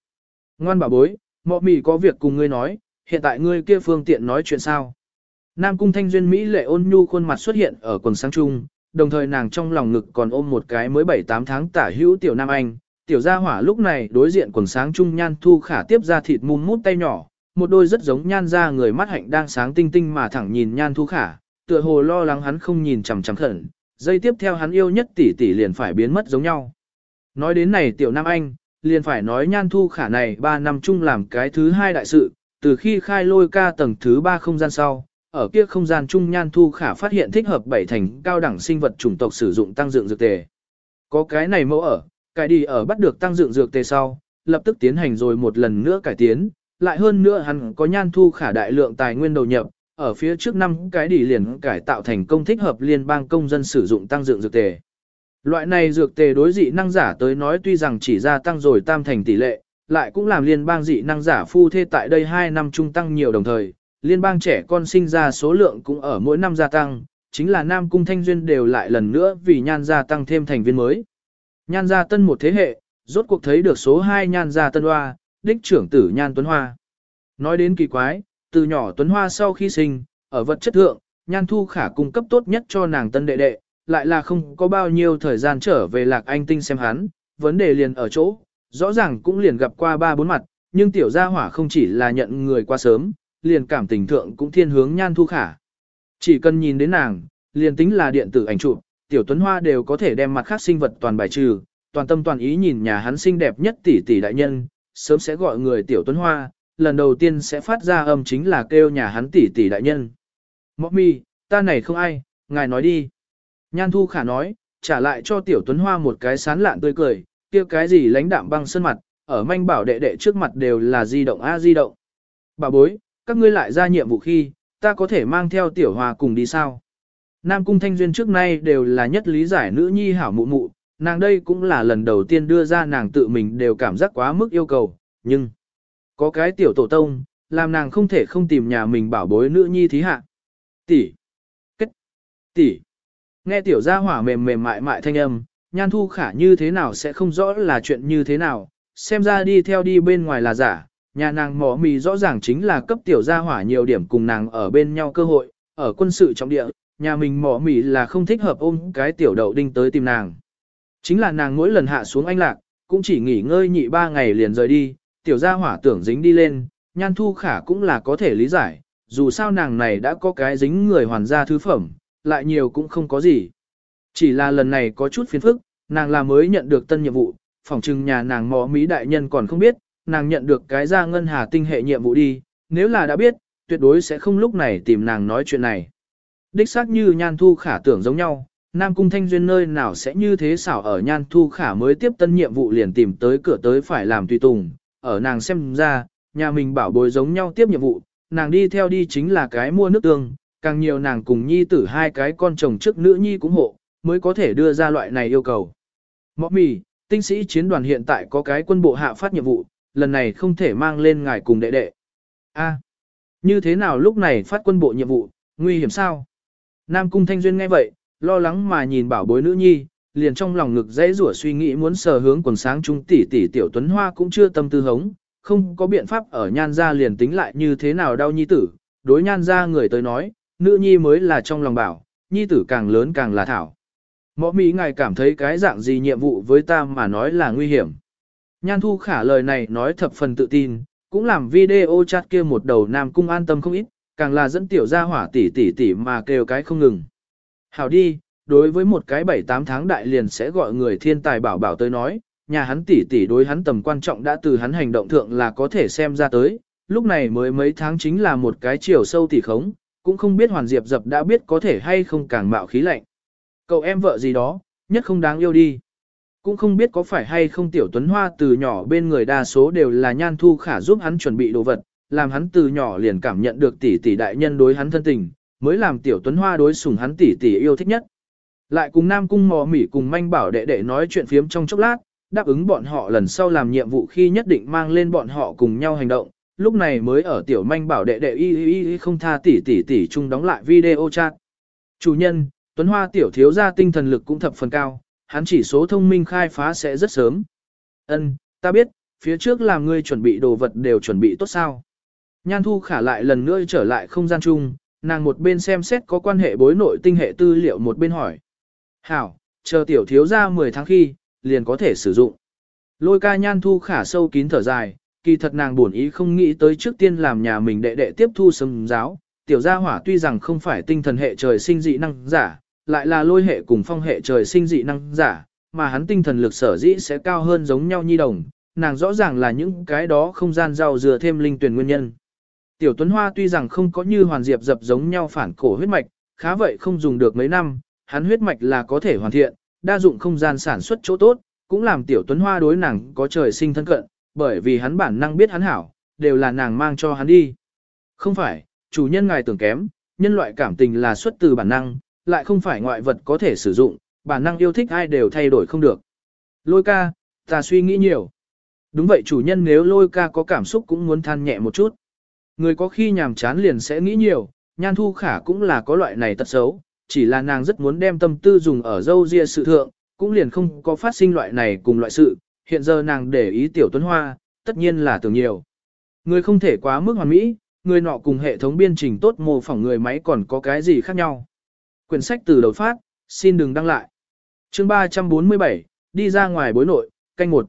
Ngoan bà bối, mọ mì có việc cùng ngươi nói, hiện tại ngươi kia phương tiện nói chuyện sao. Nam cung thanh duyên Mỹ lệ ôn nhu khuôn mặt xuất hiện ở quần sáng trung, đồng thời nàng trong lòng ngực còn ôm một cái mới 7-8 tháng tả hữu tiểu nam anh. Tiểu gia hỏa lúc này đối diện quần sáng trung nhan thu khả tiếp ra thịt mùm mút tay nhỏ, một đôi rất giống nhan ra người mắt hạnh đang sáng tinh tinh mà thẳng nhìn nhan thu khả, tựa hồ lo lắng hắn không nhìn chằm chằm khẩn, dây tiếp theo hắn yêu nhất tỷ tỷ liền phải biến mất giống nhau. Nói đến này tiểu nam anh, liền phải nói nhan thu khả này 3 năm chung làm cái thứ hai đại sự, từ khi khai lôi ca tầng thứ 3 không gian sau, ở kia không gian chung nhan thu khả phát hiện thích hợp bảy thành cao đẳng sinh vật chủng tộc sử dụng tăng dựng dược tề. Có cái này mẫu ở, cái đi ở bắt được tăng dựng dược tề sau, lập tức tiến hành rồi một lần nữa cải tiến, lại hơn nữa hắn có nhan thu khả đại lượng tài nguyên đầu nhập, ở phía trước năm cái đi liền cải tạo thành công thích hợp liên bang công dân sử dụng tăng dựng dược tề. Loại này dược tề đối dị năng giả tới nói tuy rằng chỉ gia tăng rồi tam thành tỷ lệ, lại cũng làm liên bang dị năng giả phu thê tại đây 2 năm trung tăng nhiều đồng thời, liên bang trẻ con sinh ra số lượng cũng ở mỗi năm gia tăng, chính là Nam Cung Thanh Duyên đều lại lần nữa vì nhan gia tăng thêm thành viên mới. Nhan gia tân một thế hệ, rốt cuộc thấy được số 2 nhan gia tân hoa, đích trưởng tử nhan Tuấn Hoa. Nói đến kỳ quái, từ nhỏ Tuấn Hoa sau khi sinh, ở vật chất thượng, nhan thu khả cung cấp tốt nhất cho nàng tân đệ đệ, lại là không có bao nhiêu thời gian trở về lạc anh tinh xem hắn, vấn đề liền ở chỗ, rõ ràng cũng liền gặp qua ba bốn mặt, nhưng tiểu gia hỏa không chỉ là nhận người qua sớm, liền cảm tình thượng cũng thiên hướng nhan thu khả. Chỉ cần nhìn đến nàng, liền tính là điện tử ảnh chụp, tiểu tuấn hoa đều có thể đem mặt khác sinh vật toàn bài trừ, toàn tâm toàn ý nhìn nhà hắn xinh đẹp nhất tỷ tỷ đại nhân, sớm sẽ gọi người tiểu tuấn hoa, lần đầu tiên sẽ phát ra âm chính là kêu nhà hắn tỷ tỷ đại nhân. Mọc mi, ta này không ai, ngài nói đi. Nhan thu khả nói, trả lại cho tiểu tuấn hoa một cái sán lạn tươi cười, kia cái gì lãnh đạm băng sơn mặt, ở manh bảo đệ đệ trước mặt đều là di động a di động. Bà bối, các ngươi lại ra nhiệm vụ khi, ta có thể mang theo tiểu Hoa cùng đi sao? Nam Cung Thanh Duyên trước nay đều là nhất lý giải nữ nhi hảo mụ mụ, nàng đây cũng là lần đầu tiên đưa ra nàng tự mình đều cảm giác quá mức yêu cầu, nhưng có cái tiểu tổ tông, làm nàng không thể không tìm nhà mình bảo bối nữ nhi thí hạ. Tỷ, kết, tỷ, nghe tiểu gia hỏa mềm mềm mại mại thanh âm, nhan thu khả như thế nào sẽ không rõ là chuyện như thế nào, xem ra đi theo đi bên ngoài là giả, nhà nàng mỏ mì rõ ràng chính là cấp tiểu gia hỏa nhiều điểm cùng nàng ở bên nhau cơ hội, ở quân sự trọng địa, nhà mình mỏ mì là không thích hợp ôm cái tiểu đậu đinh tới tìm nàng. Chính là nàng mỗi lần hạ xuống anh lạc, cũng chỉ nghỉ ngơi nhị ba ngày liền rời đi, tiểu gia hỏa tưởng dính đi lên, nhan thu khả cũng là có thể lý giải, dù sao nàng này đã có cái dính người hoàn gia thứ phẩm, lại nhiều cũng không có gì. Chỉ là lần này có chút phiền phức, nàng là mới nhận được tân nhiệm vụ, phòng trừng nhà nàng mò mỹ đại nhân còn không biết, nàng nhận được cái ra ngân hà tinh hệ nhiệm vụ đi, nếu là đã biết, tuyệt đối sẽ không lúc này tìm nàng nói chuyện này. Đích xác như nhan thu khả tưởng giống nhau, Nam Cung Thanh Duyên nơi nào sẽ như thế xảo ở nhan thu khả mới tiếp tân nhiệm vụ liền tìm tới cửa tới phải làm tùy tùng, ở nàng xem ra, nhà mình bảo bối giống nhau tiếp nhiệm vụ, nàng đi theo đi chính là cái mua nước tương, càng nhiều nàng cùng nhi tử hai cái con chồng trước nữ nhi cũng hộ, mới có thể đưa ra loại này yêu cầu. Mọ mì, tinh sĩ chiến đoàn hiện tại có cái quân bộ hạ phát nhiệm vụ, lần này không thể mang lên ngài cùng đệ đệ. A, như thế nào lúc này phát quân bộ nhiệm vụ, nguy hiểm sao? Nam Cung Thanh Duyên nghe vậy, lo lắng mà nhìn bảo bối nữ nhi, liền trong lòng ngực dễ rủa suy nghĩ muốn sờ hướng quần sáng trung tỷ tỷ tiểu tuấn hoa cũng chưa tâm tư hống, không có biện pháp ở nhan ra liền tính lại như thế nào đau nhi tử, đối nhan ra người tới nói, nữ nhi mới là trong lòng bảo, nhi tử càng lớn càng là thảo. Mõ Mỹ ngài cảm thấy cái dạng gì nhiệm vụ với ta mà nói là nguy hiểm. Nhan thu khả lời này nói thập phần tự tin, cũng làm video chat kia một đầu nam cung an tâm không ít, càng là dẫn tiểu gia hỏa tỷ tỷ tỷ mà kêu cái không ngừng. Hảo đi, đối với một cái 7-8 tháng đại liền sẽ gọi người thiên tài bảo bảo tới nói, nhà hắn tỷ tỷ đối hắn tầm quan trọng đã từ hắn hành động thượng là có thể xem ra tới, lúc này mới mấy tháng chính là một cái chiều sâu tỷ khống, cũng không biết Hoàn Diệp dập đã biết có thể hay không càng mạo khí lạnh. Cậu em vợ gì đó, nhất không đáng yêu đi. Cũng không biết có phải hay không tiểu tuấn hoa từ nhỏ bên người đa số đều là nhan thu khả giúp hắn chuẩn bị đồ vật, làm hắn từ nhỏ liền cảm nhận được tỷ tỷ đại nhân đối hắn thân tình, mới làm tiểu tuấn hoa đối sủng hắn tỷ tỷ yêu thích nhất. Lại cùng Nam Cung mò mỉ cùng manh bảo đệ đệ nói chuyện phiếm trong chốc lát, đáp ứng bọn họ lần sau làm nhiệm vụ khi nhất định mang lên bọn họ cùng nhau hành động, lúc này mới ở tiểu manh bảo đệ đệ y y y không tha tỷ tỷ tỷ chung đóng lại video chat. Chủ nhân, Tuấn Hoa tiểu thiếu gia tinh thần lực cũng thập phần cao, hắn chỉ số thông minh khai phá sẽ rất sớm. Ân, ta biết, phía trước làm ngươi chuẩn bị đồ vật đều chuẩn bị tốt sao. Nhan Thu khả lại lần nữa trở lại không gian chung, nàng một bên xem xét có quan hệ bối nội tinh hệ tư liệu một bên hỏi. Hảo, chờ tiểu thiếu gia 10 tháng khi, liền có thể sử dụng. Lôi ca Nhan Thu khả sâu kín thở dài, kỳ thật nàng buồn ý không nghĩ tới trước tiên làm nhà mình đệ đệ tiếp thu sâm giáo. Tiểu gia hỏa tuy rằng không phải tinh thần hệ trời sinh dị năng giả, lại là lôi hệ cùng phong hệ trời sinh dị năng giả, mà hắn tinh thần lực sở dĩ sẽ cao hơn giống nhau nhi đồng, nàng rõ ràng là những cái đó không gian giàu dừa thêm linh tuyển nguyên nhân. Tiểu Tuấn Hoa tuy rằng không có như Hoàn Diệp dập giống nhau phản cổ huyết mạch, khá vậy không dùng được mấy năm, hắn huyết mạch là có thể hoàn thiện, đa dụng không gian sản xuất chỗ tốt, cũng làm Tiểu Tuấn Hoa đối nàng có trời sinh thân cận, bởi vì hắn bản năng biết hắn hảo, đều là nàng mang cho hắn đi. Không phải, chủ nhân ngài tưởng kém, nhân loại cảm tình là xuất từ bản năng, lại không phải ngoại vật có thể sử dụng, bản năng yêu thích ai đều thay đổi không được. Lôi ca, ta suy nghĩ nhiều. Đúng vậy chủ nhân nếu lôi ca có cảm xúc cũng muốn than nhẹ một chút. Người có khi nhàm chán liền sẽ nghĩ nhiều, nhan thu khả cũng là có loại này tật xấu, chỉ là nàng rất muốn đem tâm tư dùng ở dâu ria sự thượng, cũng liền không có phát sinh loại này cùng loại sự, hiện giờ nàng để ý tiểu tuấn hoa, tất nhiên là tưởng nhiều. Người không thể quá mức hoàn mỹ, người nọ cùng hệ thống biên trình tốt mô phỏng người máy còn có cái gì khác nhau. Quyển sách từ đầu phát, xin đừng đăng lại. chương 347, đi ra ngoài bối nội, canh một.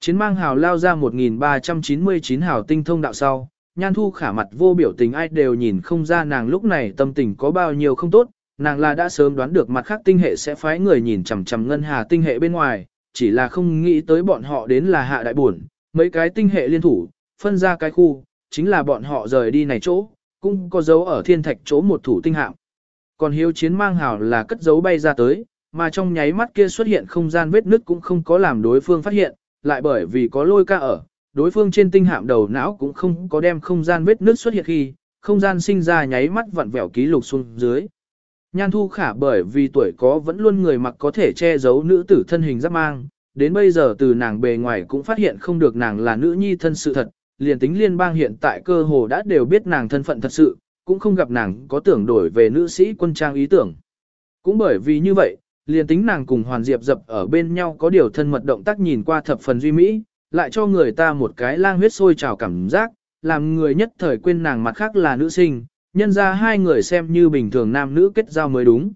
Chiến mang hào lao ra 1399 hào tinh thông đạo sau, nhan thu khả mặt vô biểu tình ai đều nhìn không ra nàng lúc này tâm tình có bao nhiêu không tốt, nàng là đã sớm đoán được mặt khác tinh hệ sẽ phái người nhìn chằm chằm ngân hà tinh hệ bên ngoài, chỉ là không nghĩ tới bọn họ đến là hạ đại buồn, mấy cái tinh hệ liên thủ, phân ra cái khu, chính là bọn họ rời đi này chỗ, cũng có dấu ở thiên thạch chỗ một thủ tinh hạm. Còn hiếu chiến mang hào là cất dấu bay ra tới, mà trong nháy mắt kia xuất hiện không gian vết nứt cũng không có làm đối phương phát hiện, lại bởi vì có lôi ca ở, đối phương trên tinh hạm đầu não cũng không có đem không gian vết nứt xuất hiện khi, không gian sinh ra nháy mắt vặn vẹo ký lục xuống dưới. Nhan thu khả bởi vì tuổi có vẫn luôn người mặc có thể che giấu nữ tử thân hình giáp mang, đến bây giờ từ nàng bề ngoài cũng phát hiện không được nàng là nữ nhi thân sự thật, liền tính liên bang hiện tại cơ hồ đã đều biết nàng thân phận thật sự, cũng không gặp nàng có tưởng đổi về nữ sĩ quân trang ý tưởng. Cũng bởi vì như vậy, liền tính nàng cùng Hoàn Diệp dập ở bên nhau có điều thân mật động tác nhìn qua thập phần duy mỹ, lại cho người ta một cái lang huyết sôi trào cảm giác, làm người nhất thời quên nàng mặt khác là nữ sinh, nhân ra hai người xem như bình thường nam nữ kết giao mới đúng.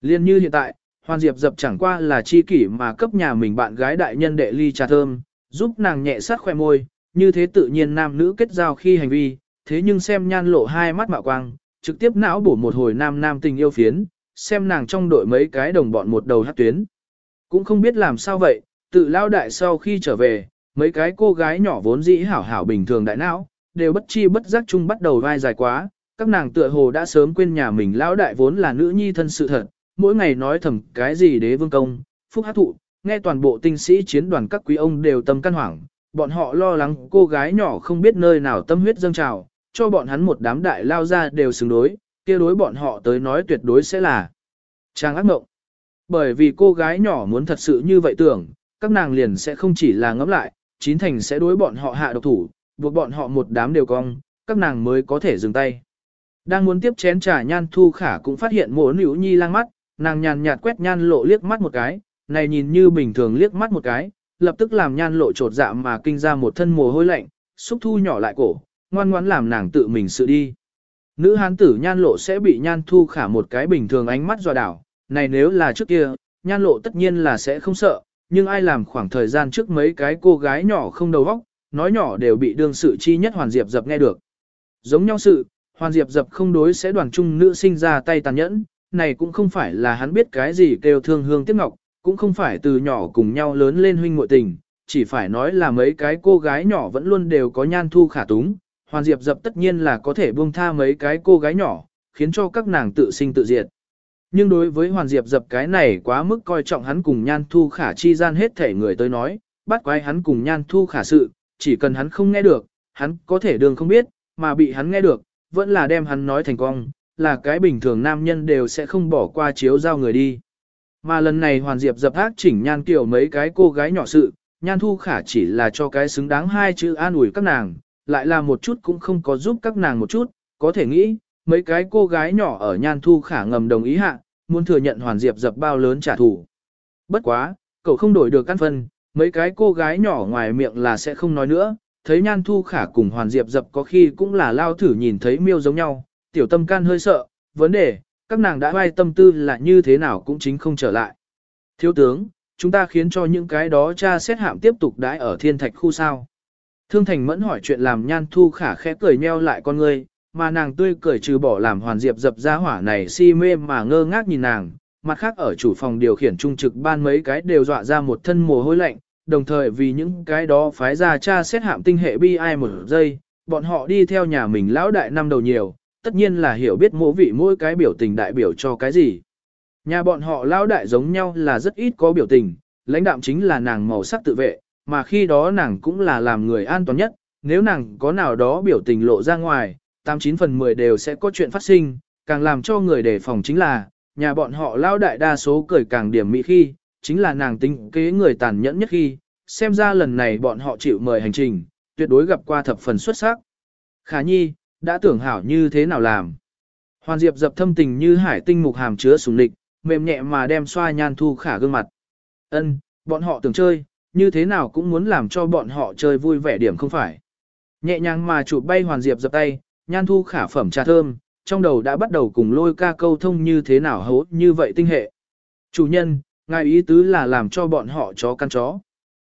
Liên như hiện tại, Hoàn Diệp dập chẳng qua là chi kỷ mà cấp nhà mình bạn gái đại nhân đệ ly trà thơm, giúp nàng nhẹ sát khoe môi, như thế tự nhiên nam nữ kết giao khi hành vi, thế nhưng xem nhan lộ hai mắt mạo quang, trực tiếp não bổ một hồi nam nam tình yêu phiến, xem nàng trong đội mấy cái đồng bọn một đầu hát tuyến. Cũng không biết làm sao vậy, tự lao đại sau khi trở về, mấy cái cô gái nhỏ vốn dĩ hảo hảo bình thường đại não, đều bất chi bất giác chung bắt đầu vai dài quá, các nàng tựa hồ đã sớm quên nhà mình lão đại vốn là nữ nhi thân sự thật, mỗi ngày nói thầm cái gì đế vương công, phúc hát thụ, nghe toàn bộ tinh sĩ chiến đoàn các quý ông đều tâm căn hoảng, bọn họ lo lắng cô gái nhỏ không biết nơi nào tâm huyết dâng trào, cho bọn hắn một đám đại lao ra đều xứng đối, kia đối bọn họ tới nói tuyệt đối sẽ là trang ác mộng. Bởi vì cô gái nhỏ muốn thật sự như vậy tưởng, các nàng liền sẽ không chỉ là ngẫm lại, chín thành sẽ đối bọn họ hạ độc thủ, buộc bọn họ một đám đều cong, các nàng mới có thể dừng tay. Đang muốn tiếp chén trà nhan thu khả cũng phát hiện mỗ nữ nhi lang mắt, nàng nhàn nhạt quét nhan lộ liếc mắt một cái, này nhìn như bình thường liếc mắt một cái, lập tức làm nhan lộ trột dạ mà kinh ra một thân mồ hôi lạnh, xúc thu nhỏ lại cổ, ngoan ngoãn làm nàng tự mình sự đi. Nữ hán tử nhan lộ sẽ bị nhan thu khả một cái bình thường ánh mắt dò đảo, này nếu là trước kia, nhan lộ tất nhiên là sẽ không sợ, nhưng ai làm khoảng thời gian trước mấy cái cô gái nhỏ không đầu óc, nói nhỏ đều bị đương sự chi nhất Hoàn Diệp dập nghe được. Giống nhau sự, Hoàn Diệp dập không đối sẽ đoàn trung nữ sinh ra tay tàn nhẫn, này cũng không phải là hắn biết cái gì kêu thương hương tiếc ngọc, cũng không phải từ nhỏ cùng nhau lớn lên huynh muội tình, chỉ phải nói là mấy cái cô gái nhỏ vẫn luôn đều có nhan thu khả túng, Hoàn Diệp dập tất nhiên là có thể buông tha mấy cái cô gái nhỏ, khiến cho các nàng tự sinh tự diệt. Nhưng đối với Hoàn Diệp dập cái này quá mức coi trọng hắn cùng nhan thu khả chi gian hết thể người tới nói, bắt quái hắn cùng nhan thu khả sự, chỉ cần hắn không nghe được, hắn có thể đường không biết, mà bị hắn nghe được, vẫn là đem hắn nói thành công, là cái bình thường nam nhân đều sẽ không bỏ qua chiếu giao người đi. Mà lần này Hoàn Diệp dập ác chỉnh nhan kiểu mấy cái cô gái nhỏ sự, nhan thu khả chỉ là cho cái xứng đáng hai chữ an ủi các nàng, lại là một chút cũng không có giúp các nàng một chút, có thể nghĩ, mấy cái cô gái nhỏ ở nhan thu khả ngầm đồng ý hạ, muốn thừa nhận Hoàn Diệp dập bao lớn trả thù. Bất quá, cậu không đổi được căn phân, mấy cái cô gái nhỏ ngoài miệng là sẽ không nói nữa, thấy nhan thu khả cùng Hoàn Diệp dập có khi cũng là lao thử nhìn thấy miêu giống nhau, tiểu tâm can hơi sợ, vấn đề, các nàng đã vai tâm tư là như thế nào cũng chính không trở lại. Thiếu tướng, chúng ta khiến cho những cái đó cha xét hạm tiếp tục đãi ở thiên thạch khu sao. Thương Thành mẫn hỏi chuyện làm nhan thu khả khẽ cười nheo lại con ngươi, mà nàng tươi cười trừ bỏ làm hoàn diệp dập ra hỏa này si mê mà ngơ ngác nhìn nàng. Mặt khác ở chủ phòng điều khiển trung trực ban mấy cái đều dọa ra một thân mồ hôi lạnh, đồng thời vì những cái đó phái ra cha xét hạm tinh hệ bi ai một giây, bọn họ đi theo nhà mình lão đại năm đầu nhiều, tất nhiên là hiểu biết mỗi vị mỗi cái biểu tình đại biểu cho cái gì. Nhà bọn họ lão đại giống nhau là rất ít có biểu tình, lãnh đạm chính là nàng màu sắc tự vệ, mà khi đó nàng cũng là làm người an toàn nhất, nếu nàng có nào đó biểu tình lộ ra ngoài, 89 phần 10 đều sẽ có chuyện phát sinh, càng làm cho người đề phòng chính là, nhà bọn họ lão đại đa số cười càng điểm mỹ khi, chính là nàng tính kế người tàn nhẫn nhất khi, xem ra lần này bọn họ chịu mời hành trình, tuyệt đối gặp qua thập phần xuất sắc. Khả nhi, đã tưởng hảo như thế nào làm. Hoàn Diệp dập thâm tình như hải tinh mục hàm chứa sùng lịch, mềm nhẹ mà đem xoa nhan thu khả gương mặt. Ân, bọn họ tưởng chơi, như thế nào cũng muốn làm cho bọn họ chơi vui vẻ điểm không phải. Nhẹ nhàng mà chụp bay Hoàn Diệp dập tay, nhan thu khả phẩm trà thơm, trong đầu đã bắt đầu cùng lôi ca câu thông như thế nào hố như vậy tinh hệ. Chủ nhân, ngài ý tứ là làm cho bọn họ chó căn chó.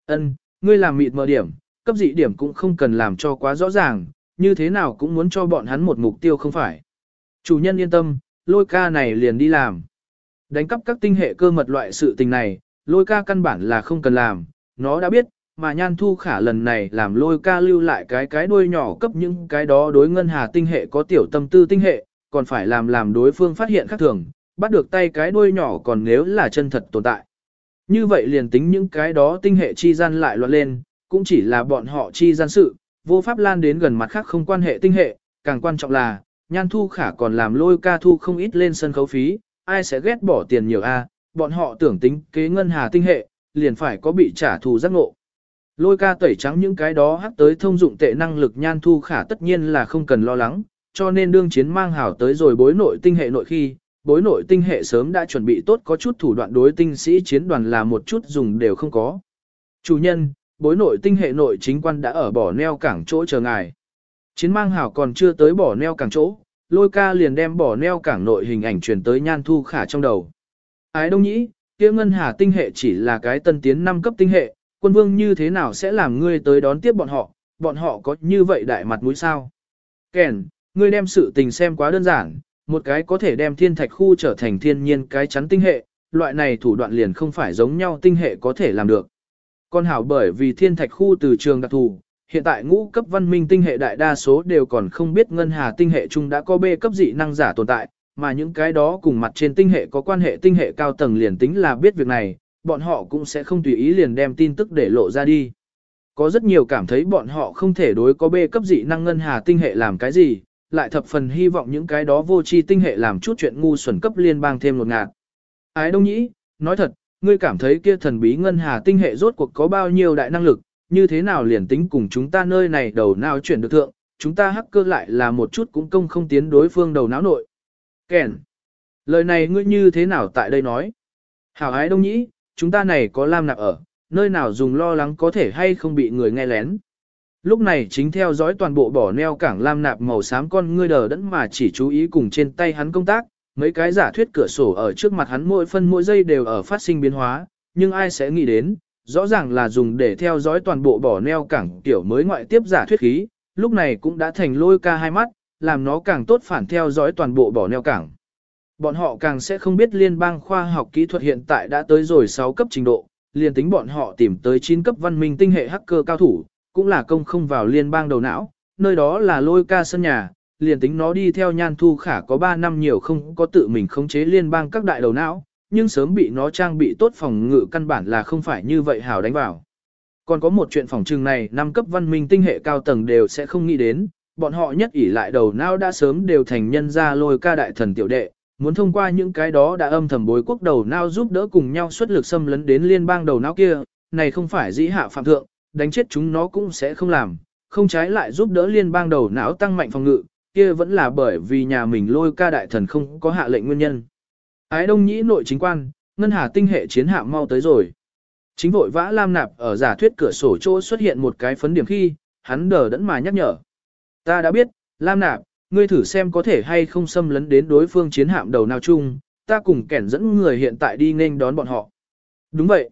Ân, ngươi làm mịt mờ điểm, cấp dị điểm cũng không cần làm cho quá rõ ràng, như thế nào cũng muốn cho bọn hắn một mục tiêu không phải. Chủ nhân yên tâm, lôi ca này liền đi làm. Đánh cắp các tinh hệ cơ mật loại sự tình này, lôi ca căn bản là không cần làm, nó đã biết, mà nhan thu khả lần này làm lôi ca lưu lại cái cái đuôi nhỏ cấp những cái đó đối ngân hà tinh hệ có tiểu tâm tư tinh hệ, còn phải làm làm đối phương phát hiện khác thường, bắt được tay cái đuôi nhỏ còn nếu là chân thật tồn tại. Như vậy liền tính những cái đó tinh hệ chi gian lại loạn lên, cũng chỉ là bọn họ chi gian sự, vô pháp lan đến gần mặt khác không quan hệ tinh hệ, càng quan trọng là, nhan thu khả còn làm lôi ca thu không ít lên sân khấu phí, ai sẽ ghét bỏ tiền nhiều a, à? bọn họ tưởng tính kế ngân hà tinh hệ, liền phải có bị trả thù giác ngộ. Lôi ca tẩy trắng những cái đó hắc tới thông dụng tệ năng lực nhan thu khả tất nhiên là không cần lo lắng, cho nên đương chiến mang hảo tới rồi bối nội tinh hệ nội khi, bối nội tinh hệ sớm đã chuẩn bị tốt có chút thủ đoạn đối tinh sĩ chiến đoàn là một chút dùng đều không có. Chủ nhân, bối nội tinh hệ nội chính quan đã ở bỏ neo cảng chỗ chờ ngài. Chiến mang hảo còn chưa tới bỏ neo cảng chỗ, lôi ca liền đem bỏ neo cảng nội hình ảnh truyền tới nhan thu khả trong đầu. Ái đông nhĩ, kia ngân hà tinh hệ chỉ là cái tân tiến 5 cấp tinh hệ, quân vương như thế nào sẽ làm ngươi tới đón tiếp bọn họ, bọn họ có như vậy đại mặt mũi sao? Kèn, ngươi đem sự tình xem quá đơn giản, một cái có thể đem thiên thạch khu trở thành thiên nhiên cái chắn tinh hệ, loại này thủ đoạn liền không phải giống nhau tinh hệ có thể làm được. Con hảo bởi vì thiên thạch khu từ trường đặc thù, hiện tại ngũ cấp văn minh tinh hệ đại đa số đều còn không biết ngân hà tinh hệ chung đã có B cấp dị năng giả tồn tại, mà những cái đó cùng mặt trên tinh hệ có quan hệ tinh hệ cao tầng liền tính là biết việc này, bọn họ cũng sẽ không tùy ý liền đem tin tức để lộ ra đi. Có rất nhiều cảm thấy bọn họ không thể đối có B cấp dị năng ngân hà tinh hệ làm cái gì, lại thập phần hy vọng những cái đó vô tri tinh hệ làm chút chuyện ngu xuẩn cấp liên bang thêm một ngạt. Ái đông nhĩ, nói thật, ngươi cảm thấy kia thần bí ngân hà tinh hệ rốt cuộc có bao nhiêu đại năng lực, như thế nào liền tính cùng chúng ta nơi này đầu nào chuyển được thượng, chúng ta hacker lại là một chút cũng công không tiến đối phương đầu não nội. Kèn, lời này ngươi như thế nào tại đây nói? Hảo ái đông nhĩ, chúng ta này có lam nạp ở, nơi nào dùng lo lắng có thể hay không bị người nghe lén. Lúc này chính theo dõi toàn bộ bỏ neo cảng lam nạp màu xám con ngươi đờ đẫn mà chỉ chú ý cùng trên tay hắn công tác, mấy cái giả thuyết cửa sổ ở trước mặt hắn mỗi phân mỗi giây đều ở phát sinh biến hóa, nhưng ai sẽ nghĩ đến, rõ ràng là dùng để theo dõi toàn bộ bỏ neo cảng tiểu mới ngoại tiếp giả thuyết khí, lúc này cũng đã thành lôi ca hai mắt, làm nó càng tốt phản theo dõi toàn bộ bỏ neo cảng. Bọn họ càng sẽ không biết liên bang khoa học kỹ thuật hiện tại đã tới rồi 6 cấp trình độ, liền tính bọn họ tìm tới 9 cấp văn minh tinh hệ hacker cao thủ, cũng là công không vào liên bang đầu não, nơi đó là lôi ca sân nhà, liền tính nó đi theo nhan thu khả có 3 năm nhiều không có tự mình khống chế liên bang các đại đầu não, nhưng sớm bị nó trang bị tốt phòng ngự căn bản là không phải như vậy hảo đánh vào. Còn có một chuyện phòng trừng này, năm cấp văn minh tinh hệ cao tầng đều sẽ không nghĩ đến, bọn họ nhất ỷ lại đầu não đã sớm đều thành nhân ra lôi ca đại thần tiểu đệ, muốn thông qua những cái đó đã âm thầm bối quốc đầu não giúp đỡ cùng nhau xuất lực xâm lấn đến liên bang đầu não kia, này không phải dĩ hạ phạm thượng, đánh chết chúng nó cũng sẽ không làm, không trái lại giúp đỡ liên bang đầu não tăng mạnh phòng ngự, kia vẫn là bởi vì nhà mình lôi ca đại thần không có hạ lệnh nguyên nhân. Ái đông nhĩ nội chính quan, ngân hà tinh hệ chiến hạm mau tới rồi. Chính vội vã lam nạp ở giả thuyết cửa sổ chỗ xuất hiện một cái phấn điểm khi, hắn đờ đẫn mà nhắc nhở. Ta đã biết, lam nạp, ngươi thử xem có thể hay không xâm lấn đến đối phương chiến hạm đầu nào chung, ta cùng kẻn dẫn người hiện tại đi nên đón bọn họ. Đúng vậy.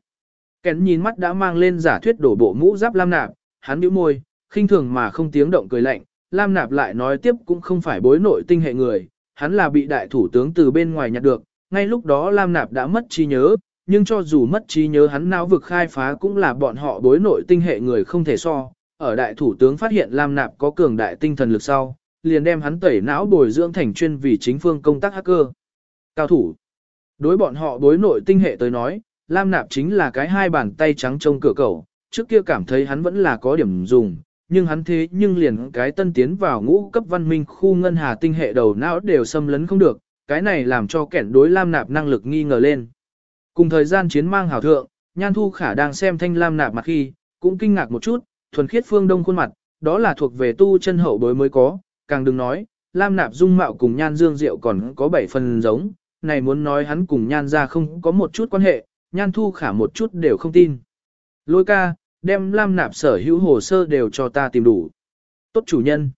Kén nhìn mắt đã mang lên giả thuyết đổ bộ mũ giáp lam nạp, hắn bĩu môi, khinh thường mà không tiếng động cười lạnh, lam nạp lại nói tiếp cũng không phải bối nội tinh hệ người, hắn là bị đại thủ tướng từ bên ngoài nhặt được, ngay lúc đó lam nạp đã mất trí nhớ, nhưng cho dù mất trí nhớ hắn não vực khai phá cũng là bọn họ bối nội tinh hệ người không thể so, ở đại thủ tướng phát hiện lam nạp có cường đại tinh thần lực sau liền đem hắn tẩy não bồi dưỡng thành chuyên vì chính phương công tác hacker. Cao thủ. Đối bọn họ đối nội tinh hệ tới nói, Lam Nạp chính là cái hai bàn tay trắng trông cửa cầu, trước kia cảm thấy hắn vẫn là có điểm dùng, nhưng hắn thế nhưng liền cái tân tiến vào ngũ cấp văn minh khu ngân hà tinh hệ đầu não đều xâm lấn không được, cái này làm cho kẻn đối Lam Nạp năng lực nghi ngờ lên. Cùng thời gian chiến mang hảo thượng, Nhan Thu Khả đang xem thanh Lam Nạp mặt khi, cũng kinh ngạc một chút, thuần khiết phương đông khuôn mặt, đó là thuộc về tu chân hậu bối mới có, càng đừng nói, Lam Nạp dung mạo cùng Nhan Dương Diệu còn có bảy phần giống, này muốn nói hắn cùng Nhan ra không có một chút quan hệ, Nhan Thu Khả một chút đều không tin. Lôi ca, đem Lam Nạp sở hữu hồ sơ đều cho ta tìm đủ. Tốt chủ nhân.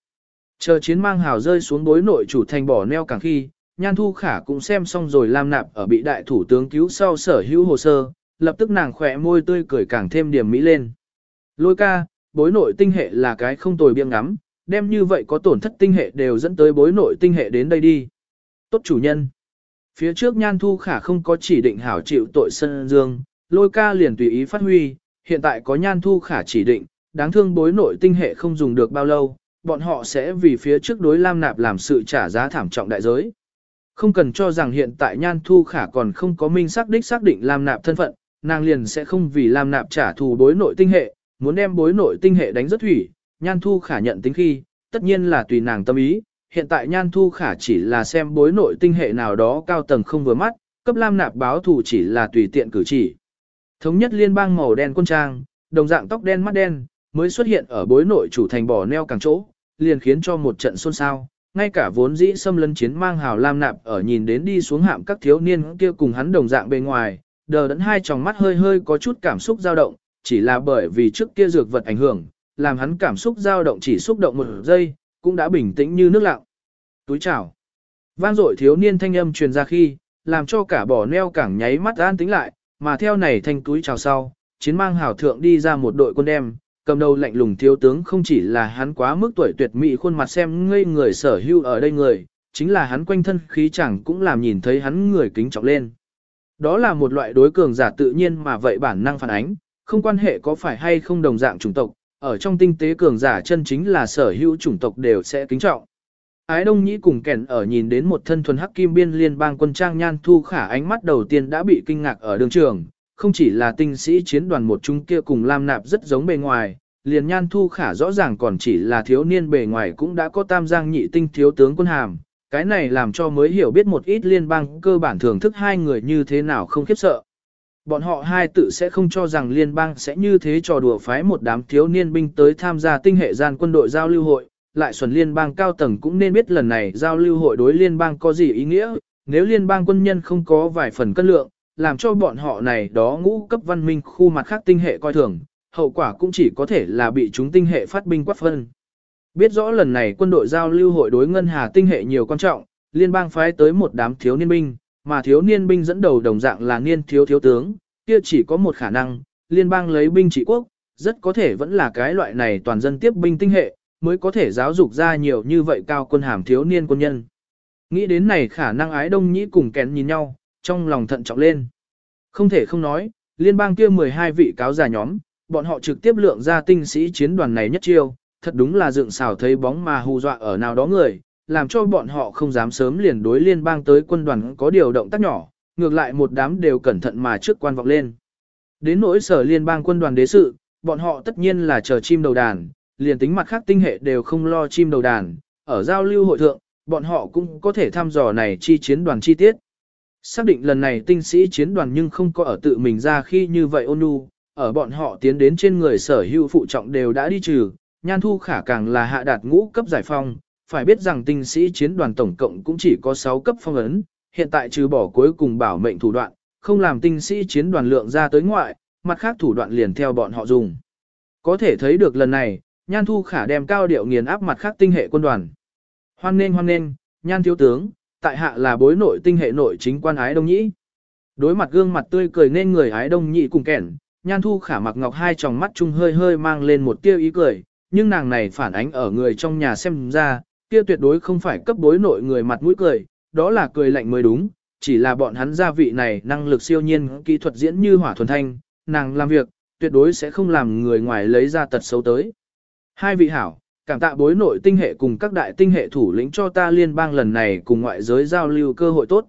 Chờ chiến mang hào rơi xuống bối nội chủ thành bỏ neo càng khi, Nhan Thu Khả cũng xem xong rồi Lam Nạp ở bị đại thủ tướng cứu sau sở hữu hồ sơ, lập tức nàng khỏe môi tươi cười càng thêm điểm mỹ lên. Lôi ca, bối nội tinh hệ là cái không tồi biêng ngắm, đem như vậy có tổn thất tinh hệ đều dẫn tới bối nội tinh hệ đến đây đi. Tốt chủ nhân. Phía trước Nhan Thu Khả không có chỉ định hảo chịu tội sân dương, lôi ca liền tùy ý phát huy, hiện tại có Nhan Thu Khả chỉ định, đáng thương bối nội tinh hệ không dùng được bao lâu, bọn họ sẽ vì phía trước đối Lam Nạp làm sự trả giá thảm trọng đại giới. Không cần cho rằng hiện tại Nhan Thu Khả còn không có minh xác đích xác định Lam Nạp thân phận, nàng liền sẽ không vì Lam Nạp trả thù bối nội tinh hệ, muốn đem bối nội tinh hệ đánh rất thủy, Nhan Thu Khả nhận tính khi, tất nhiên là tùy nàng tâm ý, hiện tại Nhan Thu Khả chỉ là xem bối nội tinh hệ nào đó cao tầng không vừa mắt, cấp Lam Nạp báo thù chỉ là tùy tiện cử chỉ. Thống nhất liên bang màu đen quân trang, đồng dạng tóc đen mắt đen, mới xuất hiện ở bối nội chủ thành bỏ neo càng chỗ, liền khiến cho một trận xôn xao. Ngay cả vốn dĩ xâm lấn chiến mang hào lam nạp ở nhìn đến đi xuống hạm các thiếu niên kia cùng hắn đồng dạng bên ngoài, đờ đẫn hai tròng mắt hơi hơi có chút cảm xúc dao động, chỉ là bởi vì trước kia dược vật ảnh hưởng, làm hắn cảm xúc dao động chỉ xúc động một giây, cũng đã bình tĩnh như nước lặng. Túi chào. Vang dội thiếu niên thanh âm truyền ra khi, làm cho cả bỏ neo cảng nháy mắt an tính lại, mà theo này thanh túi chào sau, chiến mang hảo thượng đi ra một đội quân đem, cầm đầu lạnh lùng thiếu tướng không chỉ là hắn quá mức tuổi tuyệt mỹ khuôn mặt xem ngây người sở hữu ở đây người, chính là hắn quanh thân khí chẳng cũng làm nhìn thấy hắn người kính trọng lên. Đó là một loại đối cường giả tự nhiên mà vậy bản năng phản ánh, không quan hệ có phải hay không đồng dạng chủng tộc, ở trong tinh tế cường giả chân chính là sở hữu chủng tộc đều sẽ kính trọng. Ái Đông Nhĩ cùng kẻn ở nhìn đến một thân thuần hắc kim biên liên bang quân trang nhan thu khả ánh mắt đầu tiên đã bị kinh ngạc ở đường trường, không chỉ là tinh sĩ chiến đoàn một chúng kia cùng Lam Nạp rất giống bề ngoài, liền nhan thu khả rõ ràng còn chỉ là thiếu niên bề ngoài cũng đã có tam giang nhị tinh thiếu tướng quân hàm, cái này làm cho mới hiểu biết một ít liên bang cơ bản thưởng thức hai người như thế nào không khiếp sợ. Bọn họ hai tự sẽ không cho rằng liên bang sẽ như thế trò đùa phái một đám thiếu niên binh tới tham gia tinh hệ gian quân đội giao lưu hội, lại xuẩn liên bang cao tầng cũng nên biết lần này giao lưu hội đối liên bang có gì ý nghĩa, nếu liên bang quân nhân không có vài phần cân lượng, làm cho bọn họ này đó ngũ cấp văn minh khu mặt khác tinh hệ coi thường, hậu quả cũng chỉ có thể là bị chúng tinh hệ phát binh quát phân. Biết rõ lần này quân đội giao lưu hội đối ngân hà tinh hệ nhiều quan trọng, liên bang phái tới một đám thiếu niên binh, mà thiếu niên binh dẫn đầu đồng dạng là niên thiếu thiếu tướng, kia chỉ có một khả năng, liên bang lấy binh trị quốc, rất có thể vẫn là cái loại này toàn dân tiếp binh tinh hệ, mới có thể giáo dục ra nhiều như vậy cao quân hàm thiếu niên quân nhân. Nghĩ đến này khả năng ái đông nhĩ cùng kén nhìn nhau, trong lòng thận trọng lên. Không thể không nói, liên bang kia 12 vị cáo giả nhóm, bọn họ trực tiếp lượng ra tinh sĩ chiến đoàn này nhất chiêu, thật đúng là dựng xảo thấy bóng mà hù dọa ở nào đó người, làm cho bọn họ không dám sớm liền đối liên bang tới quân đoàn có điều động tác nhỏ, ngược lại một đám đều cẩn thận mà trước quan vọng lên. Đến nỗi sở liên bang quân đoàn đế sự, bọn họ tất nhiên là chờ chim đầu đàn, liền tính mặt khác tinh hệ đều không lo chim đầu đàn, ở giao lưu hội thượng, bọn họ cũng có thể thăm dò này chi chiến đoàn chi tiết. Xác định lần này tinh sĩ chiến đoàn nhưng không có ở tự mình ra khi như vậy ôn nhu, ở bọn họ tiến đến trên người sở hữu phụ trọng đều đã đi trừ, nhan thu khả càng là hạ đạt ngũ cấp giải phong, phải biết rằng tinh sĩ chiến đoàn tổng cộng cũng chỉ có 6 cấp phong ấn, hiện tại trừ bỏ cuối cùng bảo mệnh thủ đoạn, không làm tinh sĩ chiến đoàn lượng ra tới ngoại, mặt khác thủ đoạn liền theo bọn họ dùng. Có thể thấy được lần này, Nhan Thu Khả đem cao điệu nghiền áp mặt khác tinh hệ quân đoàn. Hoan nên hoan nên, Nhan thiếu tướng, tại hạ là bối nội tinh hệ nội chính quan ái đông nhĩ. Đối mặt gương mặt tươi cười nên người ái đông nhĩ cùng kẻn, Nhan Thu Khả mặc ngọc hai tròng mắt chung hơi hơi mang lên một tia ý cười, nhưng nàng này phản ánh ở người trong nhà xem ra, kia tuyệt đối không phải cấp bối nội người mặt mũi cười, đó là cười lạnh mới đúng, chỉ là bọn hắn gia vị này năng lực siêu nhiên kỹ thuật diễn như hỏa thuần thanh, nàng làm việc, tuyệt đối sẽ không làm người ngoài lấy ra tật xấu tới. Hai vị hảo, cảm tạ bối nội tinh hệ cùng các đại tinh hệ thủ lĩnh cho ta liên bang lần này cùng ngoại giới giao lưu cơ hội tốt.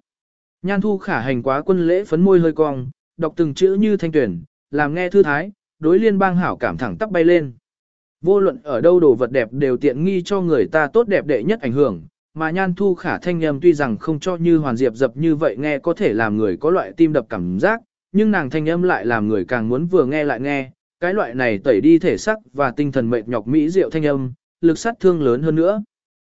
Nhan thu khả hành quá quân lễ phấn môi hơi cong, đọc từng chữ như thanh tuyển, làm nghe thư thái, đối liên bang hảo cảm thẳng tắp bay lên. Vô luận ở đâu đồ vật đẹp đều tiện nghi cho người ta tốt đẹp đệ nhất ảnh hưởng, mà nhan thu khả thanh âm tuy rằng không cho như hoàn diệp dập như vậy nghe có thể làm người có loại tim đập cảm giác, nhưng nàng thanh âm lại làm người càng muốn vừa nghe lại nghe, cái loại này tẩy đi thể sắc và tinh thần mệt nhọc mỹ diệu thanh âm, lực sát thương lớn hơn nữa.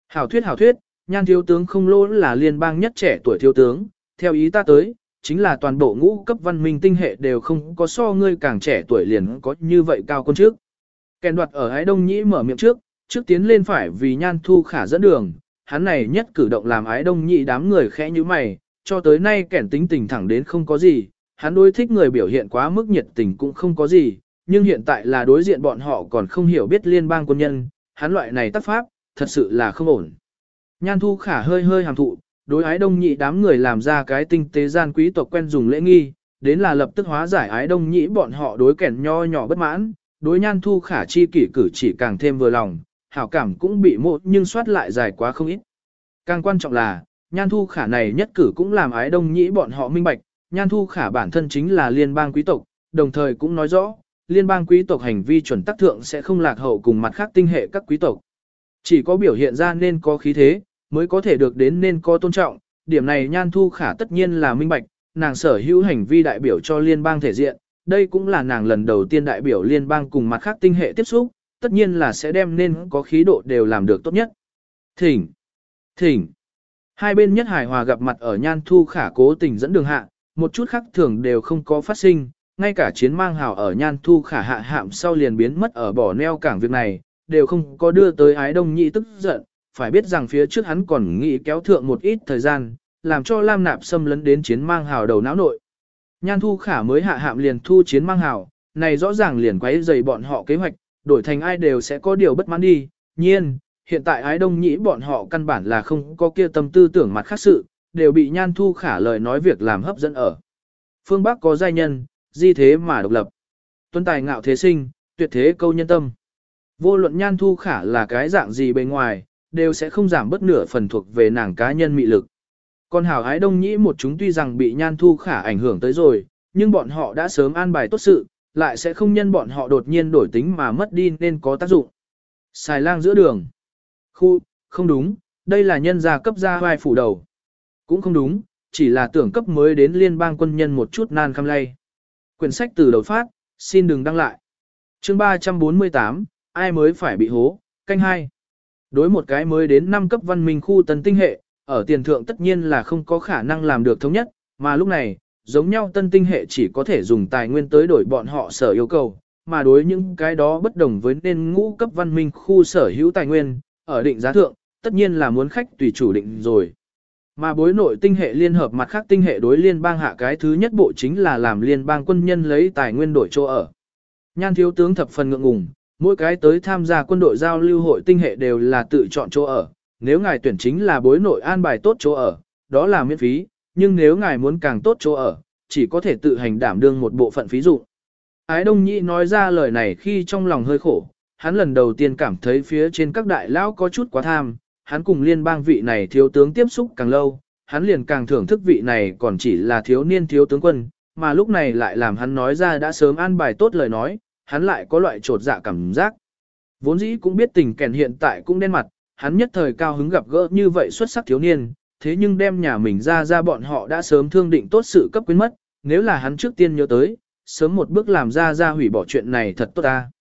Hảo thuyết hảo thuyết, nhan thiếu tướng không lỗ là liên bang nhất trẻ tuổi thiếu tướng, theo ý ta tới, chính là toàn bộ ngũ cấp văn minh tinh hệ đều không có so ngươi càng trẻ tuổi liền có như vậy cao con trước. Kèn đoạt ở ái đông nhĩ mở miệng trước, trước tiến lên phải vì nhan thu khả dẫn đường, hắn này nhất cử động làm ái đông nhĩ đám người khẽ như mày, cho tới nay kẻn tính tình thẳng đến không có gì, hắn đối thích người biểu hiện quá mức nhiệt tình cũng không có gì, nhưng hiện tại là đối diện bọn họ còn không hiểu biết liên bang quân nhân, hắn loại này tác pháp, thật sự là không ổn. Nhan thu khả hơi hơi hàm thụ, đối ái đông nhị đám người làm ra cái tinh tế gian quý tộc quen dùng lễ nghi, đến là lập tức hóa giải ái đông nhị bọn họ đối kẻn nho nhỏ bất mãn, đối nhan thu khả chi kỷ cử chỉ càng thêm vừa lòng, hảo cảm cũng bị một nhưng soát lại dài quá không ít. Càng quan trọng là, nhan thu khả này nhất cử cũng làm ái đông nhị bọn họ minh bạch, nhan thu khả bản thân chính là liên bang quý tộc, đồng thời cũng nói rõ, liên bang quý tộc hành vi chuẩn tắc thượng sẽ không lạc hậu cùng mặt khác tinh hệ các quý tộc. Chỉ có biểu hiện ra nên có khí thế, mới có thể được đến nên có tôn trọng, điểm này Nhan Thu Khả tất nhiên là minh bạch, nàng sở hữu hành vi đại biểu cho liên bang thể diện, đây cũng là nàng lần đầu tiên đại biểu liên bang cùng mặt khác tinh hệ tiếp xúc, tất nhiên là sẽ đem nên có khí độ đều làm được tốt nhất. Thỉnh! Thỉnh! Hai bên nhất hài hòa gặp mặt ở Nhan Thu Khả cố tình dẫn đường hạ, một chút khác thường đều không có phát sinh, ngay cả chiến mang hào ở Nhan Thu Khả hạ hạm sau liền biến mất ở bỏ neo cảng việc này, đều không có đưa tới ái đông nhị tức giận, phải biết rằng phía trước hắn còn nghĩ kéo thượng một ít thời gian, làm cho Lam Nạp xâm lấn đến chiến mang hào đầu não nội. Nhan Thu Khả mới hạ hạm liền thu chiến mang hào, này rõ ràng liền quấy dày bọn họ kế hoạch, đổi thành ai đều sẽ có điều bất mãn đi, nhiên, hiện tại ái đông nhĩ bọn họ căn bản là không có kia tâm tư tưởng mặt khác sự, đều bị Nhan Thu Khả lời nói việc làm hấp dẫn ở. Phương Bắc có giai nhân, di thế mà độc lập. Tuân tài ngạo thế sinh, tuyệt thế câu nhân tâm. Vô luận Nhan Thu Khả là cái dạng gì bên ngoài, đều sẽ không giảm bất nửa phần thuộc về nàng cá nhân mị lực. Còn hảo ái đông nhĩ một chúng tuy rằng bị nhan thu khả ảnh hưởng tới rồi, nhưng bọn họ đã sớm an bài tốt sự, lại sẽ không nhân bọn họ đột nhiên đổi tính mà mất đi nên có tác dụng. Xài lang giữa đường. Khu, không đúng, đây là nhân gia cấp gia vai phủ đầu. Cũng không đúng, chỉ là tưởng cấp mới đến liên bang quân nhân một chút nan khăm lay. Quyển sách từ đầu phát, xin đừng đăng lại. chương 348, ai mới phải bị hố, canh hai. Đối một cái mới đến năm cấp văn minh khu tân tinh hệ, ở tiền thượng tất nhiên là không có khả năng làm được thống nhất, mà lúc này, giống nhau tân tinh hệ chỉ có thể dùng tài nguyên tới đổi bọn họ sở yêu cầu, mà đối những cái đó bất đồng với nên ngũ cấp văn minh khu sở hữu tài nguyên, ở định giá thượng, tất nhiên là muốn khách tùy chủ định rồi. Mà bối nội tinh hệ liên hợp mặt khác tinh hệ đối liên bang hạ cái thứ nhất bộ chính là làm liên bang quân nhân lấy tài nguyên đổi chỗ ở. Nhan thiếu tướng thập phần ngượng ngùng, mỗi cái tới tham gia quân đội giao lưu hội tinh hệ đều là tự chọn chỗ ở, nếu ngài tuyển chính là bối nội an bài tốt chỗ ở, đó là miễn phí, nhưng nếu ngài muốn càng tốt chỗ ở, chỉ có thể tự hành đảm đương một bộ phận phí dụ. Ái Đông Nhĩ nói ra lời này khi trong lòng hơi khổ, hắn lần đầu tiên cảm thấy phía trên các đại lão có chút quá tham, hắn cùng liên bang vị này thiếu tướng tiếp xúc càng lâu, hắn liền càng thưởng thức vị này còn chỉ là thiếu niên thiếu tướng quân, mà lúc này lại làm hắn nói ra đã sớm an bài tốt lời nói, hắn lại có loại trột dạ cảm giác. Vốn dĩ cũng biết tình kèn hiện tại cũng đen mặt, hắn nhất thời cao hứng gặp gỡ như vậy xuất sắc thiếu niên, thế nhưng đem nhà mình ra ra bọn họ đã sớm thương định tốt sự cấp quyến mất, nếu là hắn trước tiên nhớ tới, sớm một bước làm ra ra hủy bỏ chuyện này thật tốt ta.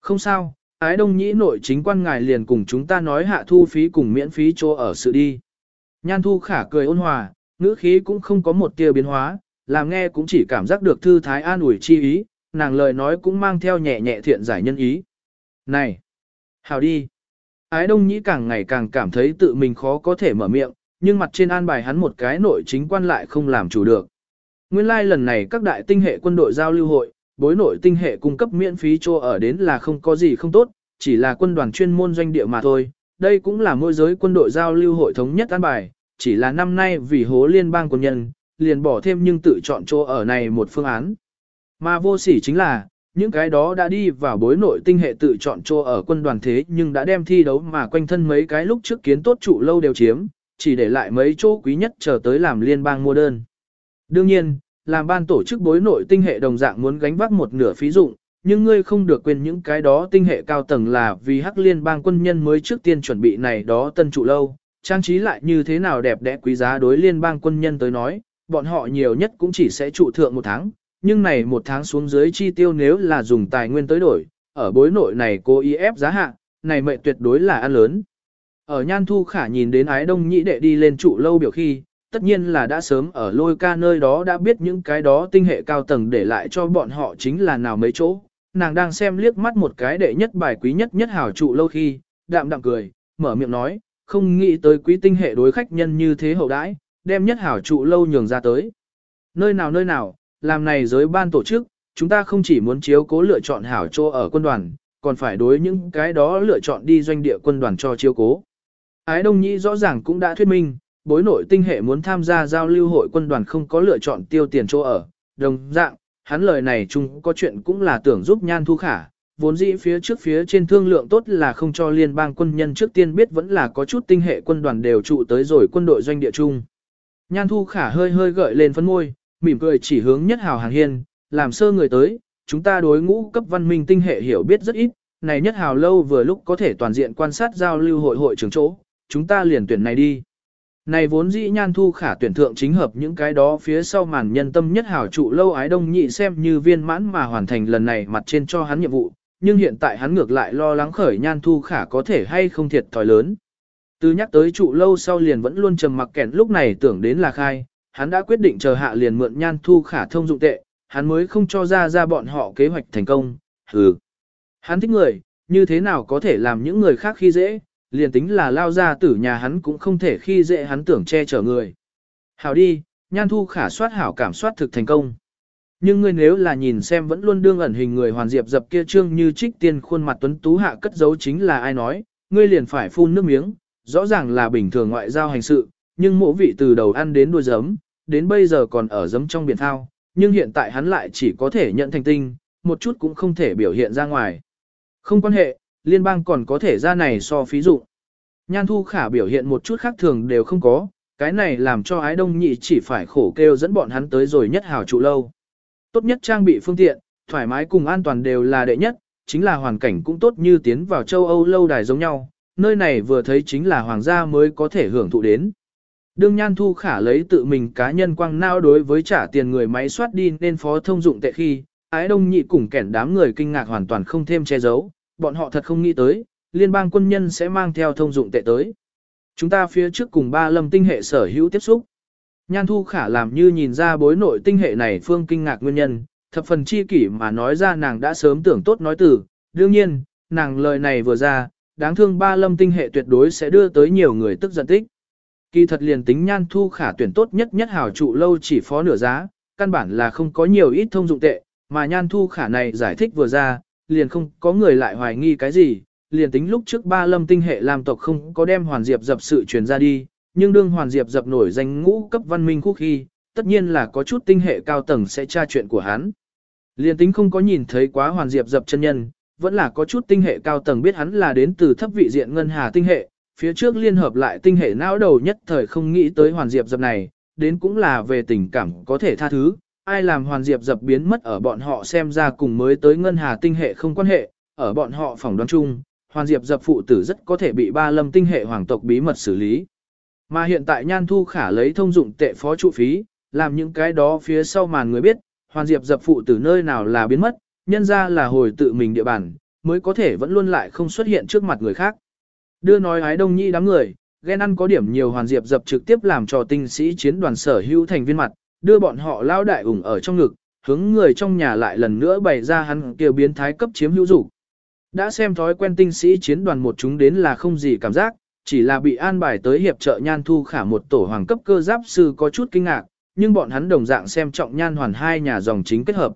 Không sao, ái đông nhĩ nội chính quan ngài liền cùng chúng ta nói hạ thu phí cùng miễn phí chỗ ở sự đi. Nhan thu khả cười ôn hòa, ngữ khí cũng không có một tia biến hóa, làm nghe cũng chỉ cảm giác được thư thái an ủi chi ý, nàng lời nói cũng mang theo nhẹ nhẹ thiện giải nhân ý. Này! Hào đi! Ái Đông Nhĩ càng ngày càng cảm thấy tự mình khó có thể mở miệng, nhưng mặt trên an bài hắn một cái nội chính quan lại không làm chủ được. Nguyên lai like lần này các đại tinh hệ quân đội giao lưu hội, bối nội tinh hệ cung cấp miễn phí cho ở đến là không có gì không tốt, chỉ là quân đoàn chuyên môn doanh địa mà thôi. Đây cũng là môi giới quân đội giao lưu hội thống nhất an bài, chỉ là năm nay vì hố liên bang quân nhân, liền bỏ thêm nhưng tự chọn chỗ ở này một phương án. Mà vô sỉ chính là, những cái đó đã đi vào bối nội tinh hệ tự chọn chỗ ở quân đoàn thế nhưng đã đem thi đấu mà quanh thân mấy cái lúc trước kiến tốt trụ lâu đều chiếm, chỉ để lại mấy chỗ quý nhất chờ tới làm liên bang mua đơn. Đương nhiên, làm ban tổ chức bối nội tinh hệ đồng dạng muốn gánh vác một nửa phí dụng, nhưng ngươi không được quên những cái đó tinh hệ cao tầng là vì hắc liên bang quân nhân mới trước tiên chuẩn bị này đó tân trụ lâu, trang trí lại như thế nào đẹp đẽ quý giá đối liên bang quân nhân tới nói, bọn họ nhiều nhất cũng chỉ sẽ trụ thượng một tháng, nhưng này một tháng xuống dưới chi tiêu nếu là dùng tài nguyên tới đổi, ở bối nội này cô y ép giá hạ, này mệnh tuyệt đối là ăn lớn. Ở Nhan Thu Khả nhìn đến ái đông nhĩ đệ đi lên trụ lâu biểu khi, tất nhiên là đã sớm ở lôi ca nơi đó đã biết những cái đó tinh hệ cao tầng để lại cho bọn họ chính là nào mấy chỗ. Nàng đang xem liếc mắt một cái đệ nhất bài quý nhất nhất hảo trụ lâu khi, đạm đạm cười, mở miệng nói, không nghĩ tới quý tinh hệ đối khách nhân như thế hậu đãi, đem nhất hảo trụ lâu nhường ra tới. Nơi nào nơi nào, làm này giới ban tổ chức, chúng ta không chỉ muốn chiếu cố lựa chọn hảo chỗ ở quân đoàn, còn phải đối những cái đó lựa chọn đi doanh địa quân đoàn cho chiếu cố. Ái Đông Nhĩ rõ ràng cũng đã thuyết minh, bối nội tinh hệ muốn tham gia giao lưu hội quân đoàn không có lựa chọn tiêu tiền chỗ ở, đồng dạng, hắn lời này chung có chuyện cũng là tưởng giúp nhan thu khả, vốn dĩ phía trước phía trên thương lượng tốt là không cho liên bang quân nhân trước tiên biết vẫn là có chút tinh hệ quân đoàn đều trụ tới rồi quân đội doanh địa chung. Nhan thu khả hơi hơi gợi lên phân môi, mỉm cười chỉ hướng nhất hào hàng hiên, làm sơ người tới, chúng ta đối ngũ cấp văn minh tinh hệ hiểu biết rất ít, này nhất hào lâu vừa lúc có thể toàn diện quan sát giao lưu hội hội trường chỗ, chúng ta liền tuyển này đi. Này vốn dĩ nhan thu khả tuyển thượng chính hợp những cái đó phía sau màn nhân tâm nhất hảo trụ lâu ái đông nhị xem như viên mãn mà hoàn thành lần này mặt trên cho hắn nhiệm vụ, nhưng hiện tại hắn ngược lại lo lắng khởi nhan thu khả có thể hay không thiệt thòi lớn. Từ nhắc tới trụ lâu sau liền vẫn luôn trầm mặc kẹn lúc này tưởng đến là khai, hắn đã quyết định chờ hạ liền mượn nhan thu khả thông dụng tệ, hắn mới không cho ra ra bọn họ kế hoạch thành công, hừ. Hắn thích người, như thế nào có thể làm những người khác khi dễ, liền tính là lao ra tử nhà hắn cũng không thể khi dễ hắn tưởng che chở người. Hảo đi, nhan thu khả soát hảo cảm soát thực thành công. Nhưng ngươi nếu là nhìn xem vẫn luôn đương ẩn hình người hoàn diệp dập kia trương như trích tiên khuôn mặt tuấn tú hạ cất giấu chính là ai nói, ngươi liền phải phun nước miếng, rõ ràng là bình thường ngoại giao hành sự, nhưng mỗi vị từ đầu ăn đến đuôi giấm, đến bây giờ còn ở giấm trong biển thao, nhưng hiện tại hắn lại chỉ có thể nhận thành tinh, một chút cũng không thể biểu hiện ra ngoài. Không quan hệ, liên bang còn có thể ra này so phí dụ. Nhan thu khả biểu hiện một chút khác thường đều không có, cái này làm cho ái đông nhị chỉ phải khổ kêu dẫn bọn hắn tới rồi nhất hào trụ lâu. Tốt nhất trang bị phương tiện, thoải mái cùng an toàn đều là đệ nhất, chính là hoàn cảnh cũng tốt như tiến vào châu Âu lâu đài giống nhau, nơi này vừa thấy chính là hoàng gia mới có thể hưởng thụ đến. Đương Nhan Thu Khả lấy tự mình cá nhân quang nao đối với trả tiền người máy soát đi nên phó thông dụng tệ khi, ái đông nhị cùng kẻn đám người kinh ngạc hoàn toàn không thêm che giấu, bọn họ thật không nghĩ tới, liên bang quân nhân sẽ mang theo thông dụng tệ tới. Chúng ta phía trước cùng ba lâm tinh hệ sở hữu tiếp xúc. Nhan Thu Khả làm như nhìn ra bối nội tinh hệ này phương kinh ngạc nguyên nhân, thập phần chi kỷ mà nói ra nàng đã sớm tưởng tốt nói từ, đương nhiên, nàng lời này vừa ra, đáng thương ba lâm tinh hệ tuyệt đối sẽ đưa tới nhiều người tức giận tích. Kỳ thật liền tính Nhan Thu Khả tuyển tốt nhất nhất hảo trụ lâu chỉ phó nửa giá, căn bản là không có nhiều ít thông dụng tệ, mà Nhan Thu Khả này giải thích vừa ra, liền không có người lại hoài nghi cái gì, liền tính lúc trước ba lâm tinh hệ làm tộc không có đem hoàn diệp dập sự truyền ra đi, nhưng đương hoàn diệp dập nổi danh ngũ cấp văn minh quốc khi, tất nhiên là có chút tinh hệ cao tầng sẽ tra chuyện của hắn. Liền tính không có nhìn thấy quá hoàn diệp dập chân nhân, vẫn là có chút tinh hệ cao tầng biết hắn là đến từ thấp vị diện ngân hà tinh hệ, phía trước liên hợp lại tinh hệ não đầu nhất thời không nghĩ tới hoàn diệp dập này, đến cũng là về tình cảm có thể tha thứ, ai làm hoàn diệp dập biến mất ở bọn họ xem ra cùng mới tới ngân hà tinh hệ không quan hệ, ở bọn họ phỏng đoán chung, hoàn diệp dập phụ tử rất có thể bị ba lâm tinh hệ hoàng tộc bí mật xử lý. Mà hiện tại Nhan Thu Khả lấy thông dụng tệ phó trụ phí, làm những cái đó phía sau màn người biết, hoàn diệp dập phụ tử nơi nào là biến mất, nhân ra là hồi tự mình địa bàn, mới có thể vẫn luôn lại không xuất hiện trước mặt người khác. Đưa nói ái đông nhi đám người, ghen ăn có điểm nhiều hoàn diệp dập trực tiếp làm cho tinh sĩ chiến đoàn sở hữu thành viên mặt, đưa bọn họ lao đại ủng ở trong ngực, hướng người trong nhà lại lần nữa bày ra hắn kia biến thái cấp chiếm hữu dục Đã xem thói quen tinh sĩ chiến đoàn một chúng đến là không gì cảm giác, chỉ là bị an bài tới hiệp trợ nhan thu khả một tổ hoàng cấp cơ giáp sư có chút kinh ngạc, nhưng bọn hắn đồng dạng xem trọng nhan hoàn hai nhà dòng chính kết hợp.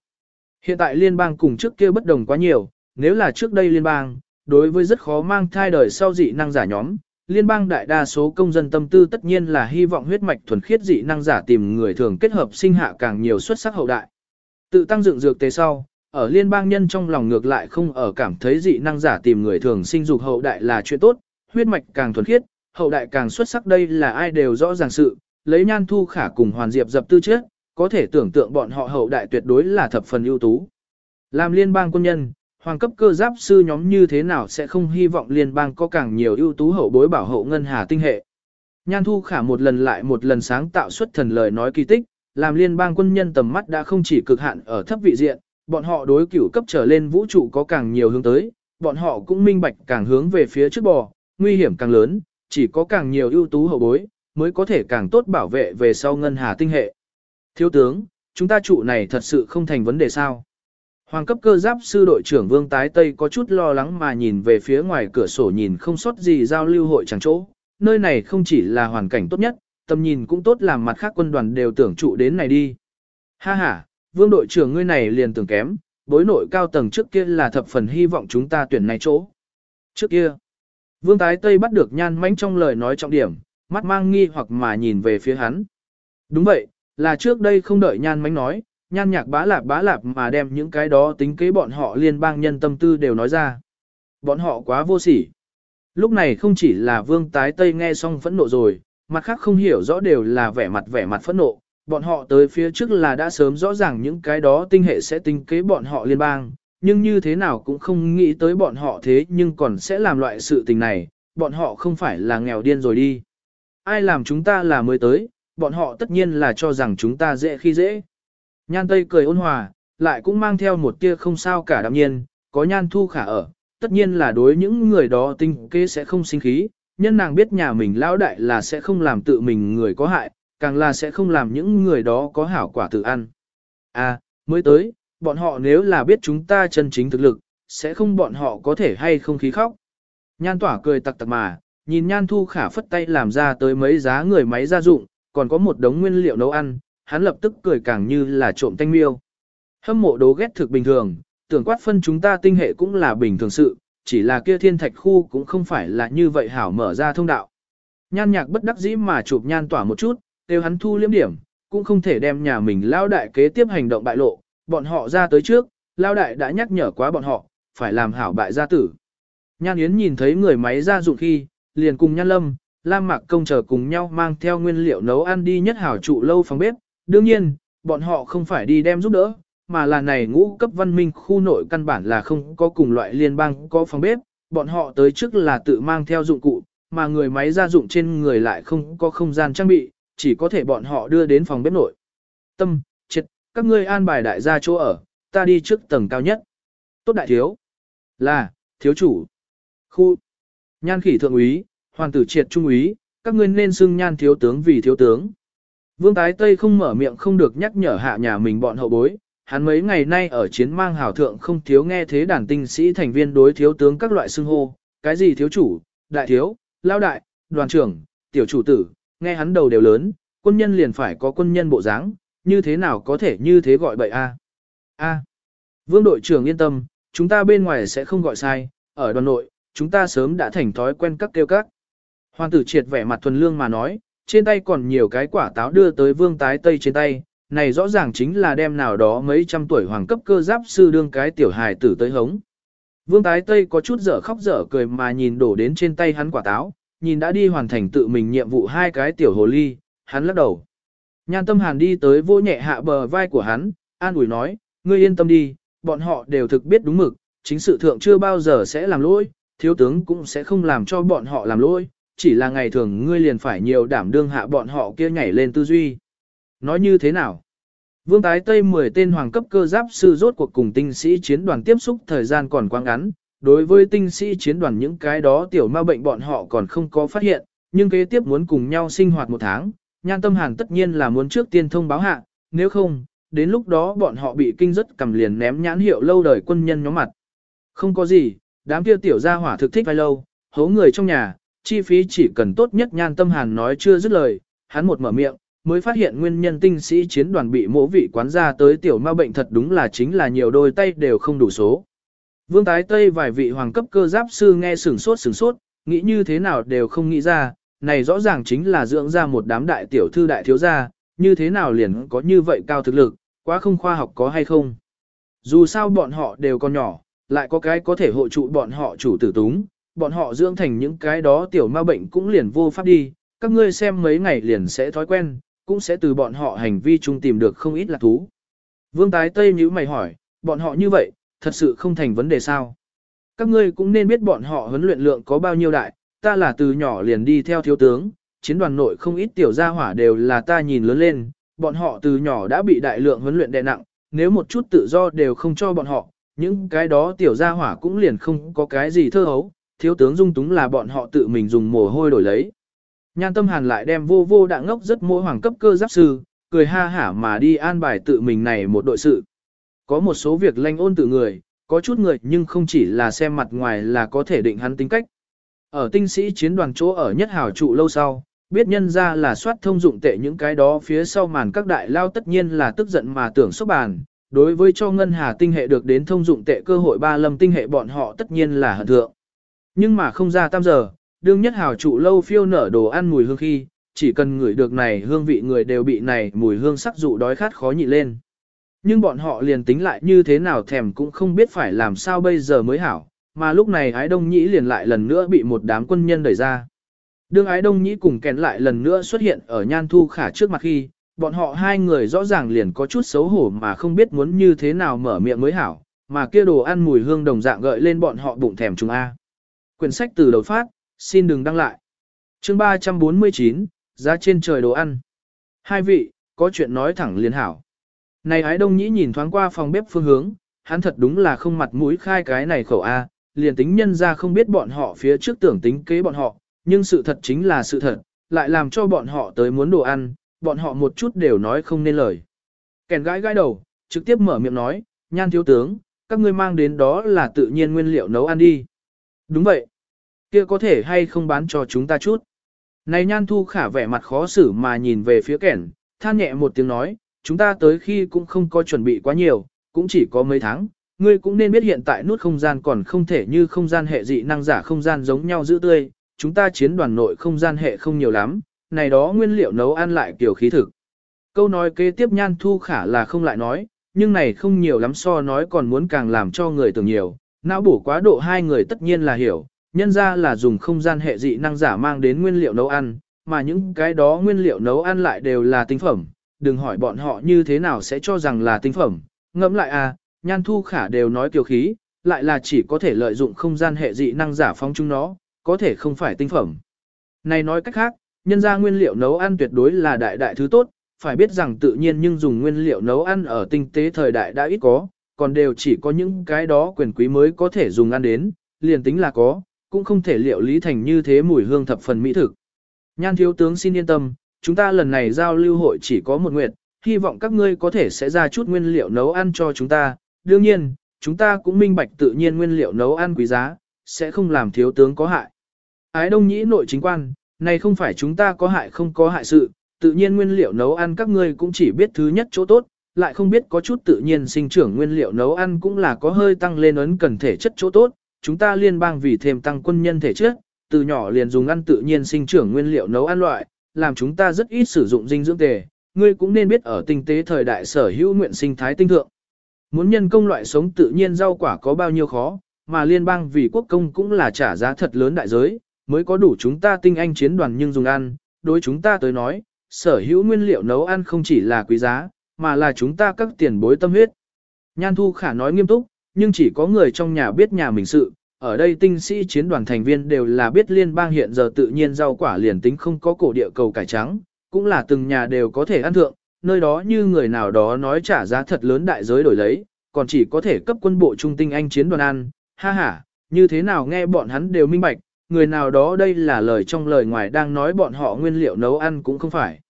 Hiện tại liên bang cùng trước kia bất đồng quá nhiều, nếu là trước đây liên bang, đối với rất khó mang thai đời sau dị năng giả nhóm, liên bang đại đa số công dân tâm tư tất nhiên là hy vọng huyết mạch thuần khiết dị năng giả tìm người thường kết hợp sinh hạ càng nhiều xuất sắc hậu đại. Tự tăng dựng dược tế sau, ở liên bang nhân trong lòng ngược lại không ở cảm thấy dị năng giả tìm người thường sinh dục hậu đại là chuyện tốt, huyết mạch càng thuần khiết, hậu đại càng xuất sắc đây là ai đều rõ ràng sự, lấy nhan thu khả cùng hoàn diệp dập tư trước, có thể tưởng tượng bọn họ hậu đại tuyệt đối là thập phần ưu tú. Làm liên bang quân nhân, hoàng cấp cơ giáp sư nhóm như thế nào sẽ không hy vọng liên bang có càng nhiều ưu tú hậu bối bảo hộ ngân hà tinh hệ. Nhan thu khả một lần lại một lần sáng tạo xuất thần lời nói kỳ tích, làm liên bang quân nhân tầm mắt đã không chỉ cực hạn ở thấp vị diện, bọn họ đối cửu cấp trở lên vũ trụ có càng nhiều hướng tới, bọn họ cũng minh bạch càng hướng về phía trước bò, nguy hiểm càng lớn, chỉ có càng nhiều ưu tú hậu bối, mới có thể càng tốt bảo vệ về sau ngân hà tinh hệ. Thiếu tướng, chúng ta trụ này thật sự không thành vấn đề sao. Hoàng cấp cơ giáp sư đội trưởng Vương Tái Tây có chút lo lắng mà nhìn về phía ngoài cửa sổ nhìn không sót gì giao lưu hội chẳng chỗ. Nơi này không chỉ là hoàn cảnh tốt nhất, tầm nhìn cũng tốt làm mặt khác quân đoàn đều tưởng trụ đến này đi. Ha ha, Vương đội trưởng ngươi này liền tưởng kém, bối nội cao tầng trước kia là thập phần hy vọng chúng ta tuyển này chỗ. Trước kia, Vương Tái Tây bắt được nhan mánh trong lời nói trọng điểm, mắt mang nghi hoặc mà nhìn về phía hắn. Đúng vậy, là trước đây không đợi nhan mánh nói, nhan nhạc bá lạp bá lạp mà đem những cái đó tính kế bọn họ liên bang nhân tâm tư đều nói ra. Bọn họ quá vô sỉ. Lúc này không chỉ là vương tái tây nghe xong phẫn nộ rồi, mặt khác không hiểu rõ đều là vẻ mặt vẻ mặt phẫn nộ. Bọn họ tới phía trước là đã sớm rõ ràng những cái đó tinh hệ sẽ tính kế bọn họ liên bang, nhưng như thế nào cũng không nghĩ tới bọn họ thế nhưng còn sẽ làm loại sự tình này, bọn họ không phải là nghèo điên rồi đi. Ai làm chúng ta là mới tới, bọn họ tất nhiên là cho rằng chúng ta dễ khi dễ. Nhan Tây cười ôn hòa, lại cũng mang theo một tia không sao cả đạm nhiên, có nhan thu khả ở, tất nhiên là đối những người đó tinh kế sẽ không sinh khí, nhân nàng biết nhà mình lão đại là sẽ không làm tự mình người có hại, càng là sẽ không làm những người đó có hảo quả tự ăn. À, mới tới, bọn họ nếu là biết chúng ta chân chính thực lực, sẽ không bọn họ có thể hay không khí khóc. Nhan tỏa cười tặc tặc mà, nhìn nhan thu khả phất tay làm ra tới mấy giá người máy gia dụng, còn có một đống nguyên liệu nấu ăn, hắn lập tức cười càng như là trộm thanh miêu. Hâm mộ đố ghét thực bình thường, tưởng quát phân chúng ta tinh hệ cũng là bình thường sự, chỉ là kia thiên thạch khu cũng không phải là như vậy hảo mở ra thông đạo. Nhan nhạc bất đắc dĩ mà chụp nhan tỏa một chút, đều hắn thu liếm điểm, cũng không thể đem nhà mình lao đại kế tiếp hành động bại lộ, bọn họ ra tới trước, lao đại đã nhắc nhở quá bọn họ, phải làm hảo bại gia tử. Nhan Yến nhìn thấy người máy ra dụng khi, liền cùng Nhan Lâm, Lam Mạc Công chờ cùng nhau mang theo nguyên liệu nấu ăn đi nhất hảo trụ lâu phòng bếp. Đương nhiên, bọn họ không phải đi đem giúp đỡ, mà là này ngũ cấp văn minh khu nội căn bản là không có cùng loại liên bang có phòng bếp. Bọn họ tới trước là tự mang theo dụng cụ, mà người máy gia dụng trên người lại không có không gian trang bị, chỉ có thể bọn họ đưa đến phòng bếp nội. Tâm, triệt, các ngươi an bài đại gia chỗ ở, ta đi trước tầng cao nhất. Tốt đại thiếu. Là, thiếu chủ. Khu. Nhan khỉ thượng úy, hoàng tử triệt trung úy, các ngươi nên xưng nhan thiếu tướng vì thiếu tướng. Vương tái Tây không mở miệng không được nhắc nhở hạ nhà mình bọn hậu bối, hắn mấy ngày nay ở chiến mang hào thượng không thiếu nghe thế đàn tinh sĩ thành viên đối thiếu tướng các loại xưng hô, cái gì thiếu chủ, đại thiếu, lao đại, đoàn trưởng, tiểu chủ tử, nghe hắn đầu đều lớn, quân nhân liền phải có quân nhân bộ dáng, như thế nào có thể như thế gọi bậy a? À? A. Vương đội trưởng yên tâm, chúng ta bên ngoài sẽ không gọi sai, ở đoàn nội, chúng ta sớm đã thành thói quen các kêu các. Hoàng tử triệt vẻ mặt thuần lương mà nói, trên tay còn nhiều cái quả táo đưa tới vương tái tây trên tay, này rõ ràng chính là đem nào đó mấy trăm tuổi hoàng cấp cơ giáp sư đương cái tiểu hài tử tới hống. Vương tái tây có chút dở khóc dở cười mà nhìn đổ đến trên tay hắn quả táo, nhìn đã đi hoàn thành tự mình nhiệm vụ hai cái tiểu hồ ly, hắn lắc đầu. Nhan tâm hàn đi tới vô nhẹ hạ bờ vai của hắn, an ủi nói, ngươi yên tâm đi, bọn họ đều thực biết đúng mực, chính sự thượng chưa bao giờ sẽ làm lỗi, thiếu tướng cũng sẽ không làm cho bọn họ làm lỗi, chỉ là ngày thường ngươi liền phải nhiều đảm đương hạ bọn họ kia nhảy lên tư duy. Nói như thế nào? Vương tái Tây 10 tên hoàng cấp cơ giáp sư rốt cuộc cùng tinh sĩ chiến đoàn tiếp xúc thời gian còn quá ngắn, đối với tinh sĩ chiến đoàn những cái đó tiểu ma bệnh bọn họ còn không có phát hiện, nhưng kế tiếp muốn cùng nhau sinh hoạt một tháng, nhan tâm hàn tất nhiên là muốn trước tiên thông báo hạ, nếu không, đến lúc đó bọn họ bị kinh rất cầm liền ném nhãn hiệu lâu đời quân nhân nhóm mặt. Không có gì, đám kia tiểu gia hỏa thực thích vai lâu, hố người trong nhà, chi phí chỉ cần tốt nhất nhan tâm hàn nói chưa dứt lời, hắn một mở miệng, mới phát hiện nguyên nhân tinh sĩ chiến đoàn bị mỗ vị quán ra tới tiểu ma bệnh thật đúng là chính là nhiều đôi tay đều không đủ số. Vương tái Tây vài vị hoàng cấp cơ giáp sư nghe sửng sốt sửng sốt, nghĩ như thế nào đều không nghĩ ra, này rõ ràng chính là dưỡng ra một đám đại tiểu thư đại thiếu gia, như thế nào liền có như vậy cao thực lực, quá không khoa học có hay không. Dù sao bọn họ đều còn nhỏ, lại có cái có thể hộ trụ bọn họ chủ tử túng, bọn họ dưỡng thành những cái đó tiểu ma bệnh cũng liền vô pháp đi, các ngươi xem mấy ngày liền sẽ thói quen, cũng sẽ từ bọn họ hành vi chung tìm được không ít là thú. Vương tái Tây nhữ mày hỏi, bọn họ như vậy, thật sự không thành vấn đề sao? Các ngươi cũng nên biết bọn họ huấn luyện lượng có bao nhiêu đại, ta là từ nhỏ liền đi theo thiếu tướng, chiến đoàn nội không ít tiểu gia hỏa đều là ta nhìn lớn lên, bọn họ từ nhỏ đã bị đại lượng huấn luyện đè nặng, nếu một chút tự do đều không cho bọn họ, những cái đó tiểu gia hỏa cũng liền không có cái gì thơ hấu, thiếu tướng dung túng là bọn họ tự mình dùng mồ hôi đổi lấy. Nhan tâm hàn lại đem vô vô đạng ngốc rất mỗi hoàng cấp cơ giáp sư, cười ha hả mà đi an bài tự mình này một đội sự. Có một số việc lanh ôn tự người, có chút người nhưng không chỉ là xem mặt ngoài là có thể định hắn tính cách. Ở tinh sĩ chiến đoàn chỗ ở nhất hảo trụ lâu sau, biết nhân ra là soát thông dụng tệ những cái đó phía sau màn các đại lao tất nhiên là tức giận mà tưởng xúc bàn. Đối với cho ngân hà tinh hệ được đến thông dụng tệ cơ hội ba lâm tinh hệ bọn họ tất nhiên là hận thượng. Nhưng mà không ra tam giờ, đương nhất hảo trụ lâu phiêu nở đồ ăn mùi hương khi, chỉ cần ngửi được này hương vị người đều bị này mùi hương sắc dụ đói khát khó nhị lên. Nhưng bọn họ liền tính lại như thế nào thèm cũng không biết phải làm sao bây giờ mới hảo, mà lúc này ái đông nhĩ liền lại lần nữa bị một đám quân nhân đẩy ra. Đương ái đông nhĩ cùng kèn lại lần nữa xuất hiện ở nhan thu khả trước mặt khi, bọn họ hai người rõ ràng liền có chút xấu hổ mà không biết muốn như thế nào mở miệng mới hảo, mà kia đồ ăn mùi hương đồng dạng gợi lên bọn họ bụng thèm chúng A. Quyển sách từ đầu phát, xin đừng đăng lại. chương 349, giá trên trời đồ ăn. Hai vị, có chuyện nói thẳng liền hảo. Này ái đông nhĩ nhìn thoáng qua phòng bếp phương hướng, hắn thật đúng là không mặt mũi khai cái này khẩu A, liền tính nhân ra không biết bọn họ phía trước tưởng tính kế bọn họ, nhưng sự thật chính là sự thật, lại làm cho bọn họ tới muốn đồ ăn, bọn họ một chút đều nói không nên lời. Kèn gãi gãi đầu, trực tiếp mở miệng nói, nhan thiếu tướng, các ngươi mang đến đó là tự nhiên nguyên liệu nấu ăn đi. Đúng vậy kia có thể hay không bán cho chúng ta chút. Này nhan thu khả vẻ mặt khó xử mà nhìn về phía kẻn, than nhẹ một tiếng nói, chúng ta tới khi cũng không có chuẩn bị quá nhiều, cũng chỉ có mấy tháng. Ngươi cũng nên biết hiện tại nút không gian còn không thể như không gian hệ dị năng giả không gian giống nhau giữ tươi, chúng ta chiến đoàn nội không gian hệ không nhiều lắm, này đó nguyên liệu nấu ăn lại kiểu khí thực. Câu nói kế tiếp nhan thu khả là không lại nói, nhưng này không nhiều lắm so nói còn muốn càng làm cho người tưởng nhiều, não bổ quá độ hai người tất nhiên là hiểu, nhân ra là dùng không gian hệ dị năng giả mang đến nguyên liệu nấu ăn, mà những cái đó nguyên liệu nấu ăn lại đều là tinh phẩm, đừng hỏi bọn họ như thế nào sẽ cho rằng là tinh phẩm, ngẫm lại à, nhan thu khả đều nói kiều khí, lại là chỉ có thể lợi dụng không gian hệ dị năng giả phong chúng nó, có thể không phải tinh phẩm. Này nói cách khác, nhân ra nguyên liệu nấu ăn tuyệt đối là đại đại thứ tốt, phải biết rằng tự nhiên nhưng dùng nguyên liệu nấu ăn ở tinh tế thời đại đã ít có, còn đều chỉ có những cái đó quyền quý mới có thể dùng ăn đến, liền tính là có, cũng không thể liệu lý thành như thế mùi hương thập phần mỹ thực. Nhan thiếu tướng xin yên tâm, chúng ta lần này giao lưu hội chỉ có một nguyện, hy vọng các ngươi có thể sẽ ra chút nguyên liệu nấu ăn cho chúng ta. Đương nhiên, chúng ta cũng minh bạch tự nhiên nguyên liệu nấu ăn quý giá, sẽ không làm thiếu tướng có hại. Ái đông nhĩ nội chính quan, này không phải chúng ta có hại không có hại sự, tự nhiên nguyên liệu nấu ăn các ngươi cũng chỉ biết thứ nhất chỗ tốt, lại không biết có chút tự nhiên sinh trưởng nguyên liệu nấu ăn cũng là có hơi tăng lên ấn cần thể chất chỗ tốt, chúng ta liên bang vì thêm tăng quân nhân thể chất, từ nhỏ liền dùng ăn tự nhiên sinh trưởng nguyên liệu nấu ăn loại, làm chúng ta rất ít sử dụng dinh dưỡng tề, ngươi cũng nên biết ở tinh tế thời đại sở hữu nguyện sinh thái tinh thượng. Muốn nhân công loại sống tự nhiên rau quả có bao nhiêu khó, mà liên bang vì quốc công cũng là trả giá thật lớn đại giới, mới có đủ chúng ta tinh anh chiến đoàn nhưng dùng ăn, đối chúng ta tới nói, sở hữu nguyên liệu nấu ăn không chỉ là quý giá, mà là chúng ta các tiền bối tâm huyết. Nhan Thu Khả nói nghiêm túc, nhưng chỉ có người trong nhà biết nhà mình sự, ở đây tinh sĩ chiến đoàn thành viên đều là biết liên bang hiện giờ tự nhiên rau quả liền tính không có cổ địa cầu cải trắng, cũng là từng nhà đều có thể ăn thượng, nơi đó như người nào đó nói trả giá thật lớn đại giới đổi lấy, còn chỉ có thể cấp quân bộ trung tinh anh chiến đoàn ăn, ha ha, như thế nào nghe bọn hắn đều minh bạch, người nào đó đây là lời trong lời ngoài đang nói bọn họ nguyên liệu nấu ăn cũng không phải.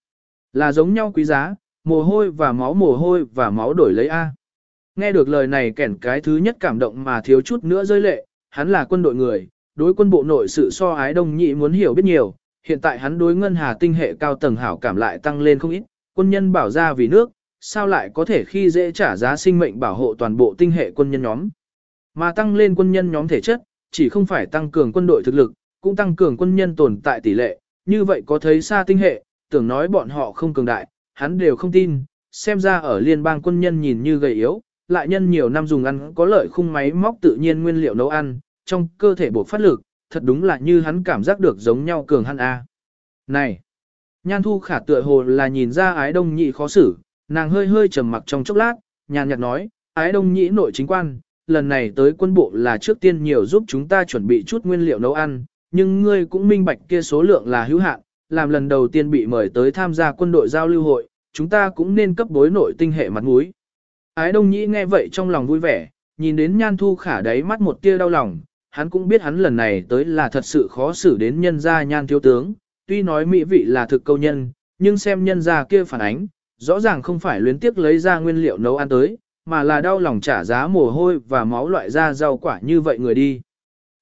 Là giống nhau quý giá, mồ hôi và máu mồ hôi và máu đổi lấy A. Nghe được lời này kẻn cái thứ nhất cảm động mà thiếu chút nữa rơi lệ, hắn là quân đội người, đối quân bộ nội sự so ái đông nhị muốn hiểu biết nhiều, hiện tại hắn đối ngân hà tinh hệ cao tầng hảo cảm lại tăng lên không ít, quân nhân bảo ra vì nước, sao lại có thể khi dễ trả giá sinh mệnh bảo hộ toàn bộ tinh hệ quân nhân nhóm. Mà tăng lên quân nhân nhóm thể chất, chỉ không phải tăng cường quân đội thực lực, cũng tăng cường quân nhân tồn tại tỷ lệ, như vậy có thấy xa tinh hệ, tưởng nói bọn họ không cường đại, hắn đều không tin, xem ra ở liên bang quân nhân nhìn như gầy yếu, lại nhân nhiều năm dùng ăn có lợi khung máy móc tự nhiên nguyên liệu nấu ăn, trong cơ thể buộc phát lực, thật đúng là như hắn cảm giác được giống nhau cường hắn A. Này! Nhan thu khả tựa hồ là nhìn ra ái đông nhị khó xử, nàng hơi hơi trầm mặc trong chốc lát, nhàn nhạt nói, ái đông nhị nội chính quan, lần này tới quân bộ là trước tiên nhiều giúp chúng ta chuẩn bị chút nguyên liệu nấu ăn, nhưng ngươi cũng minh bạch kia số lượng là hữu hạn, làm lần đầu tiên bị mời tới tham gia quân đội giao lưu hội, chúng ta cũng nên cấp bối nội tinh hệ mặt mũi. Ái Đông Nhĩ nghe vậy trong lòng vui vẻ, nhìn đến Nhan Thu Khả đáy mắt một tia đau lòng, hắn cũng biết hắn lần này tới là thật sự khó xử đến nhân gia Nhan thiếu tướng, tuy nói mỹ vị là thực câu nhân, nhưng xem nhân gia kia phản ánh, rõ ràng không phải luyến tiếc lấy ra nguyên liệu nấu ăn tới, mà là đau lòng trả giá mồ hôi và máu loại ra rau quả như vậy người đi.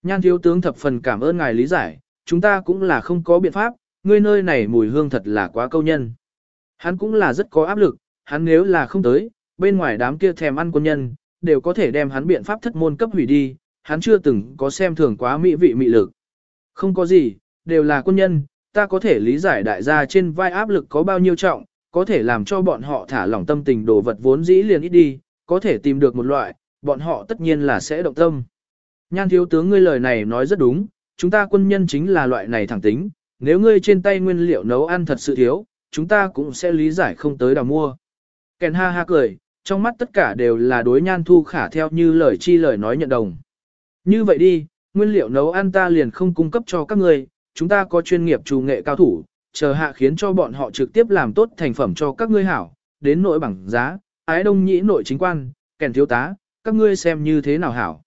Nhan thiếu tướng thập phần cảm ơn ngài lý giải, chúng ta cũng là không có biện pháp, ngươi nơi này mùi hương thật là quá câu nhân. Hắn cũng là rất có áp lực, hắn nếu là không tới, bên ngoài đám kia thèm ăn quân nhân, đều có thể đem hắn biện pháp thất môn cấp hủy đi, hắn chưa từng có xem thường quá mỹ vị mị lực. Không có gì, đều là quân nhân, ta có thể lý giải đại gia trên vai áp lực có bao nhiêu trọng, có thể làm cho bọn họ thả lỏng tâm tình đồ vật vốn dĩ liền ít đi, có thể tìm được một loại, bọn họ tất nhiên là sẽ động tâm. Nhan thiếu tướng ngươi lời này nói rất đúng, chúng ta quân nhân chính là loại này thẳng tính, nếu ngươi trên tay nguyên liệu nấu ăn thật sự thiếu, chúng ta cũng sẽ lý giải không tới đào mua. Kèn ha ha cười, trong mắt tất cả đều là đối nhan thu khả theo như lời chi lời nói nhận đồng. Như vậy đi, nguyên liệu nấu ăn ta liền không cung cấp cho các ngươi, chúng ta có chuyên nghiệp trù nghệ cao thủ, chờ hạ khiến cho bọn họ trực tiếp làm tốt thành phẩm cho các ngươi hảo, đến nội bằng giá, ái đông nhĩ nội chính quan, kèn thiếu tá, các ngươi xem như thế nào hảo.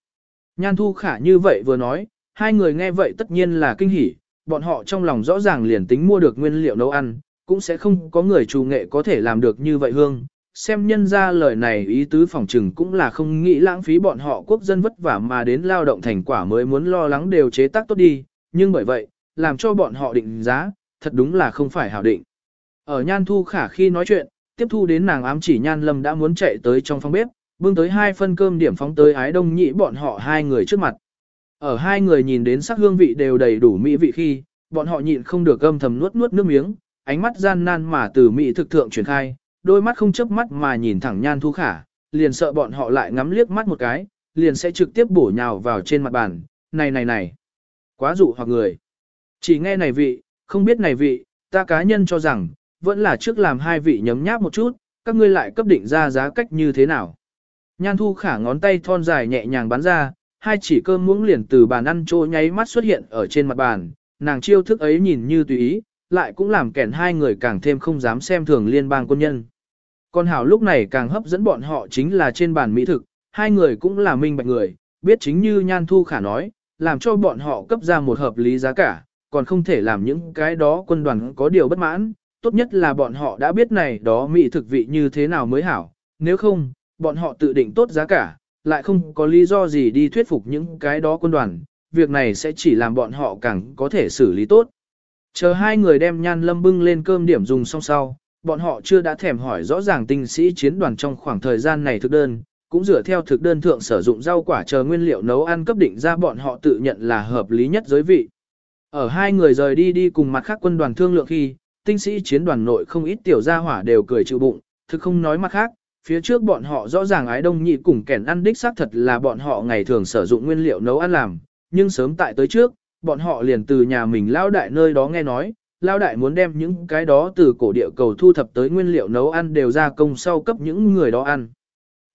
Nhan thu khả như vậy vừa nói, hai người nghe vậy tất nhiên là kinh hỉ, bọn họ trong lòng rõ ràng liền tính mua được nguyên liệu nấu ăn, cũng sẽ không có người trù nghệ có thể làm được như vậy hương. Xem nhân ra lời này ý tứ phòng trừng cũng là không nghĩ lãng phí bọn họ quốc dân vất vả mà đến lao động thành quả mới muốn lo lắng đều chế tác tốt đi, nhưng bởi vậy, làm cho bọn họ định giá, thật đúng là không phải hảo định. Ở Nhan Thu Khả khi nói chuyện, tiếp thu đến nàng ám chỉ Nhan Lâm đã muốn chạy tới trong phòng bếp, bưng tới hai phân cơm điểm phóng tới ái đông nhị bọn họ hai người trước mặt. Ở hai người nhìn đến sắc hương vị đều đầy đủ mỹ vị khi, bọn họ nhịn không được âm thầm nuốt nuốt nước miếng, ánh mắt gian nan mà từ mỹ thực thượng truyền khai, đôi mắt không chớp mắt mà nhìn thẳng Nhan Thu Khả, liền sợ bọn họ lại ngắm liếc mắt một cái, liền sẽ trực tiếp bổ nhào vào trên mặt bàn, này này này, quá dụ hoặc người. Chỉ nghe này vị, không biết này vị, ta cá nhân cho rằng, vẫn là trước làm hai vị nhấm nháp một chút, các ngươi lại cấp định ra giá cách như thế nào. Nhan thu khả ngón tay thon dài nhẹ nhàng bắn ra, hai chỉ cơm muỗng liền từ bàn ăn trô nháy mắt xuất hiện ở trên mặt bàn, nàng chiêu thức ấy nhìn như tùy ý, lại cũng làm kẻn hai người càng thêm không dám xem thường liên bang quân nhân. Con hảo lúc này càng hấp dẫn bọn họ chính là trên bàn mỹ thực, hai người cũng là minh bạch người, biết chính như Nhan Thu Khả nói, làm cho bọn họ cấp ra một hợp lý giá cả, còn không thể làm những cái đó quân đoàn có điều bất mãn, tốt nhất là bọn họ đã biết này đó mỹ thực vị như thế nào mới hảo, nếu không, bọn họ tự định tốt giá cả, lại không có lý do gì đi thuyết phục những cái đó quân đoàn, việc này sẽ chỉ làm bọn họ càng có thể xử lý tốt. Chờ hai người đem nhan lâm bưng lên cơm điểm dùng xong sau, bọn họ chưa đã thèm hỏi rõ ràng tinh sĩ chiến đoàn trong khoảng thời gian này thực đơn, cũng dựa theo thực đơn thượng sử dụng rau quả chờ nguyên liệu nấu ăn cấp định ra bọn họ tự nhận là hợp lý nhất giới vị. Ở hai người rời đi đi cùng mặt khác quân đoàn thương lượng khi, tinh sĩ chiến đoàn nội không ít tiểu gia hỏa đều cười chịu bụng, thực không nói mặt khác, phía trước bọn họ rõ ràng ái đông nhị cùng kẻn ăn đích xác thật là bọn họ ngày thường sử dụng nguyên liệu nấu ăn làm, nhưng sớm tại tới trước, bọn họ liền từ nhà mình lao đại nơi đó nghe nói, lao đại muốn đem những cái đó từ cổ địa cầu thu thập tới nguyên liệu nấu ăn đều ra công sau cấp những người đó ăn.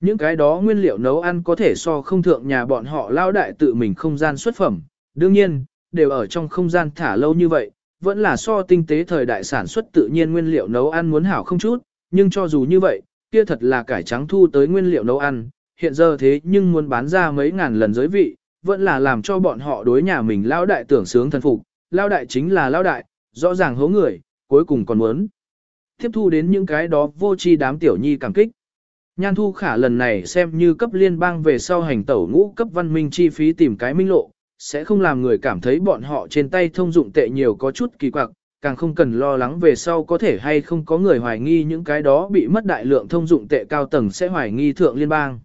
Những cái đó nguyên liệu nấu ăn có thể so không thượng nhà bọn họ lao đại tự mình không gian xuất phẩm, đương nhiên, đều ở trong không gian thả lâu như vậy, vẫn là so tinh tế thời đại sản xuất tự nhiên nguyên liệu nấu ăn muốn hảo không chút, nhưng cho dù như vậy, kia thật là cải trắng thu tới nguyên liệu nấu ăn, hiện giờ thế nhưng muốn bán ra mấy ngàn lần giới vị, vẫn là làm cho bọn họ đối nhà mình lao đại tưởng sướng thần phục, lao đại chính là lao đại, rõ ràng hố người, cuối cùng còn muốn tiếp thu đến những cái đó vô tri đám tiểu nhi cảm kích. Nhan thu khả lần này xem như cấp liên bang về sau hành tẩu ngũ cấp văn minh chi phí tìm cái minh lộ, sẽ không làm người cảm thấy bọn họ trên tay thông dụng tệ nhiều có chút kỳ quặc, càng không cần lo lắng về sau có thể hay không có người hoài nghi những cái đó bị mất đại lượng thông dụng tệ cao tầng sẽ hoài nghi thượng liên bang.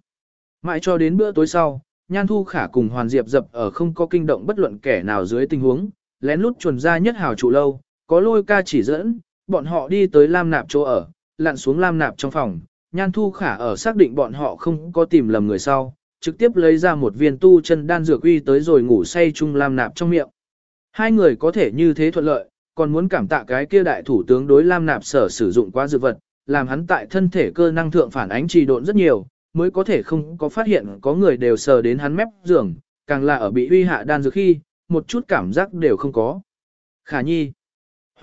Mãi cho đến bữa tối sau, Nhan Thu Khả cùng Hoàn Diệp dập ở không có kinh động bất luận kẻ nào dưới tình huống, lén lút chuồn ra nhất hào trụ lâu, có lôi ca chỉ dẫn, bọn họ đi tới Lam Nạp chỗ ở, lặn xuống Lam Nạp trong phòng, Nhan Thu Khả ở xác định bọn họ không có tìm lầm người sau, trực tiếp lấy ra một viên tu chân đan dược uy tới rồi ngủ say chung Lam Nạp trong miệng. Hai người có thể như thế thuận lợi, còn muốn cảm tạ cái kia đại thủ tướng đối Lam Nạp sở sử dụng quá dược vật, làm hắn tại thân thể cơ năng thượng phản ánh trì độn rất nhiều, mới có thể không có phát hiện có người đều sờ đến hắn mép giường, càng là ở bị uy hạ đan dược khi, một chút cảm giác đều không có. Khả nhi.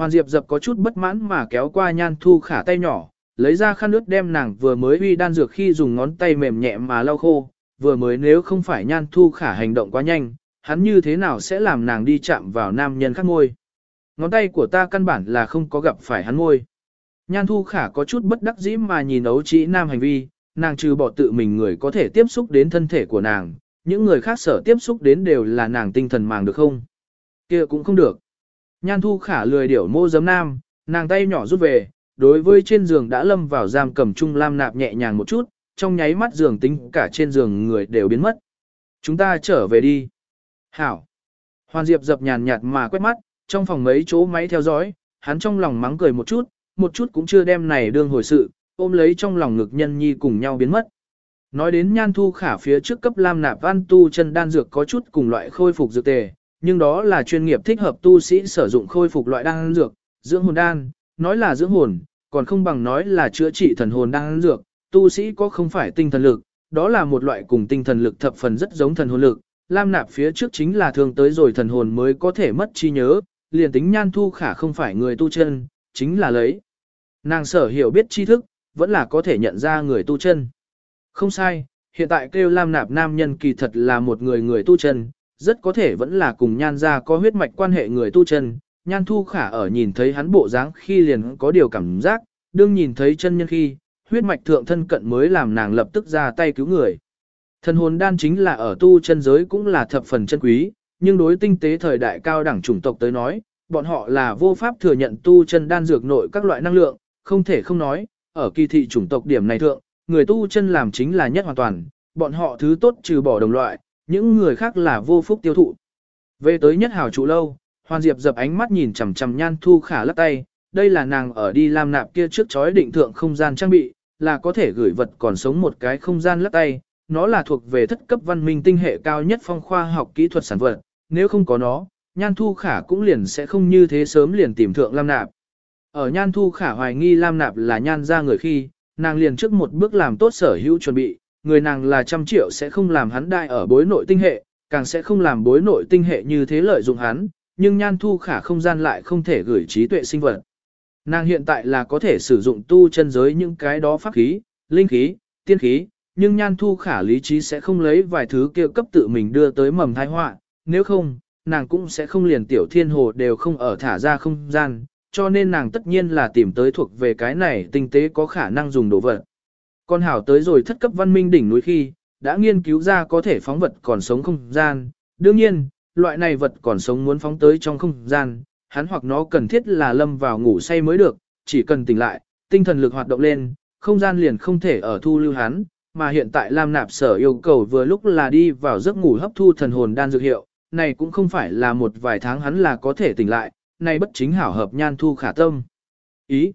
Hoàn Diệp dập có chút bất mãn mà kéo qua nhan thu khả tay nhỏ, lấy ra khăn nước đem nàng vừa mới uy đan dược khi dùng ngón tay mềm nhẹ mà lau khô, vừa mới nếu không phải nhan thu khả hành động quá nhanh, hắn như thế nào sẽ làm nàng đi chạm vào nam nhân khác ngôi. Ngón tay của ta căn bản là không có gặp phải hắn ngôi. Nhan thu khả có chút bất đắc dĩ mà nhìn ấu trĩ nam hành vi, nàng trừ bỏ tự mình người có thể tiếp xúc đến thân thể của nàng, những người khác sở tiếp xúc đến đều là nàng tinh thần màng được không? kia cũng không được. Nhan thu khả lười điểu mô giấm nam, nàng tay nhỏ rút về, đối với trên giường đã lâm vào giam cầm trung lam nạp nhẹ nhàng một chút, trong nháy mắt giường tính cả trên giường người đều biến mất. Chúng ta trở về đi. Hảo. Hoàn Diệp dập nhàn nhạt mà quét mắt, trong phòng mấy chỗ máy theo dõi, hắn trong lòng mắng cười một chút, một chút cũng chưa đem này đương hồi sự, ôm lấy trong lòng ngực nhân nhi cùng nhau biến mất. Nói đến nhan thu khả phía trước cấp lam nạp văn tu chân đan dược có chút cùng loại khôi phục dược tề, nhưng đó là chuyên nghiệp thích hợp tu sĩ sử dụng khôi phục loại đan dược, dưỡng hồn đan, nói là dưỡng hồn, còn không bằng nói là chữa trị thần hồn đan dược, tu sĩ có không phải tinh thần lực, đó là một loại cùng tinh thần lực thập phần rất giống thần hồn lực, Lam nạp phía trước chính là thường tới rồi thần hồn mới có thể mất trí nhớ, liền tính nhan thu khả không phải người tu chân, chính là lấy. Nàng sở hiểu biết tri thức, vẫn là có thể nhận ra người tu chân. Không sai, hiện tại kêu Lam nạp nam nhân kỳ thật là một người người tu chân, rất có thể vẫn là cùng nhan gia có huyết mạch quan hệ người tu chân. Nhan thu khả ở nhìn thấy hắn bộ dáng khi liền có điều cảm giác, đương nhìn thấy chân nhân khi, huyết mạch thượng thân cận mới làm nàng lập tức ra tay cứu người. Thần hồn đan chính là ở tu chân giới cũng là thập phần chân quý, nhưng đối tinh tế thời đại cao đẳng chủng tộc tới nói, bọn họ là vô pháp thừa nhận tu chân đan dược nội các loại năng lượng, không thể không nói, ở kỳ thị chủng tộc điểm này thượng, người tu chân làm chính là nhất hoàn toàn, bọn họ thứ tốt trừ bỏ đồng loại, những người khác là vô phúc tiêu thụ. Về tới nhất hào trụ lâu, Hoàn Diệp dập ánh mắt nhìn chằm chằm Nhan Thu Khả lắc tay, đây là nàng ở đi làm nạp kia trước chói định thượng không gian trang bị, là có thể gửi vật còn sống một cái không gian lắc tay, nó là thuộc về thất cấp văn minh tinh hệ cao nhất phong khoa học kỹ thuật sản vật, nếu không có nó, Nhan Thu Khả cũng liền sẽ không như thế sớm liền tìm thượng Lam Nạp. Ở Nhan Thu Khả hoài nghi Lam Nạp là Nhan ra người khi, nàng liền trước một bước làm tốt sở hữu chuẩn bị, người nàng là trăm triệu sẽ không làm hắn đại ở bối nội tinh hệ, càng sẽ không làm bối nội tinh hệ như thế lợi dụng hắn, nhưng Nhan Thu Khả không gian lại không thể gửi trí tuệ sinh vật. Nàng hiện tại là có thể sử dụng tu chân giới những cái đó pháp khí, linh khí, tiên khí, nhưng nhan thu khả lý trí sẽ không lấy vài thứ kia cấp tự mình đưa tới mầm thai họa nếu không, nàng cũng sẽ không liền tiểu thiên hồ đều không ở thả ra không gian, cho nên nàng tất nhiên là tìm tới thuộc về cái này tinh tế có khả năng dùng đồ vật. Con hảo tới rồi thất cấp văn minh đỉnh núi khi, đã nghiên cứu ra có thể phóng vật còn sống không gian, đương nhiên, loại này vật còn sống muốn phóng tới trong không gian, hắn hoặc nó cần thiết là lâm vào ngủ say mới được, chỉ cần tỉnh lại, tinh thần lực hoạt động lên, không gian liền không thể ở thu lưu hắn, mà hiện tại Lam Nạp sở yêu cầu vừa lúc là đi vào giấc ngủ hấp thu thần hồn đan dược hiệu, này cũng không phải là một vài tháng hắn là có thể tỉnh lại, này bất chính hảo hợp nhan thu khả tâm. Ý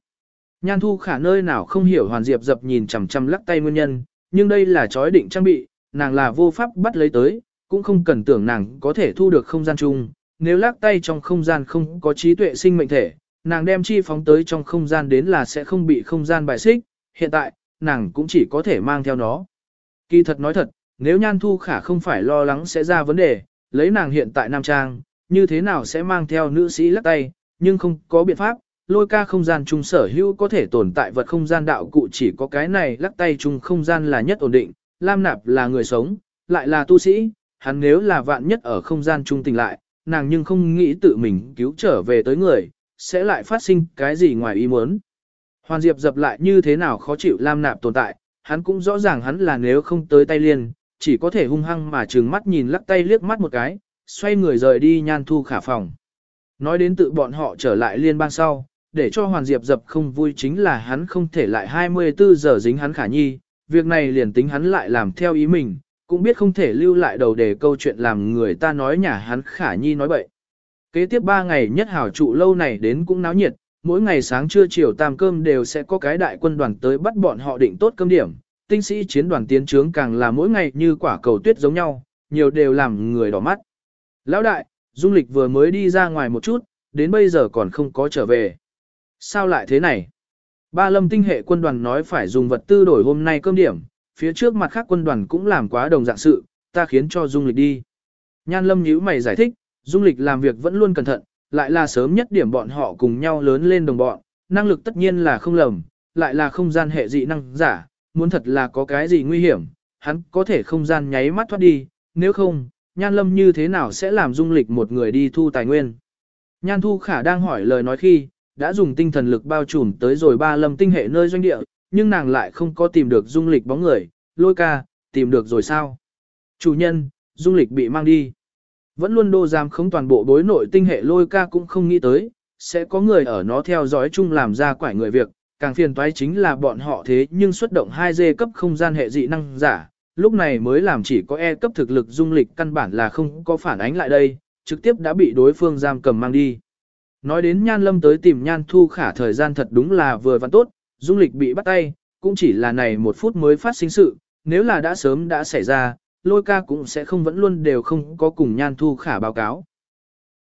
Nhan thu khả nơi nào không hiểu hoàn diệp dập nhìn chằm chằm lắc tay nguyên nhân, nhưng đây là chói định trang bị, nàng là vô pháp bắt lấy tới, cũng không cần tưởng nàng có thể thu được không gian chung, nếu lắc tay trong không gian không có trí tuệ sinh mệnh thể, nàng đem chi phóng tới trong không gian đến là sẽ không bị không gian bài xích, hiện tại, nàng cũng chỉ có thể mang theo nó. Kỳ thật nói thật, nếu Nhan Thu Khả không phải lo lắng sẽ ra vấn đề, lấy nàng hiện tại Nam Trang, như thế nào sẽ mang theo nữ sĩ lắc tay, nhưng không có biện pháp, lôi ca không gian chung sở hữu có thể tồn tại vật không gian đạo cụ chỉ có cái này lắc tay chung không gian là nhất ổn định, Lam Nạp là người sống, lại là tu sĩ, hắn nếu là vạn nhất ở không gian chung tỉnh lại, nàng nhưng không nghĩ tự mình cứu trở về tới người, sẽ lại phát sinh cái gì ngoài ý muốn. Hoàn Diệp dập lại như thế nào khó chịu Lam Nạp tồn tại, hắn cũng rõ ràng hắn là nếu không tới tay liền, chỉ có thể hung hăng mà trừng mắt nhìn lắc tay liếc mắt một cái, xoay người rời đi nhan thu khả phòng. Nói đến tự bọn họ trở lại liên bang sau, để cho Hoàn Diệp dập không vui chính là hắn không thể lại 24 giờ dính hắn khả nhi, việc này liền tính hắn lại làm theo ý mình, cũng biết không thể lưu lại đầu để câu chuyện làm người ta nói nhà hắn khả nhi nói bậy. Kế tiếp 3 ngày nhất hảo trụ lâu này đến cũng náo nhiệt, mỗi ngày sáng trưa chiều tam cơm đều sẽ có cái đại quân đoàn tới bắt bọn họ định tốt cơm điểm. Tinh sĩ chiến đoàn tiến trướng càng là mỗi ngày như quả cầu tuyết giống nhau, nhiều đều làm người đỏ mắt. Lão đại, Dung Lịch vừa mới đi ra ngoài một chút, đến bây giờ còn không có trở về. Sao lại thế này? Ba lâm tinh hệ quân đoàn nói phải dùng vật tư đổi hôm nay cơm điểm, phía trước mặt khác quân đoàn cũng làm quá đồng dạng sự, ta khiến cho Dung Lịch đi. Nhan lâm nhíu mày giải thích, Dung Lịch làm việc vẫn luôn cẩn thận, lại là sớm nhất điểm bọn họ cùng nhau lớn lên đồng bọn, năng lực tất nhiên là không lầm, lại là không gian hệ dị năng giả, muốn thật là có cái gì nguy hiểm, hắn có thể không gian nháy mắt thoát đi, nếu không, Nhan Lâm như thế nào sẽ làm dung lịch một người đi thu tài nguyên. Nhan Thu Khả đang hỏi lời nói khi, đã dùng tinh thần lực bao trùm tới rồi ba lâm tinh hệ nơi doanh địa, nhưng nàng lại không có tìm được dung lịch bóng người, lôi ca, tìm được rồi sao? Chủ nhân, dung lịch bị mang đi. Vẫn luôn đô giam không toàn bộ bối nội tinh hệ lôi ca cũng không nghĩ tới, sẽ có người ở nó theo dõi chung làm ra quải người việc, càng phiền toái chính là bọn họ thế nhưng xuất động 2G cấp không gian hệ dị năng giả, lúc này mới làm chỉ có E cấp thực lực dung lịch căn bản là không có phản ánh lại đây, trực tiếp đã bị đối phương giam cầm mang đi. Nói đến Nhan Lâm tới tìm Nhan Thu Khả thời gian thật đúng là vừa văn tốt, dung lịch bị bắt tay, cũng chỉ là này một phút mới phát sinh sự, nếu là đã sớm đã xảy ra, lôi ca cũng sẽ không vẫn luôn đều không có cùng nhan thu khả báo cáo,